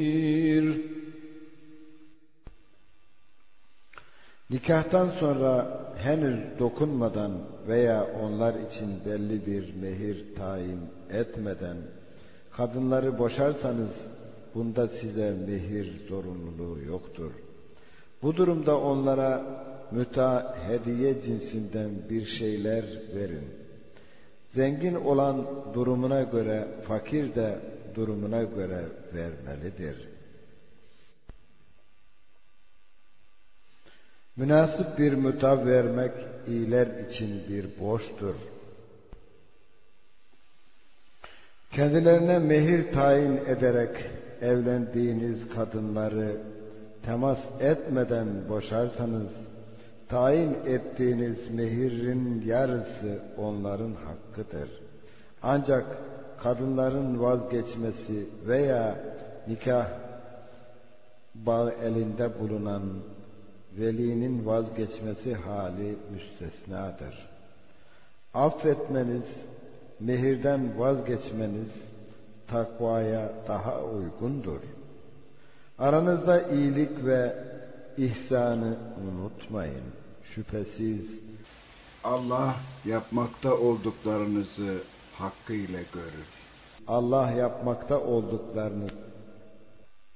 Nikahtan sonra henüz dokunmadan veya onlar için belli bir mehir tayin etmeden kadınları boşarsanız bunda size mehir zorunluluğu yoktur. Bu durumda onlara müta hediye cinsinden bir şeyler verin. Zengin olan durumuna göre, fakir de durumuna göre vermelidir.'' Münasip bir mütav vermek iyiler için bir borçtur. Kendilerine mehir tayin ederek evlendiğiniz kadınları temas etmeden boşarsanız, tayin ettiğiniz mehirin yarısı onların hakkıdır. Ancak kadınların vazgeçmesi veya nikah bağ elinde bulunan velinin vazgeçmesi hali müstesnadır. Affetmeniz, mehirden vazgeçmeniz takvaya daha uygundur. Aranızda iyilik ve ihsanı unutmayın. Şüphesiz
Allah yapmakta olduklarınızı hakkıyla görür.
Allah yapmakta olduklarını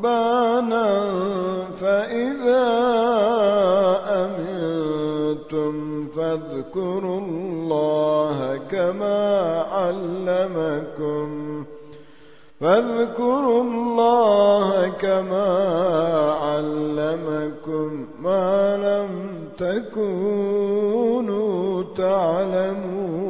ركبانا فإذا أمنتم فاذكروا الله كما علمكم فاذكروا الله كما علمكم ما لم تكونوا تعلمون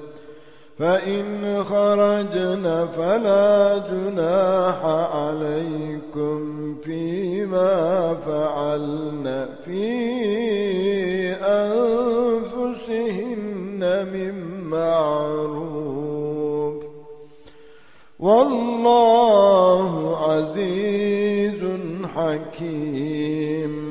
فإن خرجن فلا جناح عليكم فيما فعلن في أنفسهن من معروف والله عزيز حكيم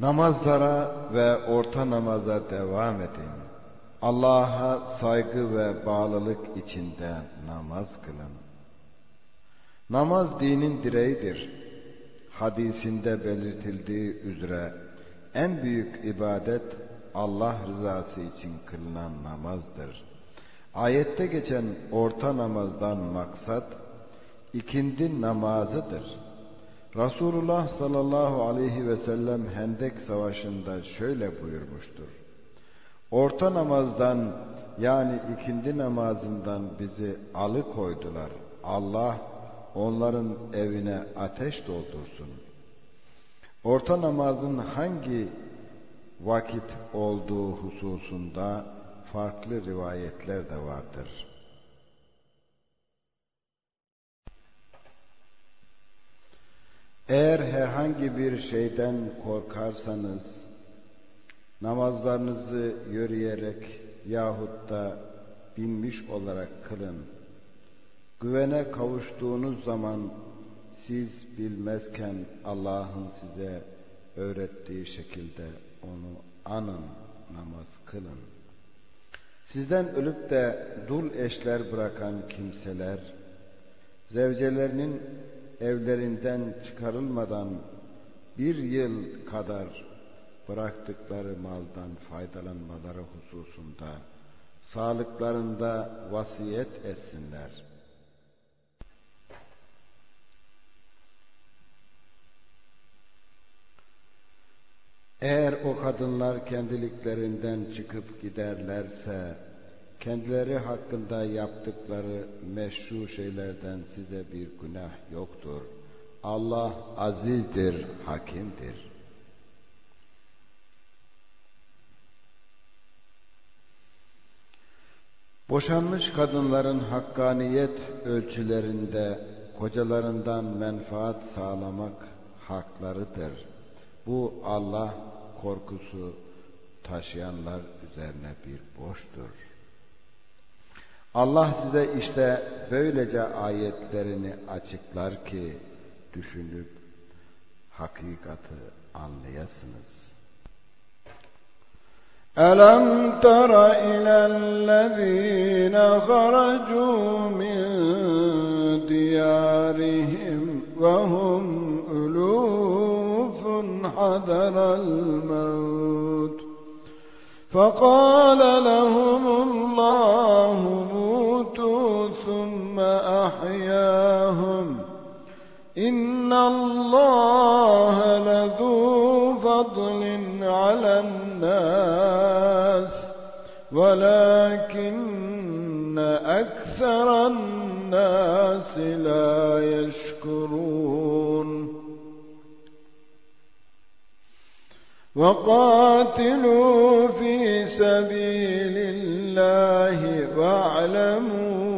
Namazlara ve orta namaza devam edin. Allah'a saygı ve bağlılık içinde namaz kılın. Namaz dinin direğidir. Hadisinde belirtildiği üzere en büyük ibadet Allah rızası için kılınan namazdır. Ayette geçen orta namazdan maksat ikindi namazıdır. Resulullah sallallahu aleyhi ve sellem Hendek Savaşı'nda şöyle buyurmuştur. Orta namazdan yani ikindi namazından bizi alıkoydular. Allah onların evine ateş doldursun. Orta namazın hangi vakit olduğu hususunda farklı rivayetler de vardır. Eğer herhangi bir şeyden korkarsanız namazlarınızı yürüyerek yahut da binmiş olarak kılın. Güvene kavuştuğunuz zaman siz bilmezken Allah'ın size öğrettiği şekilde onu anın, namaz kılın. Sizden ölüp de dul eşler bırakan kimseler, zevcelerinin evlerinden çıkarılmadan bir yıl kadar bıraktıkları maldan faydalanmaları hususunda sağlıklarında vasiyet etsinler. Eğer o kadınlar kendiliklerinden çıkıp giderlerse kendileri hakkında yaptıkları meşru şeylerden size bir günah yoktur. Allah azizdir, hakimdir. Boşanmış kadınların hakkaniyet ölçülerinde kocalarından menfaat sağlamak haklarıdır. Bu Allah korkusu taşıyanlar üzerine bir borçtur. Allah size işte böylece ayetlerini açıklar ki düşünüp hakikati anlayasınız.
ألم تر إلى الذين خرجوا من ديارهم وهم ألوف حذر الموت فقال لهم الله موتوا أحياهم. إن الله لذو فضل على الناس ولكن أكثر الناس لا يشكرون. وقاتلوا في سبيل الله واعلموا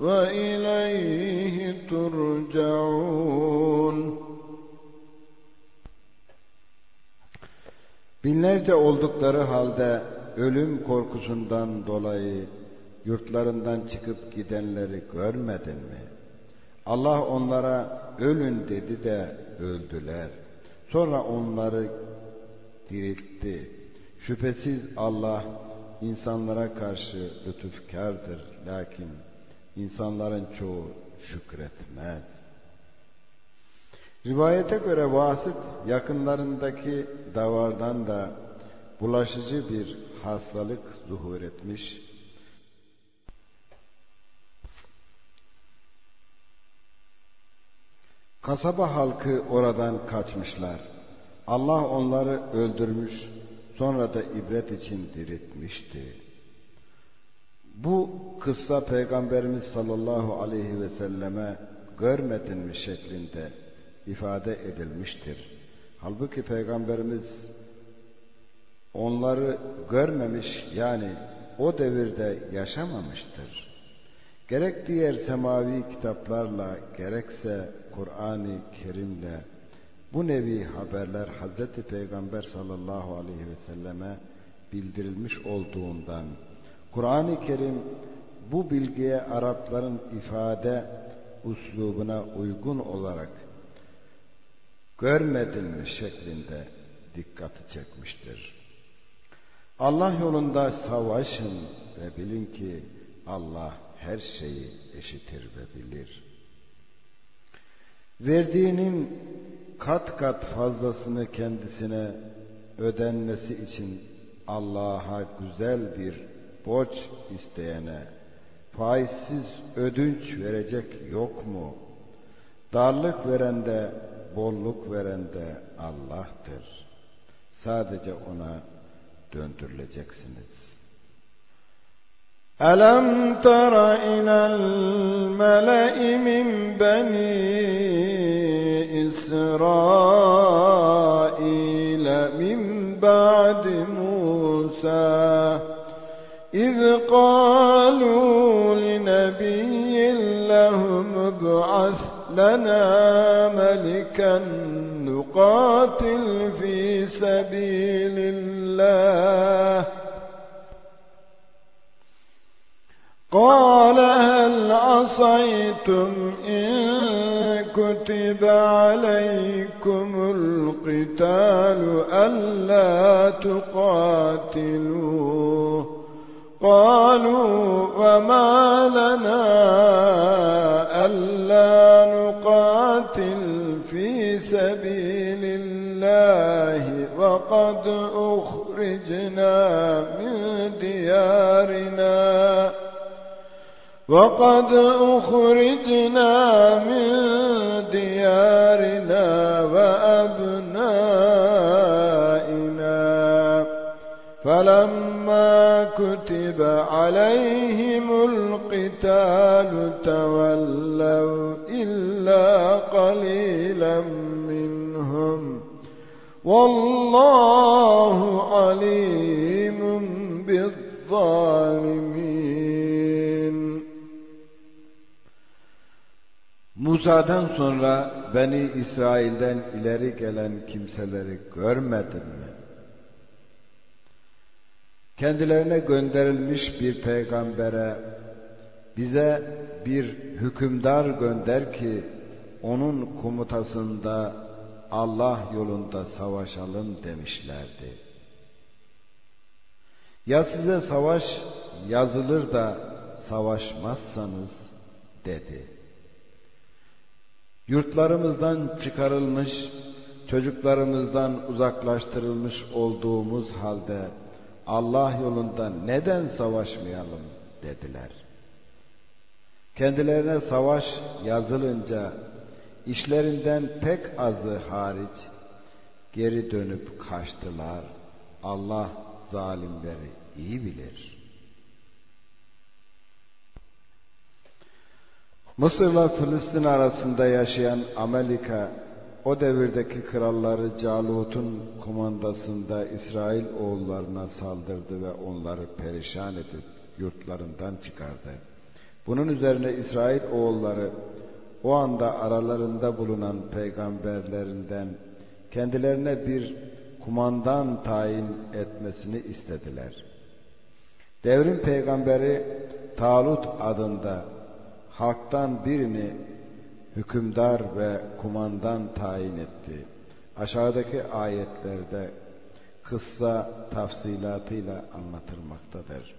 وإليه ترجعون
Binlerce oldukları halde ölüm korkusundan dolayı yurtlarından çıkıp gidenleri görmedin mi? Allah onlara ölün dedi de öldüler. Sonra onları diriltti. Şüphesiz Allah insanlara karşı lütufkardır. Lakin insanların çoğu şükretmez. Rivayete göre Vasıt yakınlarındaki davardan da bulaşıcı bir hastalık zuhur etmiş. Kasaba halkı oradan kaçmışlar. Allah onları öldürmüş, sonra da ibret için diriltmişti. Bu kıssa Peygamberimiz sallallahu aleyhi ve selleme görmedin mi şeklinde ifade edilmiştir. Halbuki Peygamberimiz onları görmemiş yani o devirde yaşamamıştır. Gerek diğer semavi kitaplarla gerekse Kur'an-ı Kerim'le bu nevi haberler Hazreti Peygamber sallallahu aleyhi ve selleme bildirilmiş olduğundan Kur'an-ı Kerim bu bilgiye Arapların ifade uslubuna uygun olarak görmedin mi şeklinde dikkati çekmiştir. Allah yolunda savaşın ve bilin ki Allah her şeyi eşitir ve bilir. Verdiğinin kat kat fazlasını kendisine ödenmesi için Allah'a güzel bir borç isteyene faizsiz ödünç verecek yok mu? Darlık veren de bolluk veren de Allah'tır. Sadece ona döndürüleceksiniz.
ألم تر إلى الملأ من بني إسرائيل من بعد موسى إذ قالوا لنبي لهم ابعث لنا ملكا نقاتل في سبيل الله. قال هل عصيتم إن كتب عليكم القتال ألا تقاتلوا قالوا وما لنا ألا نقاتل في سبيل الله وقد أخرجنا من ديارنا وقد أخرجنا من ديارنا وأبنائنا فلما كتب عليهم القتال تولوا إلا قليلا منهم والله عليم بالظالمين
Musa'dan sonra Beni İsrail'den ileri gelen kimseleri görmedin mi? Kendilerine gönderilmiş bir peygambere bize bir hükümdar gönder ki onun komutasında Allah yolunda savaşalım demişlerdi. Ya size savaş yazılır da savaşmazsanız dedi. Yurtlarımızdan çıkarılmış, çocuklarımızdan uzaklaştırılmış olduğumuz halde Allah yolunda neden savaşmayalım dediler. Kendilerine savaş yazılınca işlerinden pek azı hariç geri dönüp kaçtılar. Allah zalimleri iyi bilir. Mısır'la Filistin arasında yaşayan Amelika o devirdeki kralları Calut'un komandasında İsrail oğullarına saldırdı ve onları perişan edip yurtlarından çıkardı. Bunun üzerine İsrail oğulları o anda aralarında bulunan peygamberlerinden kendilerine bir kumandan tayin etmesini istediler. Devrin peygamberi Talut adında halktan birini hükümdar ve kumandan tayin etti. Aşağıdaki ayetlerde kıssa tafsilatıyla anlatılmaktadır.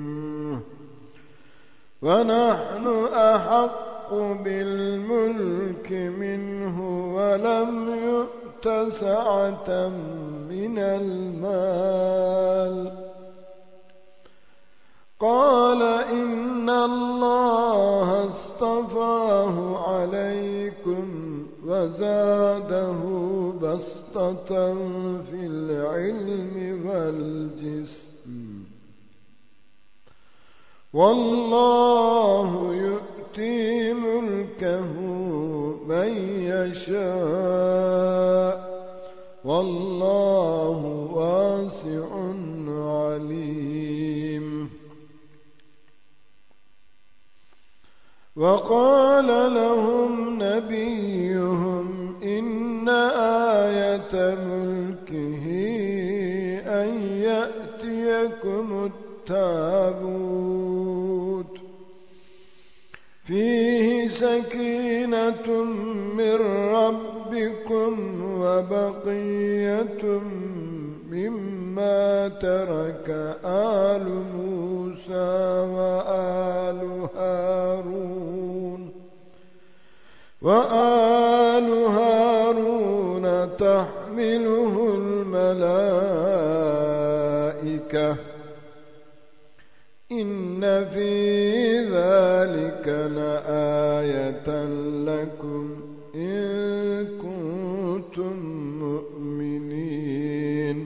ونحن أحق بالملك منه ولم يؤت سعة من المال. قال إن الله اصطفاه عليكم وزاده بسطة في العلم والجسم. والله يؤتي ملكه من يشاء. والله واسع عليم. وقال لهم نبيهم إن آية ملكه أن يأتيكم التابوت سكينة من ربكم وبقية مما ترك آل موسى وآل هارون وآل هارون تحمله الملائكة إن في ذلك لآية لكم إن كنتم مؤمنين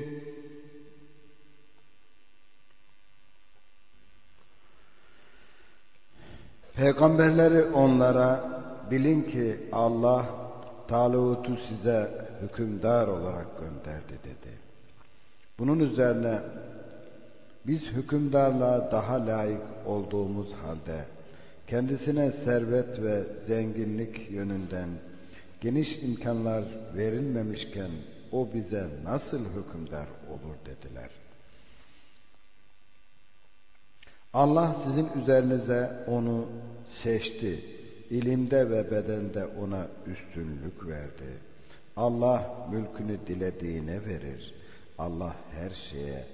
Peygamberleri onlara bilin ki Allah Talut'u size hükümdar olarak gönderdi dedi. Bunun üzerine biz hükümdarlığa daha layık olduğumuz halde kendisine servet ve zenginlik yönünden geniş imkanlar verilmemişken o bize nasıl hükümdar olur dediler. Allah sizin üzerinize onu seçti. İlimde ve bedende ona üstünlük verdi. Allah mülkünü dilediğine verir. Allah her şeye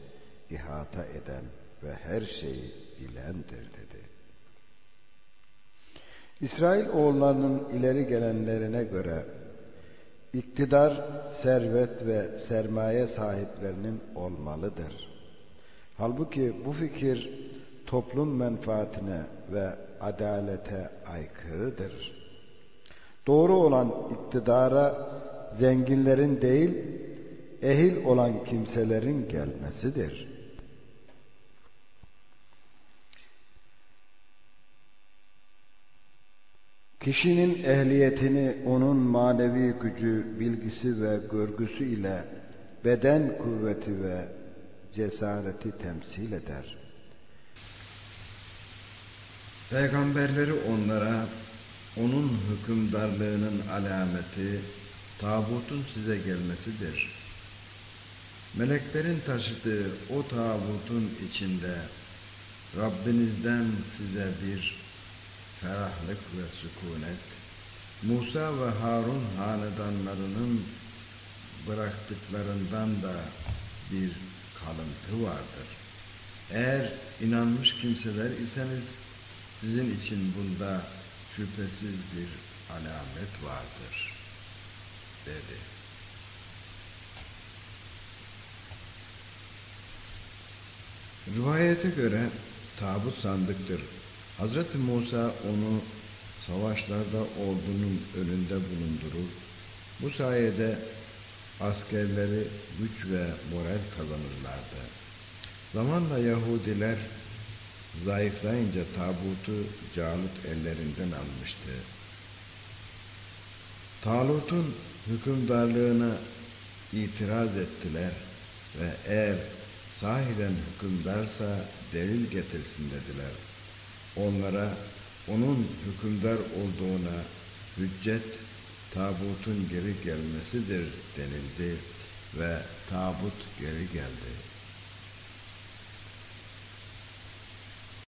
ihata eden ve her şeyi bilendir. İsrail oğullarının ileri gelenlerine göre iktidar, servet ve sermaye sahiplerinin olmalıdır. Halbuki bu fikir toplum menfaatine ve adalete aykırıdır. Doğru olan iktidara zenginlerin değil, ehil olan kimselerin gelmesidir. Kişinin ehliyetini onun manevi gücü, bilgisi ve görgüsü ile beden kuvveti ve cesareti temsil eder.
Peygamberleri onlara onun hükümdarlığının alameti tabutun size gelmesidir. Meleklerin taşıdığı o tabutun içinde Rabbinizden size bir ferahlık ve sükunet, Musa ve Harun hanedanlarının bıraktıklarından da bir kalıntı vardır. Eğer inanmış kimseler iseniz sizin için bunda şüphesiz bir alamet vardır dedi. Rivayete göre tabut sandıktır. Hazreti Musa onu savaşlarda ordunun önünde bulundurur. Bu sayede askerleri güç ve moral kazanırlardı. Zamanla Yahudiler zayıflayınca tabutu Calut ellerinden almıştı. Talut'un hükümdarlığına itiraz ettiler ve eğer sahiden hükümdarsa delil getirsin dediler. Onlara onun hükümdar olduğuna hüccet tabutun geri gelmesidir denildi ve tabut geri geldi.